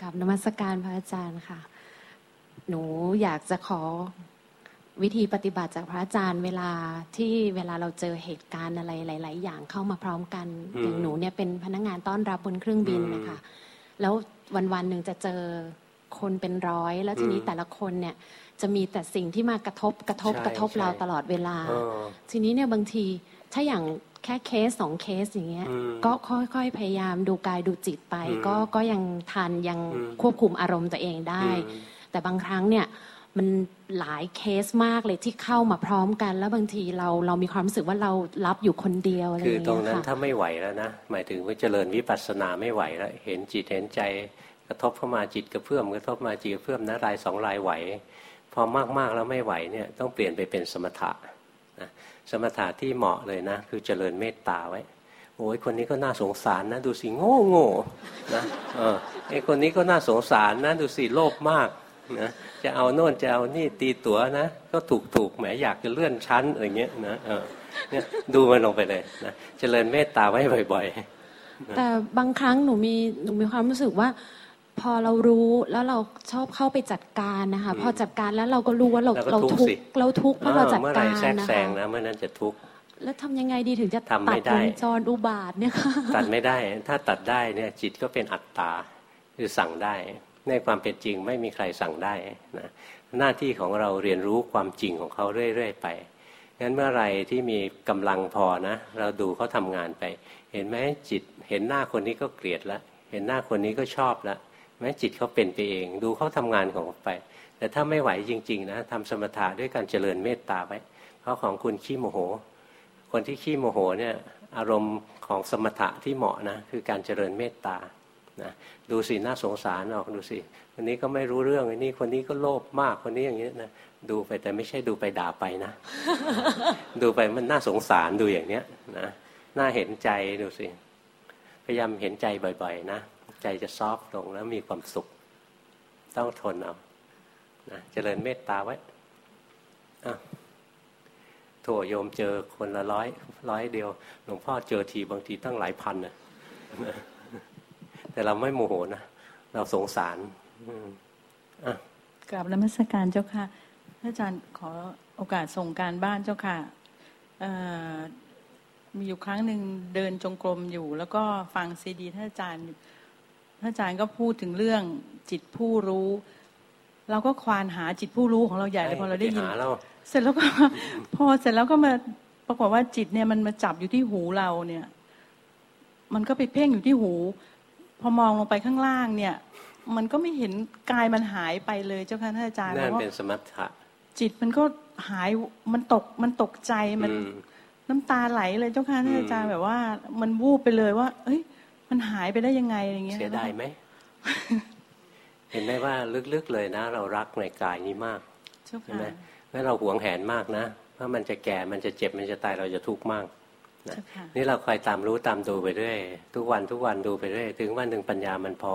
กับนมัสการพระอาจารย์ค่ะ หนูอยากจะขอวิธีปฏิบัติจากพระอาจารย์เวลาที่เวลาเราเจอเหตุการณ์อะไรหลาย ๆ อย่างเข้ามาพร้อมกันอย่างหนูเนี่ยเป็นพนักงานต้อนรับบนเครื่องบินนะคะแล้ววันๆหนึ่งจะเจอคนเป็นร้อย แล้วทีนี้แต่ละคนเนี่ย จะมีแต่สิ่งที่มากระทบกระทบกระทบเราตลอดเวลา ทีนี้เนี่ยบางทีถ้าอย่างแค่เคสสองเคสอย่างเงี้ยก็ค่อยๆพยายามดูกายดูจิตไป ก็ก็ยังทันยังควบคุมอารมณ์ตัวเองได้ แต่บางครั้งเนี่ยมันหลายเคสมากเลยที่เข้ามาพร้อมกัน แล้วบางทีเราเรามีความรู้สึกว่าเรารับอยู่คนเดียวอะไรอย่างเงี้ยค่ะคือตรงนั้นถ้าไม่ไหวแล้วนะหมายถึงว่าเจริญวิปัสสนาไม่ไหวแล้วเห็นจิตเห็นใจกระทบเข้ามาจิตกระเพื่อมกระทบมาจิตกระเพื่อมนะรายสองรายไหว พอมากๆแล้วไม่ไหวเนี่ยต้องเปลี่ยนไปเป็นสมถะนะสมถะที่เหมาะเลยนะ คือเจริญเมตตาไว้โอ้ยคนนี้ก็น่าสงสารนะ ดูสิโง่โง่นะเออไอคนนี้ก็น่าสงสารนะ ดูสิโลภมากนะจะเอาโน่นจะเอานี่ตีตัวนะ ก็ถูกถูกแหมอยากจะเลื่อนชั้นอะไรเงี้ยนะเออเนี่ยดูมันลงไปเลยนะเจริญเมตตาไว้บ่อย ๆ แต่บางครั้งหนูมีหนูมีความรู้สึกว่า พอเรารู้แล้วเราชอบเข้าไปจัดการนะคะ พอจัดการแล้วเราก็รู้ว่าเราเราทุกเราทุกเพราะเราจัดการนะคะนะเมื่อนั้นจะทุกแล้วทำยังไงดีถึงจะตัดวงจรอุบาทเนี่ยค่ะตัดไม่ได้ ถ้าตัดได้เนี่ยจิตก็เป็นอัตตาคือสั่งได้ ในความเป็นจริงไม่มีใครสั่งได้นะหน้าที่ของเราเรียนรู้ความจริงของเขาเรื่อยๆไปงั้นเมื่อไรที่มีกำลังพอนะ เราดูเขาทางานไป เห็นไหมจิต เห็นหน้าคนนี้ก็เกลียดแล้วเห็นหน้าคนนี้ก็ชอบแล้ว แม้จิตเขาเป็นไปเอง ดูเขาทำงานของเขาไป แต่ถ้าไม่ไหวจริง ๆ นะทำสมถะด้วยการเจริญเมตตาไว้เพราะของคุณขี้โมโห คนที่ขี้โมโหเนี่ยอารมณ์ของสมถะที่เหมาะนะคือการเจริญเมตตานะดูสิน่าสงสารออกดูสิคนนี้ก็ไม่รู้เรื่องอันนี้คนนี้ก็โลภมากคนนี้อย่างนี้นะดูไปแต่ไม่ใช่ดูไปด่าไปนะ ดูไปมันน่าสงสารดูอย่างเนี้ยนะน่าเห็นใจดูสิพยายามเห็นใจบ่อย ๆ นะ ใจจะซอฟลงแล้วมีความสุข ต้องทนเอานะเจริญเมตตาไว้อะโถโยมเจอคนละร้อยร้อยเดียว หลวงพ่อเจอทีบางทีตั้งหลายพันนะแต่เราไม่โมโหนะเราสงสารกราบนมัสการเจ้าค่ะอาจารย์ขอโอกาสส่งการบ้านเจ้าค่ะมีอยู่ครั้งหนึ่งเดินจงกรมอยู่ แล้วก็ฟังซีดีท่านอาจารย์ ท่านอาจารย์ก็พูดถึงเรื่องจิตผู้รู้ เราก็ควานหาจิตผู้รู้ของเราใหญ่เลยพอเราได้ยินหาเราเสร็จแล้วก็พอเสร็จแล้วก็มาปรากฏว่าจิตเนี่ยมันมาจับอยู่ที่หูเราเนี่ย มันก็ไปเพ่งอยู่ที่หู พอมองลงไปข้างล่างเนี่ย มันก็ไม่เห็นกายมันหายไปเลยเจ้าค่ะท่านอาจารย์นั่นว่าเป็นสมถะจิตมันก็หายมันตกมันตกใจมันอืมน้ำตาไหลเลยเจ้าค่ะท่านอาจารย์แบบว่า มันวูบไปเลยว่า เอ้ย มันหายไปได้ยังไงอย่างเงี้ยเสียดายไหมเห็นไหมว่าลึกๆเลยนะ เรารักในกายนี้มากเจ้าใช่ค่ะไหมแล้วเราหวงแหนมากนะว่ามันจะแก่มันจะเจ็บมันจะตายเราจะทุกข์มากนะเจ้าค่ะนี่เราคอยตามรู้ตามดูไปเรื่อยทุกวันทุกวันดูไปเรื่อยถึงวันหนึ่งปัญญามันพอ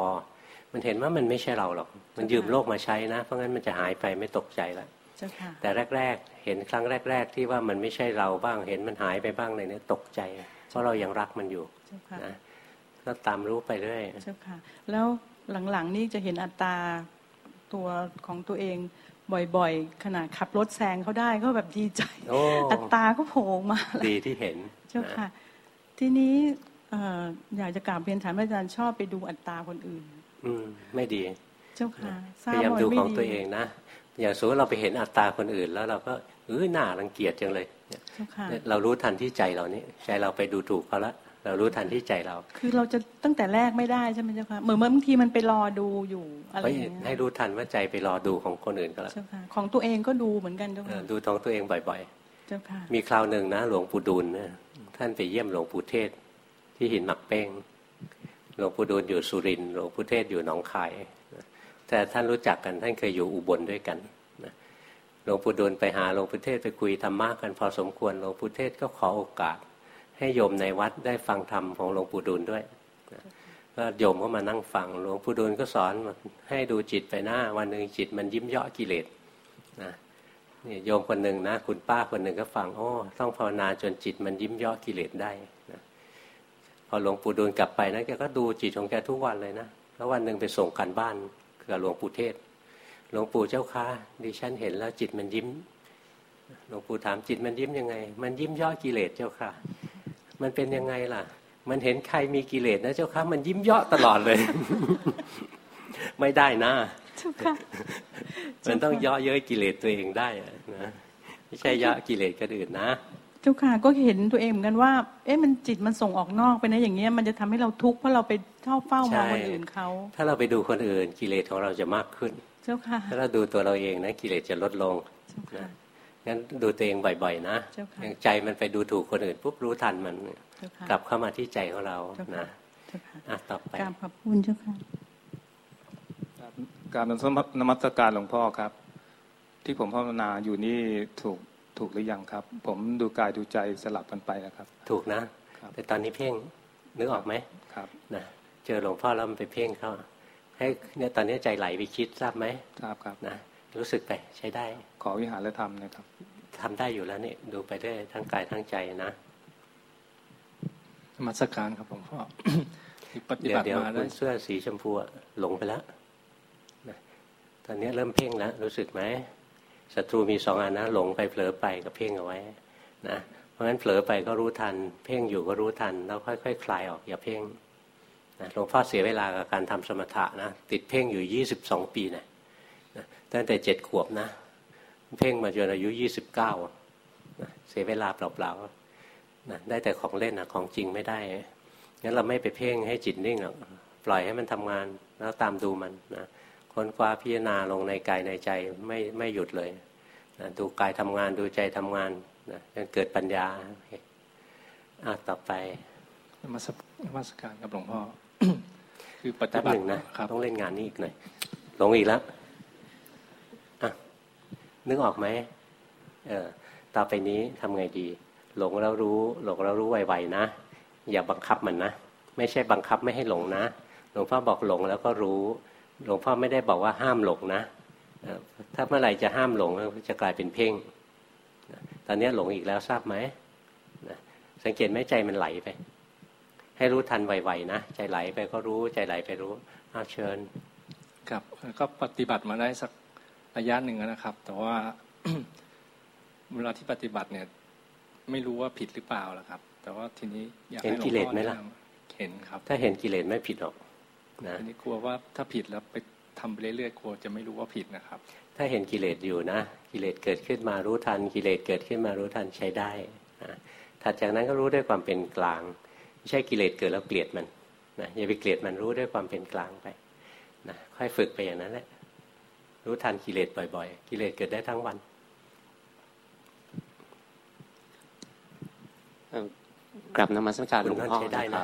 มันเห็นว่ามันไม่ใช่เราหรอก มันยืมโลกมาใช้นะ เพราะงั้นมันจะหายไปไม่ตกใจละเจ้าค่ะแต่แรก ๆ เห็นครั้งแรก ๆ ที่ว่ามันไม่ใช่เราบ้าง เห็นมันหายไปบ้างในนี้ตกใจ เพราะเรายังรักมันอยู่เจ้าค่ะนะ ก็ตามรู้ไปเรื่อยเจ้าค่ะ แล้วหลังๆนี่จะเห็นอัตตาตัวของตัวเองบ่อยๆ ขนาดขับรถแซงเขาได้ก็แบบดีใจโอ้อัตตาก็โผล่มาเลยดีที่เห็นเจ้าค่ะ ทีนี้เอ่ออยากจะกราบเรียนถามอาจารย์ชอบไปดูอัตตาคนอื่น อืมไม่ดี เจ้าค่ะทพราบยายามว่าดูไม่ของตัวเองนะอย่างสมมติเราไปเห็นอัตตาคนอื่น แล้วเราก็เออหน้ารังเกียจจังเลยเนี่ยเจ้าค่ะเรารู้ทันที่ใจเรานี่ใจเราไปดูถูกเขาละ เรารู้ทันที่ใจเรา คือเราจะตั้งแต่แรกไม่ได้ใช่ไหมเจ้าค่ะเหมือนบางทีมันไปรอดูอยู่อะไรเฮ้ยอย่างเงี้ยให้รู้ทันว่าใจไปรอดูของคนอื่นก็แล้วเจ้าค่ะของตัวเองก็ดูเหมือนกันเจ้าเออค่ะดูของตัวเองบ่อยเจ้าค่ะๆมีคราวหนึ่งนะ หลวงปู่ดูลนะท่านไปเยี่ยมหลวงปู่เทศ ที่หินหมักเป้งหลวงปู่ดูลอยู่สุรินทร์หลวงปู่เทศอยู่หนองคายแต่ท่านรู้จักกันท่านเคยอยู่อุบลด้วยกันนะหลวงปู่ดูลไปหาหลวงปู่เทศไปคุยธรรมะกันพอสมควรหลวงปู่เทศก็ขอโอกาส ให้โยมในวัดได้ฟังธรรมของหลวงปู่ดูลด้วยก็โยมก็มานั่งฟังหลวงปู่ดูลก็สอนให้ดูจิตไปหน้า วันหนึ่งจิตมันยิ้มเยาะกิเลสนะนี่โยมคนหนึ่งนะ คุณป้าคนหนึ่งก็ฟังโอ้ต้องภาวนาจนจิตมันยิ้มเยาะกิเลสได้นะพอหลวงปู่ดูลกลับไปนะแกก็ดูจิตของแกทุกวันเลยนะแล้ววันหนึ่งไปส่งกันบ้านกับหลวงปู่เทศ หลวงปู่เจ้าค่ะดิฉันเห็นแล้วจิตมันยิ้ม หลวงปู่ถามจิตมันยิ้มยังไง มันยิ้มย่อกิเลสเจ้าค่ะ มันเป็นยังไงล่ะ มันเห็นใครมีกิเลสนะเจ้าค่ะมันยิ้มเย่อตลอดเลย ไม่ได้นะเจ้าค่ะมันต้องย่อเย้ยกิเลสตัวเองได้อะนะไม่ใช่ย่อกิเลสคนอื่นนะเจ้าค่ะก็เห็นตัวเองเหมือนกันว่า เอ๊ะมันจิตมันส่งออกนอกไปนะอย่างเงี้ยมันจะทำให้เราทุกข์เพราะเราไปชอบเฝ้ามองใช่คนอื่นเขาถ้าเราไปดูคนอื่นกิเลสของเราจะมากขึ้น เจ้าค่ะถ้าเราดูตัวเราเองนะกิเลสจะลดลงนะ งั้นดูตัวเองบ่อย ๆ นะเจ้าค่ะอย่างใจมันไปดูถูกคนอื่นปุ๊บรู้ทันมันเจ้าค่ะกลับเข้ามาที่ใจของเราเจ้าค่ะนะเจ้าค่ะอะต่อไปกราบขอบคุณเจ้าค่ะการนมัสการหลวงพ่อครับ ที่ผมภาวนาอยู่นี่ถูกถูกหรือยังครับ ผมดูกายดูใจสลับกันไปนะครับ ถูกนะ แต่ตอนนี้เพ่งนึกออกไหมครับนะเจอหลวงพ่อแล้วมันไปเพ่งเข้าให้เนี่ยตอนนี้ใจไหลไปคิดทราบไหมทราบครับนะ รู้สึกไปใช้ได้ ขอวิหารธรรมนะครับทำได้อยู่แล้วนี่ดูไปได้ทั้งกายทั้งใจนะนมัสการครับหลวงพ่อที่ปฏิเดี๋ยวบัติเดี๋ยวมาคุได้ณเสื้อสีชมพูอะหลงไปแล้วนะตอนนี้เริ่มเพ่งแล้วรู้สึกไหมศัตรูมีสองอันนะหลงไปเผลอไปก็เพ่งเอาไว้นะเพราะฉะนั้นเผลอไปก็รู้ทัน เพ่งอยู่ก็รู้ทัน แล้วค่อยๆคลายออกอย่าเพ่งนะหลวงพ่อเสียเวลากับการทำสมถะนะติดเพ่งอยู่ยี่สิบสองปีนะนะ ตั้งแต่เจ็ดขวบนะ เพ่งมาจนอายุยี่สิบเก้าเสียเวลาเปล่าๆนะได้แต่ของเล่นนะของจริงไม่ได้งั้นเราไม่ไปเพ่งให้จิตนิ่งหรอกปล่อยให้มันทำงานแล้วตามดูมันนะค้นคว้าพิจารณาลงในกายในใจไม่ไม่หยุดเลยนะดูกายทำงานดูใจทำงานนะจนเกิดปัญญาโอเคอะต่อไปนมัสนมัสการครับหลวงพ่อคือปฏิแป๊บบัหตินึ่งนะต้องเล่นงานนี้อีกหน่อยหลงอีกแล้วอะ นึกออกไหมเออต่อไปนี้ทำไงดี หลงแล้วรู้ หลงแล้วรู้ไวๆนะ อย่าบังคับมันนะ ไม่ใช่บังคับไม่ให้หลงนะ หลวงพ่อบอกหลงแล้วก็รู้ หลวงพ่อไม่ได้บอกว่าห้ามหลงนะ ถ้าเมื่อไหร่จะห้ามหลงจะกลายเป็นเพ่ง ตอนนี้หลงอีกแล้วทราบไหม สังเกตไหมใจมันไหลไป ให้รู้ทันไวๆนะ ใจไหลไปก็รู้ ใจไหลไปรู้เอาเชิญ ครับ ก็ปฏิบัติมาได้สัก ระยะหนึ่งแล้วนะครับ แต่ว่าเวลาที่ปฏิบัติเนี่ย ไม่รู้ว่าผิดหรือเปล่าล่ะครับ แต่ว่าทีนี้อยากเห็นให้หลวงกิเลสพ่อไหมล่ะแนะนำเห็นครับ ถ้าเห็นกิเลสไม่ผิดหรอกนะทีนี้กลัวว่าถ้าผิดแล้วไปทำไปเรื่อยๆกลัวจะไม่รู้ว่าผิดนะครับ ถ้าเห็นกิเลสอยู่นะ กิเลสเกิดขึ้นมารู้ทัน กิเลสเกิดขึ้นมารู้ทันใช้ได้นะถัดจากนั้นก็รู้ด้วยความเป็นกลางไม่ใช่กิเลสเกิดแล้วเกลียดมันนะอย่าไปเกลียดมันรู้ด้วยความเป็นกลางไปนะค่อยฝึกไปอย่างนั้นแหละ รู้ทันกิเลสบ่อย ๆ กิเลสเกิดได้ทั้งวันกราบนมัสการหลวงพ่อใช้ได้นะ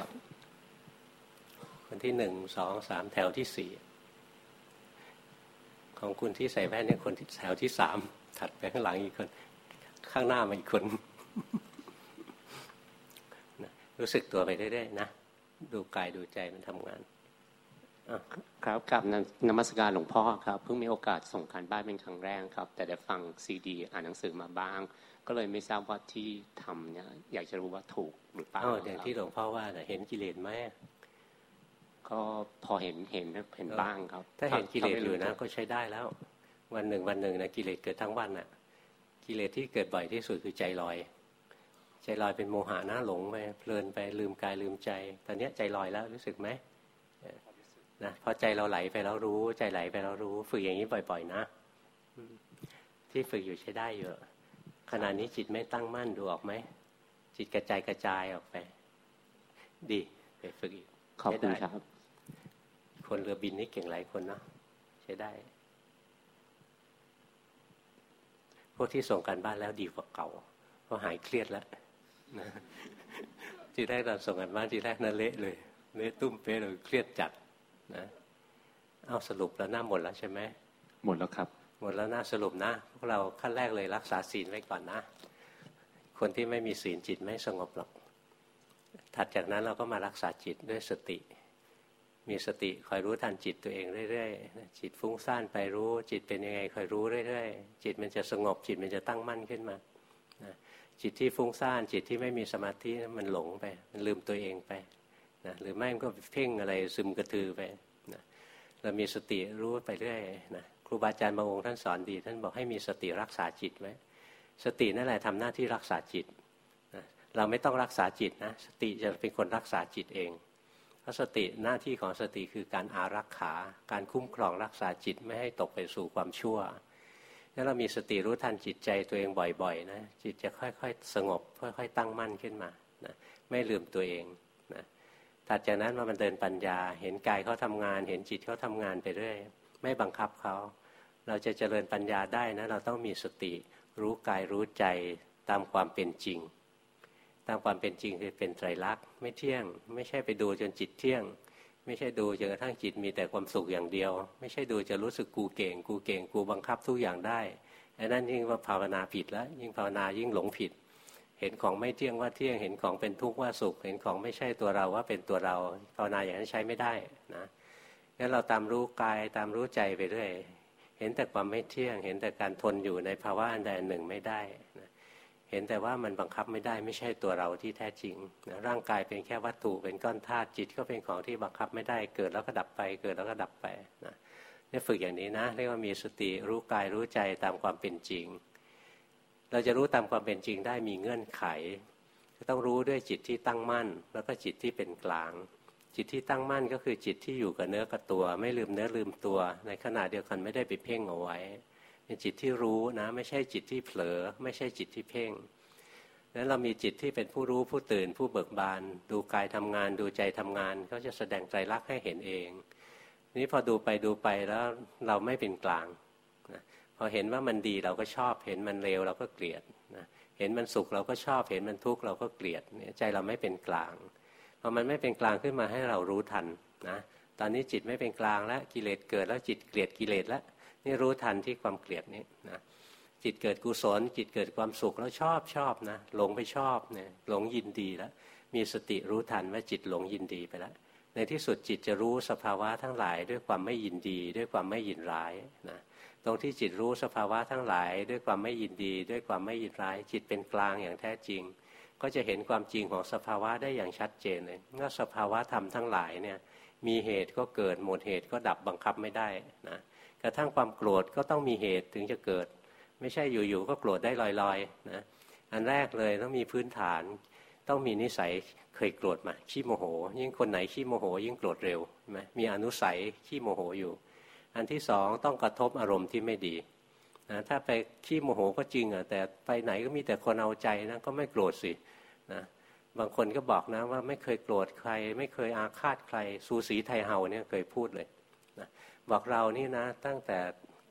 คนที่หนึ่งสองสามแถวที่สี่ของคุณที่ใส่แว่นเนี่ยคนที่แถวที่สามถัดไปข้างหลังอีกคน ข้างหน้ามาอีกคนรู้สึกตัวไปเรื่อยๆนะ ดูกายดูใจมันทำงาน ครับกับนมัสการหลวงพ่อครับเพิ่งมีโอกาสส่งการบ้านเป็นครั้งแรกครับ แต่ได้ฟังซีดี อ่านหนังสือมาบ้าง ก็เลยไม่ทราบว่าที่ทำเนี่ยอยากจะรู้ว่าถูกหรือเปล่าอย่างที่หลวงพ่อว่าเห็นกิเลสไหมก็พอเห็นเห็นเห็นบ้างครับ ถ้าเห็นกิเลสอยู่นะก็ใช้ได้แล้ว วันหนึ่งวันหนึ่งนะกิเลสเกิดทั้งวันน่ะ กิเลสที่เกิดบ่อยที่สุดคือใจลอย ใจลอยเป็นโมหะนะหลงไปเพลินไปลืมกายลืมใจ ตอนนี้ใจลอยแล้วรู้สึกไหม นะพอใจเราไหลไปแล้วรู้ใจไหลไปแล้วรู้ ฝึกอย่างนี้บ่อย ๆ นะที่ฝึกอยู่ใช้ได้เยอะขณะนี้จิตไม่ตั้งมั่นดูออกไหมจิตกระจายกระจายออกไป ดีไปฝึกอีกขอบคุณครับ คนเรือบินนี่เก่งหลายคนนะใช้ได้ พวกที่ส่งกันบ้านแล้วดีกว่าเก่าเพราะหายเครียดแล้วนะทีแรกเราส่งกันบ้านทีแรกนั่นเละเลยเละตุ้มเป๊ะเลยเครียดจัด นะเอาสรุปแล้วหน้าหมดแล้วใช่ไหมหมดแล้วครับ หมดแล้วหน้าสรุปนะพวกเราขั้นแรกเลยรักษาศีลไว้ก่อนนะ คนที่ไม่มีศีลจิตไม่สงบหรอก ถัดจากนั้นเราก็มารักษาจิตด้วยสติ มีสติคอยรู้ทันจิตตัวเองเรื่อยๆจิตฟุ้งซ่านไปรู้ จิตเป็นยังไงคอยรู้เรื่อยๆจิตมันจะสงบจิตมันจะตั้งมั่นขึ้นมานะจิตที่ฟุ้งซ่านจิตที่ไม่มีสมาธิมันหลงไป มันลืมตัวเองไป นะหรือไม่มันก็เพ่งอะไรซึมกระตือไปนะเรามีสติรู้ไปเรื่อยนะครูบาอาจารย์บางองค์ท่านสอนดี ท่านบอกให้มีสติรักษาจิตไว้สตินั่นแหละทำหน้าที่รักษาจิตนะเราไม่ต้องรักษาจิตนะสติจะเป็นคนรักษาจิตเองเพราะสติหน้าที่ของสติคือการอารักขา การคุ้มครองรักษาจิตไม่ให้ตกไปสู่ความชั่วถ้าเรามีสติรู้ทันจิตใจตัวเองบ่อยๆนะจิตจะค่อยๆ สงบ ค่อย ๆ ตั้งมั่นขึ้นมานะไม่ลืมตัวเอง ถัดจากนั้นมามันเดินปัญญา เห็นกายเขาทำงาน เห็นจิตเขาทำงานไปเรื่อยไม่บังคับเขา เราจะเจริญปัญญาได้นะ เราต้องมีสติ รู้กายรู้ใจตามความเป็นจริง ตามความเป็นจริงคือเป็นไตรลักษณ์ไม่เที่ยง ไม่ใช่ไปดูจนจิตเที่ยง ไม่ใช่ดูจนกระทั่งจิตมีแต่ความสุขอย่างเดียว ไม่ใช่ดูจะรู้สึกกูเก่ง กูเก่ง กูบังคับทุกอย่างได้อันนั้นยิ่งว่าภาวนาผิดแล้ว ยิ่งภาวนายิ่งหลงผิด เห็นของไม่เที่ยงว่าเที่ยง เห็นของเป็นทุกข์ว่าสุข เห็นของไม่ใช่ตัวเราว่าเป็นตัวเราภาวนาอย่างนั้นใช้ไม่ได้นะงั้นเราตามรู้กายตามรู้ใจไปเรื่อยเห็นแต่ความไม่เที่ยง เห็นแต่การทนอยู่ในภาวะอันใดอันหนึ่งไม่ได้นะเห็นแต่ว่ามันบังคับไม่ได้ไม่ใช่ตัวเราที่แท้จริงนะร่างกายเป็นแค่วัตถุเป็นก้อนธาตุจิตก็เป็นของที่บังคับไม่ได้ เกิดแล้วก็ดับไป เกิดแล้วก็ดับไปนะนี่ฝึกอย่างนี้นะเรียกว่ามีสติรู้กายรู้ใจตามความเป็นจริง เราจะรู้ตามความเป็นจริงได้มีเงื่อนไขต้องรู้ด้วยจิตที่ตั้งมั่น แล้วก็จิตที่เป็นกลาง จิตที่ตั้งมั่นก็คือจิตที่อยู่กับเนื้อกับตัว ไม่ลืมเนื้อลืมตัว ในขณะเดียวกันไม่ได้ไปเพ่งเอาไว้ เป็นจิตที่รู้นะ ไม่ใช่จิตที่เผลอ ไม่ใช่จิตที่เพ่งนั้นเรามีจิตที่เป็นผู้รู้ผู้ตื่นผู้เบิกบาน ดูกายทำงาน ดูใจทำงานเขาจะแสดงใจรักให้เห็นเอง นี้พอดูไปดูไปแล้วเราไม่เป็นกลาง พอเห็นว่ามันดีเราก็ชอบ เห็นมันเลวเราก็เกลียดนะเห็นมันสุขเราก็ชอบ เห็นมันทุกข์เราก็เกลียดเนี่ยใจเราไม่เป็นกลางพอมันไม่เป็นกลางขึ้นมาให้เรารู้ทันนะตอนนี้จิตไม่เป็นกลางแล้วกิเลสเกิดแล้วจิตเกลียดกิเลสแล้วนี่รู้ทันที่ความเกลียดนี้นะจิตเกิดกุศล จิตเกิดความสุขแล้วชอบชอบนะหลงไปชอบเนี่ยหลงยินดีแล้วมีสติรู้ทันว่าจิตหลงยินดีไปแล้วในที่สุดจิตจะรู้สภาวะทั้งหลาย ด้วยความไม่ยินดี ด้วยความไม่ยินร้ายนะ ตรงที่จิตรู้สภาวะทั้งหลาย ด้วยความไม่ยินดี ด้วยความไม่ยินร้าย จิตเป็นกลางอย่างแท้จริง ก็จะเห็นความจริงของสภาวะได้อย่างชัดเจนเลยว่าสภาวะธรรมทั้งหลายเนี่ยมีเหตุก็เกิดหมดเหตุก็ดับบังคับไม่ได้นะกระทั่งความโกรธก็ต้องมีเหตุถึงจะเกิด ไม่ใช่อยู่ๆก็โกรธได้ลอยๆนะอันแรกเลยต้องมีพื้นฐาน ต้องมีนิสัยเคยโกรธมาขี้โมโห ยิ่งคนไหนขี้โมโห ยิ่งโกรธเร็วใช่ไหมมีอนุสัยขี้โมโหอยู่ อันที่สองต้องกระทบอารมณ์ที่ไม่ดีนะถ้าไปขี้โมโหก็จริงอะแต่ไปไหนก็มีแต่คนเอาใจนะก็ไม่โกรธสินะบางคนก็บอกนะว่าไม่เคยโกรธใคร ไม่เคยอาฆาตใครสูสีไทยเฮาเนี่ยเคยพูดเลยนะบอกเรานี่นะตั้งแต่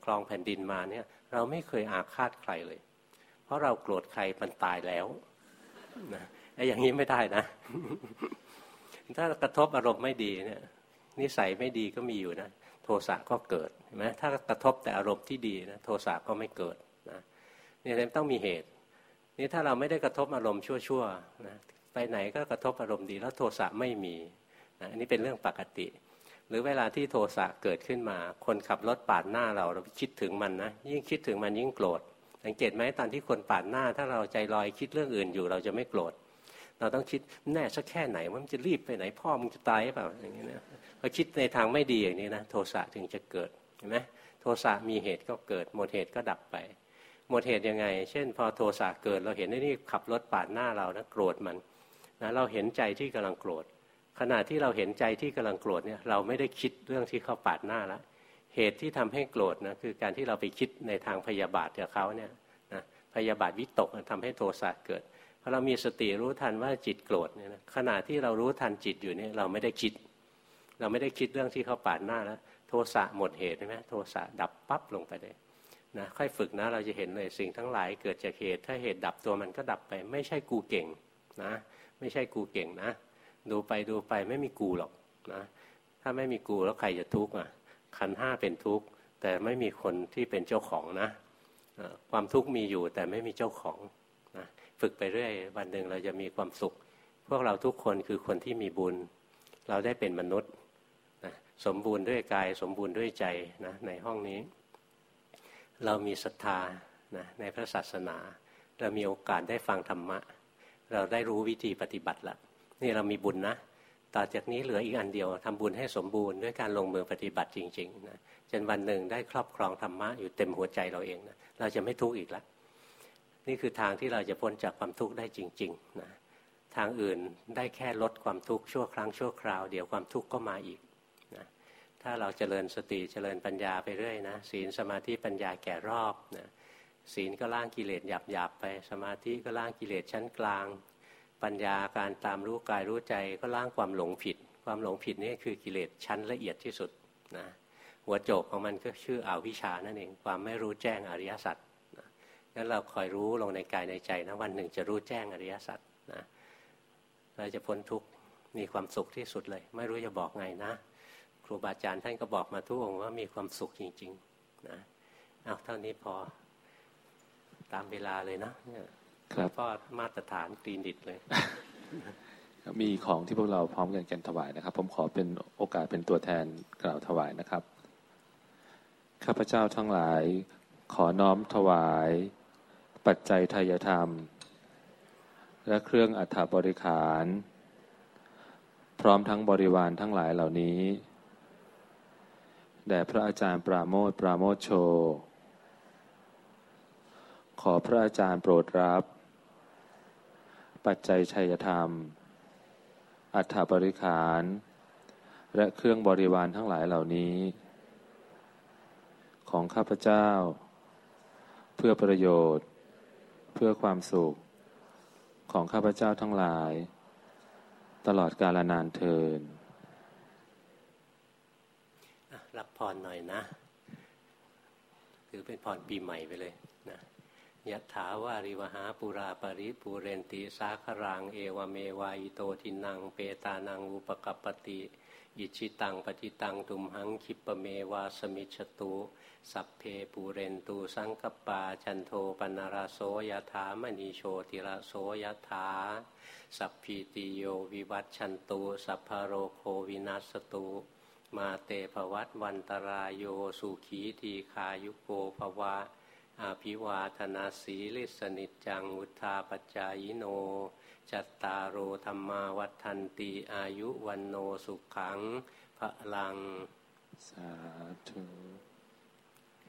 ครองแผ่นดินมาเนี่ยเราไม่เคยอาฆาตใครเลย เพราะเราโกรธใครมันตายแล้วนะไอ้อย่างนี้ไม่ได้นะ ถ้ากระทบอารมณ์ไม่ดีเนี่ยนิสัยไม่ดีก็มีอยู่นะ ทสะก็เกิดเห็นไหมถ้ากระทบแต่อารมณ์ที่ดีนะโทสะก็ไม่เกิดนะนี่ต้องมีเหตุ นี่ถ้าเราไม่ได้กระทบอารมณ์ชั่วๆนะไปไหนก็กระทบอารมณ์ดีแล้วโทสะไม่มีนะอันนี้เป็นเรื่องปกติ หรือเวลาที่โทสะเกิดขึ้นมา คนขับรถปาดหน้าเราเราคิดถึงมันนะยิ่งคิดถึงมันยิ่งโกรธสังเกตไหมตอนที่คนปาดหน้า ถ้าเราใจลอยคิดเรื่องอื่นอยู่ เราจะไม่โกรธเราต้องคิดแน่สักแค่ไหนว่ามันจะรีบไปไหนพ่อมึงจะตายหรือเปล่าอย่างนี้นะ พอคิดในทางไม่ดีอย่างนี้นะโทสะถึงจะเกิดเห็นไหมโทสะมีเหตุก็เกิด หมดเหตุก็ดับไป หมดเหตุยังไง เช่น พอโทสะเกิดเราเห็นนี่ขับรถปาดหน้าเรานะโกรธมันนะเราเห็นใจที่กำลังโกรธ ขณะที่เราเห็นใจที่กำลังโกรธเนี่ยเราไม่ได้คิดเรื่องที่เขาปาดหน้าแล้วเหตุที่ทำให้โกรธนะคือการที่เราไปคิดในทางพยาบาทกับเขาเนี่ยนะพยาบาทวิตกทำให้โทสะเกิดพอเรามีสติรู้ทันว่าจิตโกรธเนี่ยนะขณะที่เรารู้ทันจิตอยู่เนี่ยเราไม่ได้คิด เราไม่ได้คิดเรื่องที่เขาปาดหน้าแล้วโทสะหมดเหตุใช่ไหมโทสะดับปั๊บลงไปเลยนะค่อยฝึกนะเราจะเห็นเลยสิ่งทั้งหลายเกิดจากเหตุ ถ้าเหตุดับตัวมันก็ดับไป ไม่ใช่กูเก่งนะ ไม่ใช่กูเก่งนะ ดูไปดูไปไม่มีกูหรอกนะถ้าไม่มีกูแล้วใครจะทุกข์อะขันห้าเป็นทุกข์แต่ไม่มีคนที่เป็นเจ้าของนะความทุกข์มีอยู่แต่ไม่มีเจ้าของนะฝึกไปเรื่อยวันหนึ่งเราจะมีความสุข พวกเราทุกคนคือคนที่มีบุญ เราได้เป็นมนุษย์ สมบูรณ์ด้วยกาย สมบูรณ์ด้วยใจนะในห้องนี้ เรามีศรัทธานะในพระศาสนา เรามีโอกาสได้ฟังธรรมะ เราได้รู้วิธีปฏิบัติละนี่เรามีบุญนะต่อจากนี้เหลืออีกอันเดียวทำบุญให้สมบูรณ์ด้วยการลงมือปฏิบัติจริงๆนะจนวันหนึ่งได้ครอบครองธรรมะอยู่เต็มหัวใจเราเองนะเราจะไม่ทุกข์อีกแล้วนี่คือทางที่เราจะพ้นจากความทุกข์ได้จริงๆนะทางอื่นได้แค่ลดความทุกข์ชั่วครั้งชั่วคราว เดี๋ยวความทุกข์ก็มาอีก ถ้าเราเจริญสติเจริญปัญญาไปเรื่อยนะศีลสมาธิปัญญาแก่รอบนะศีลก็ล่างกิเลสหยาบหยาบไป สมาธิก็ล่างกิเลสชั้นกลาง ปัญญาการตามรู้กายรู้ใจก็ล่างความหลงผิด ความหลงผิดนี่คือกิเลสชั้นละเอียดที่สุดนะหัวโจกของมันก็ชื่ออวิชานั่นเองความไม่รู้แจ้งอริยสัจงั้นเราคอยรู้ลงในกายในใจนะวันหนึ่งจะรู้แจ้งอริยสัจนะเราจะพ้นทุกข์มีความสุขที่สุดเลย ไม่รู้จะบอกไงนะ รูบาอาจารย์ท่านก็บอกมาทุกองว่ามีความสุขจริง ๆ นะเอาเท่านี้พอตามเวลาเลยนะครับก็มาตรฐานคลีนิตเลย มีของที่พวกเราพร้อมกันกันถวายนะครับ ผมขอเป็นโอกาสเป็นตัวแทนกล่าวถวายนะครับ ข้าพเจ้าทั้งหลาย ขอน้อมถวาย ปัจจัยทายธรรม และเครื่องอัฐบริขาร พร้อมทั้งบริวารทั้งหลายเหล่านี้ แด่พระอาจารย์ปราโมทปราโมทโช ขอพระอาจารย์โปรดรับ ปัจจัยชัยธรรม อัฏฐบริขาร และเครื่องบริวารทั้งหลายเหล่านี้ ของข้าพเจ้า เพื่อประโยชน์ เพื่อความสุข ของข้าพเจ้าทั้งหลาย ตลอดกาลนานเทอญ รับพรหน่อยนะถือเป็นพรปีใหม่ไปเลยนะยะถาวาริวหาปุราปริปูเรนติสาครัง เอวเมวายโตทินัง เปตานังอุปกปติอิชิตังปฏิตังตุมหังคิปเมวาสมิชตุสัพเพปูเรนตูสังกปาจันโทปนาราโสยถามณีโชติระโสยถาสัพพีติโยวิวัตชันตุสัพพโรโควินัสตุ มาเตภวัตวันตรายโยสุขีทีคายุโกภวะอาภิวาธนาสีลิสนิจังอุทาปจายโน จัตตารโอธรรมาวัฏันติอายุวันโนสุขังพระลัง สาธุ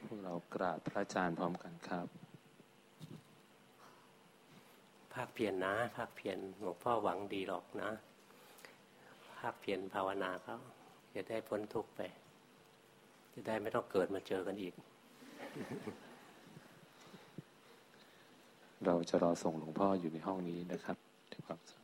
พวกเรากราบพระอาจารย์พร้อมกันครับ ภาคเพียรนนะ ภาคเพียรหลวงพ่อหวังดีหรอกนะ ภาคเพียรภาวนาเขา จะได้พ้นทุกข์ไป จะได้ไม่ต้องเกิดมาเจอกันอีก เราจะรอส่งหลวงพ่ออยู่ในห้องนี้นะครับด้วยความ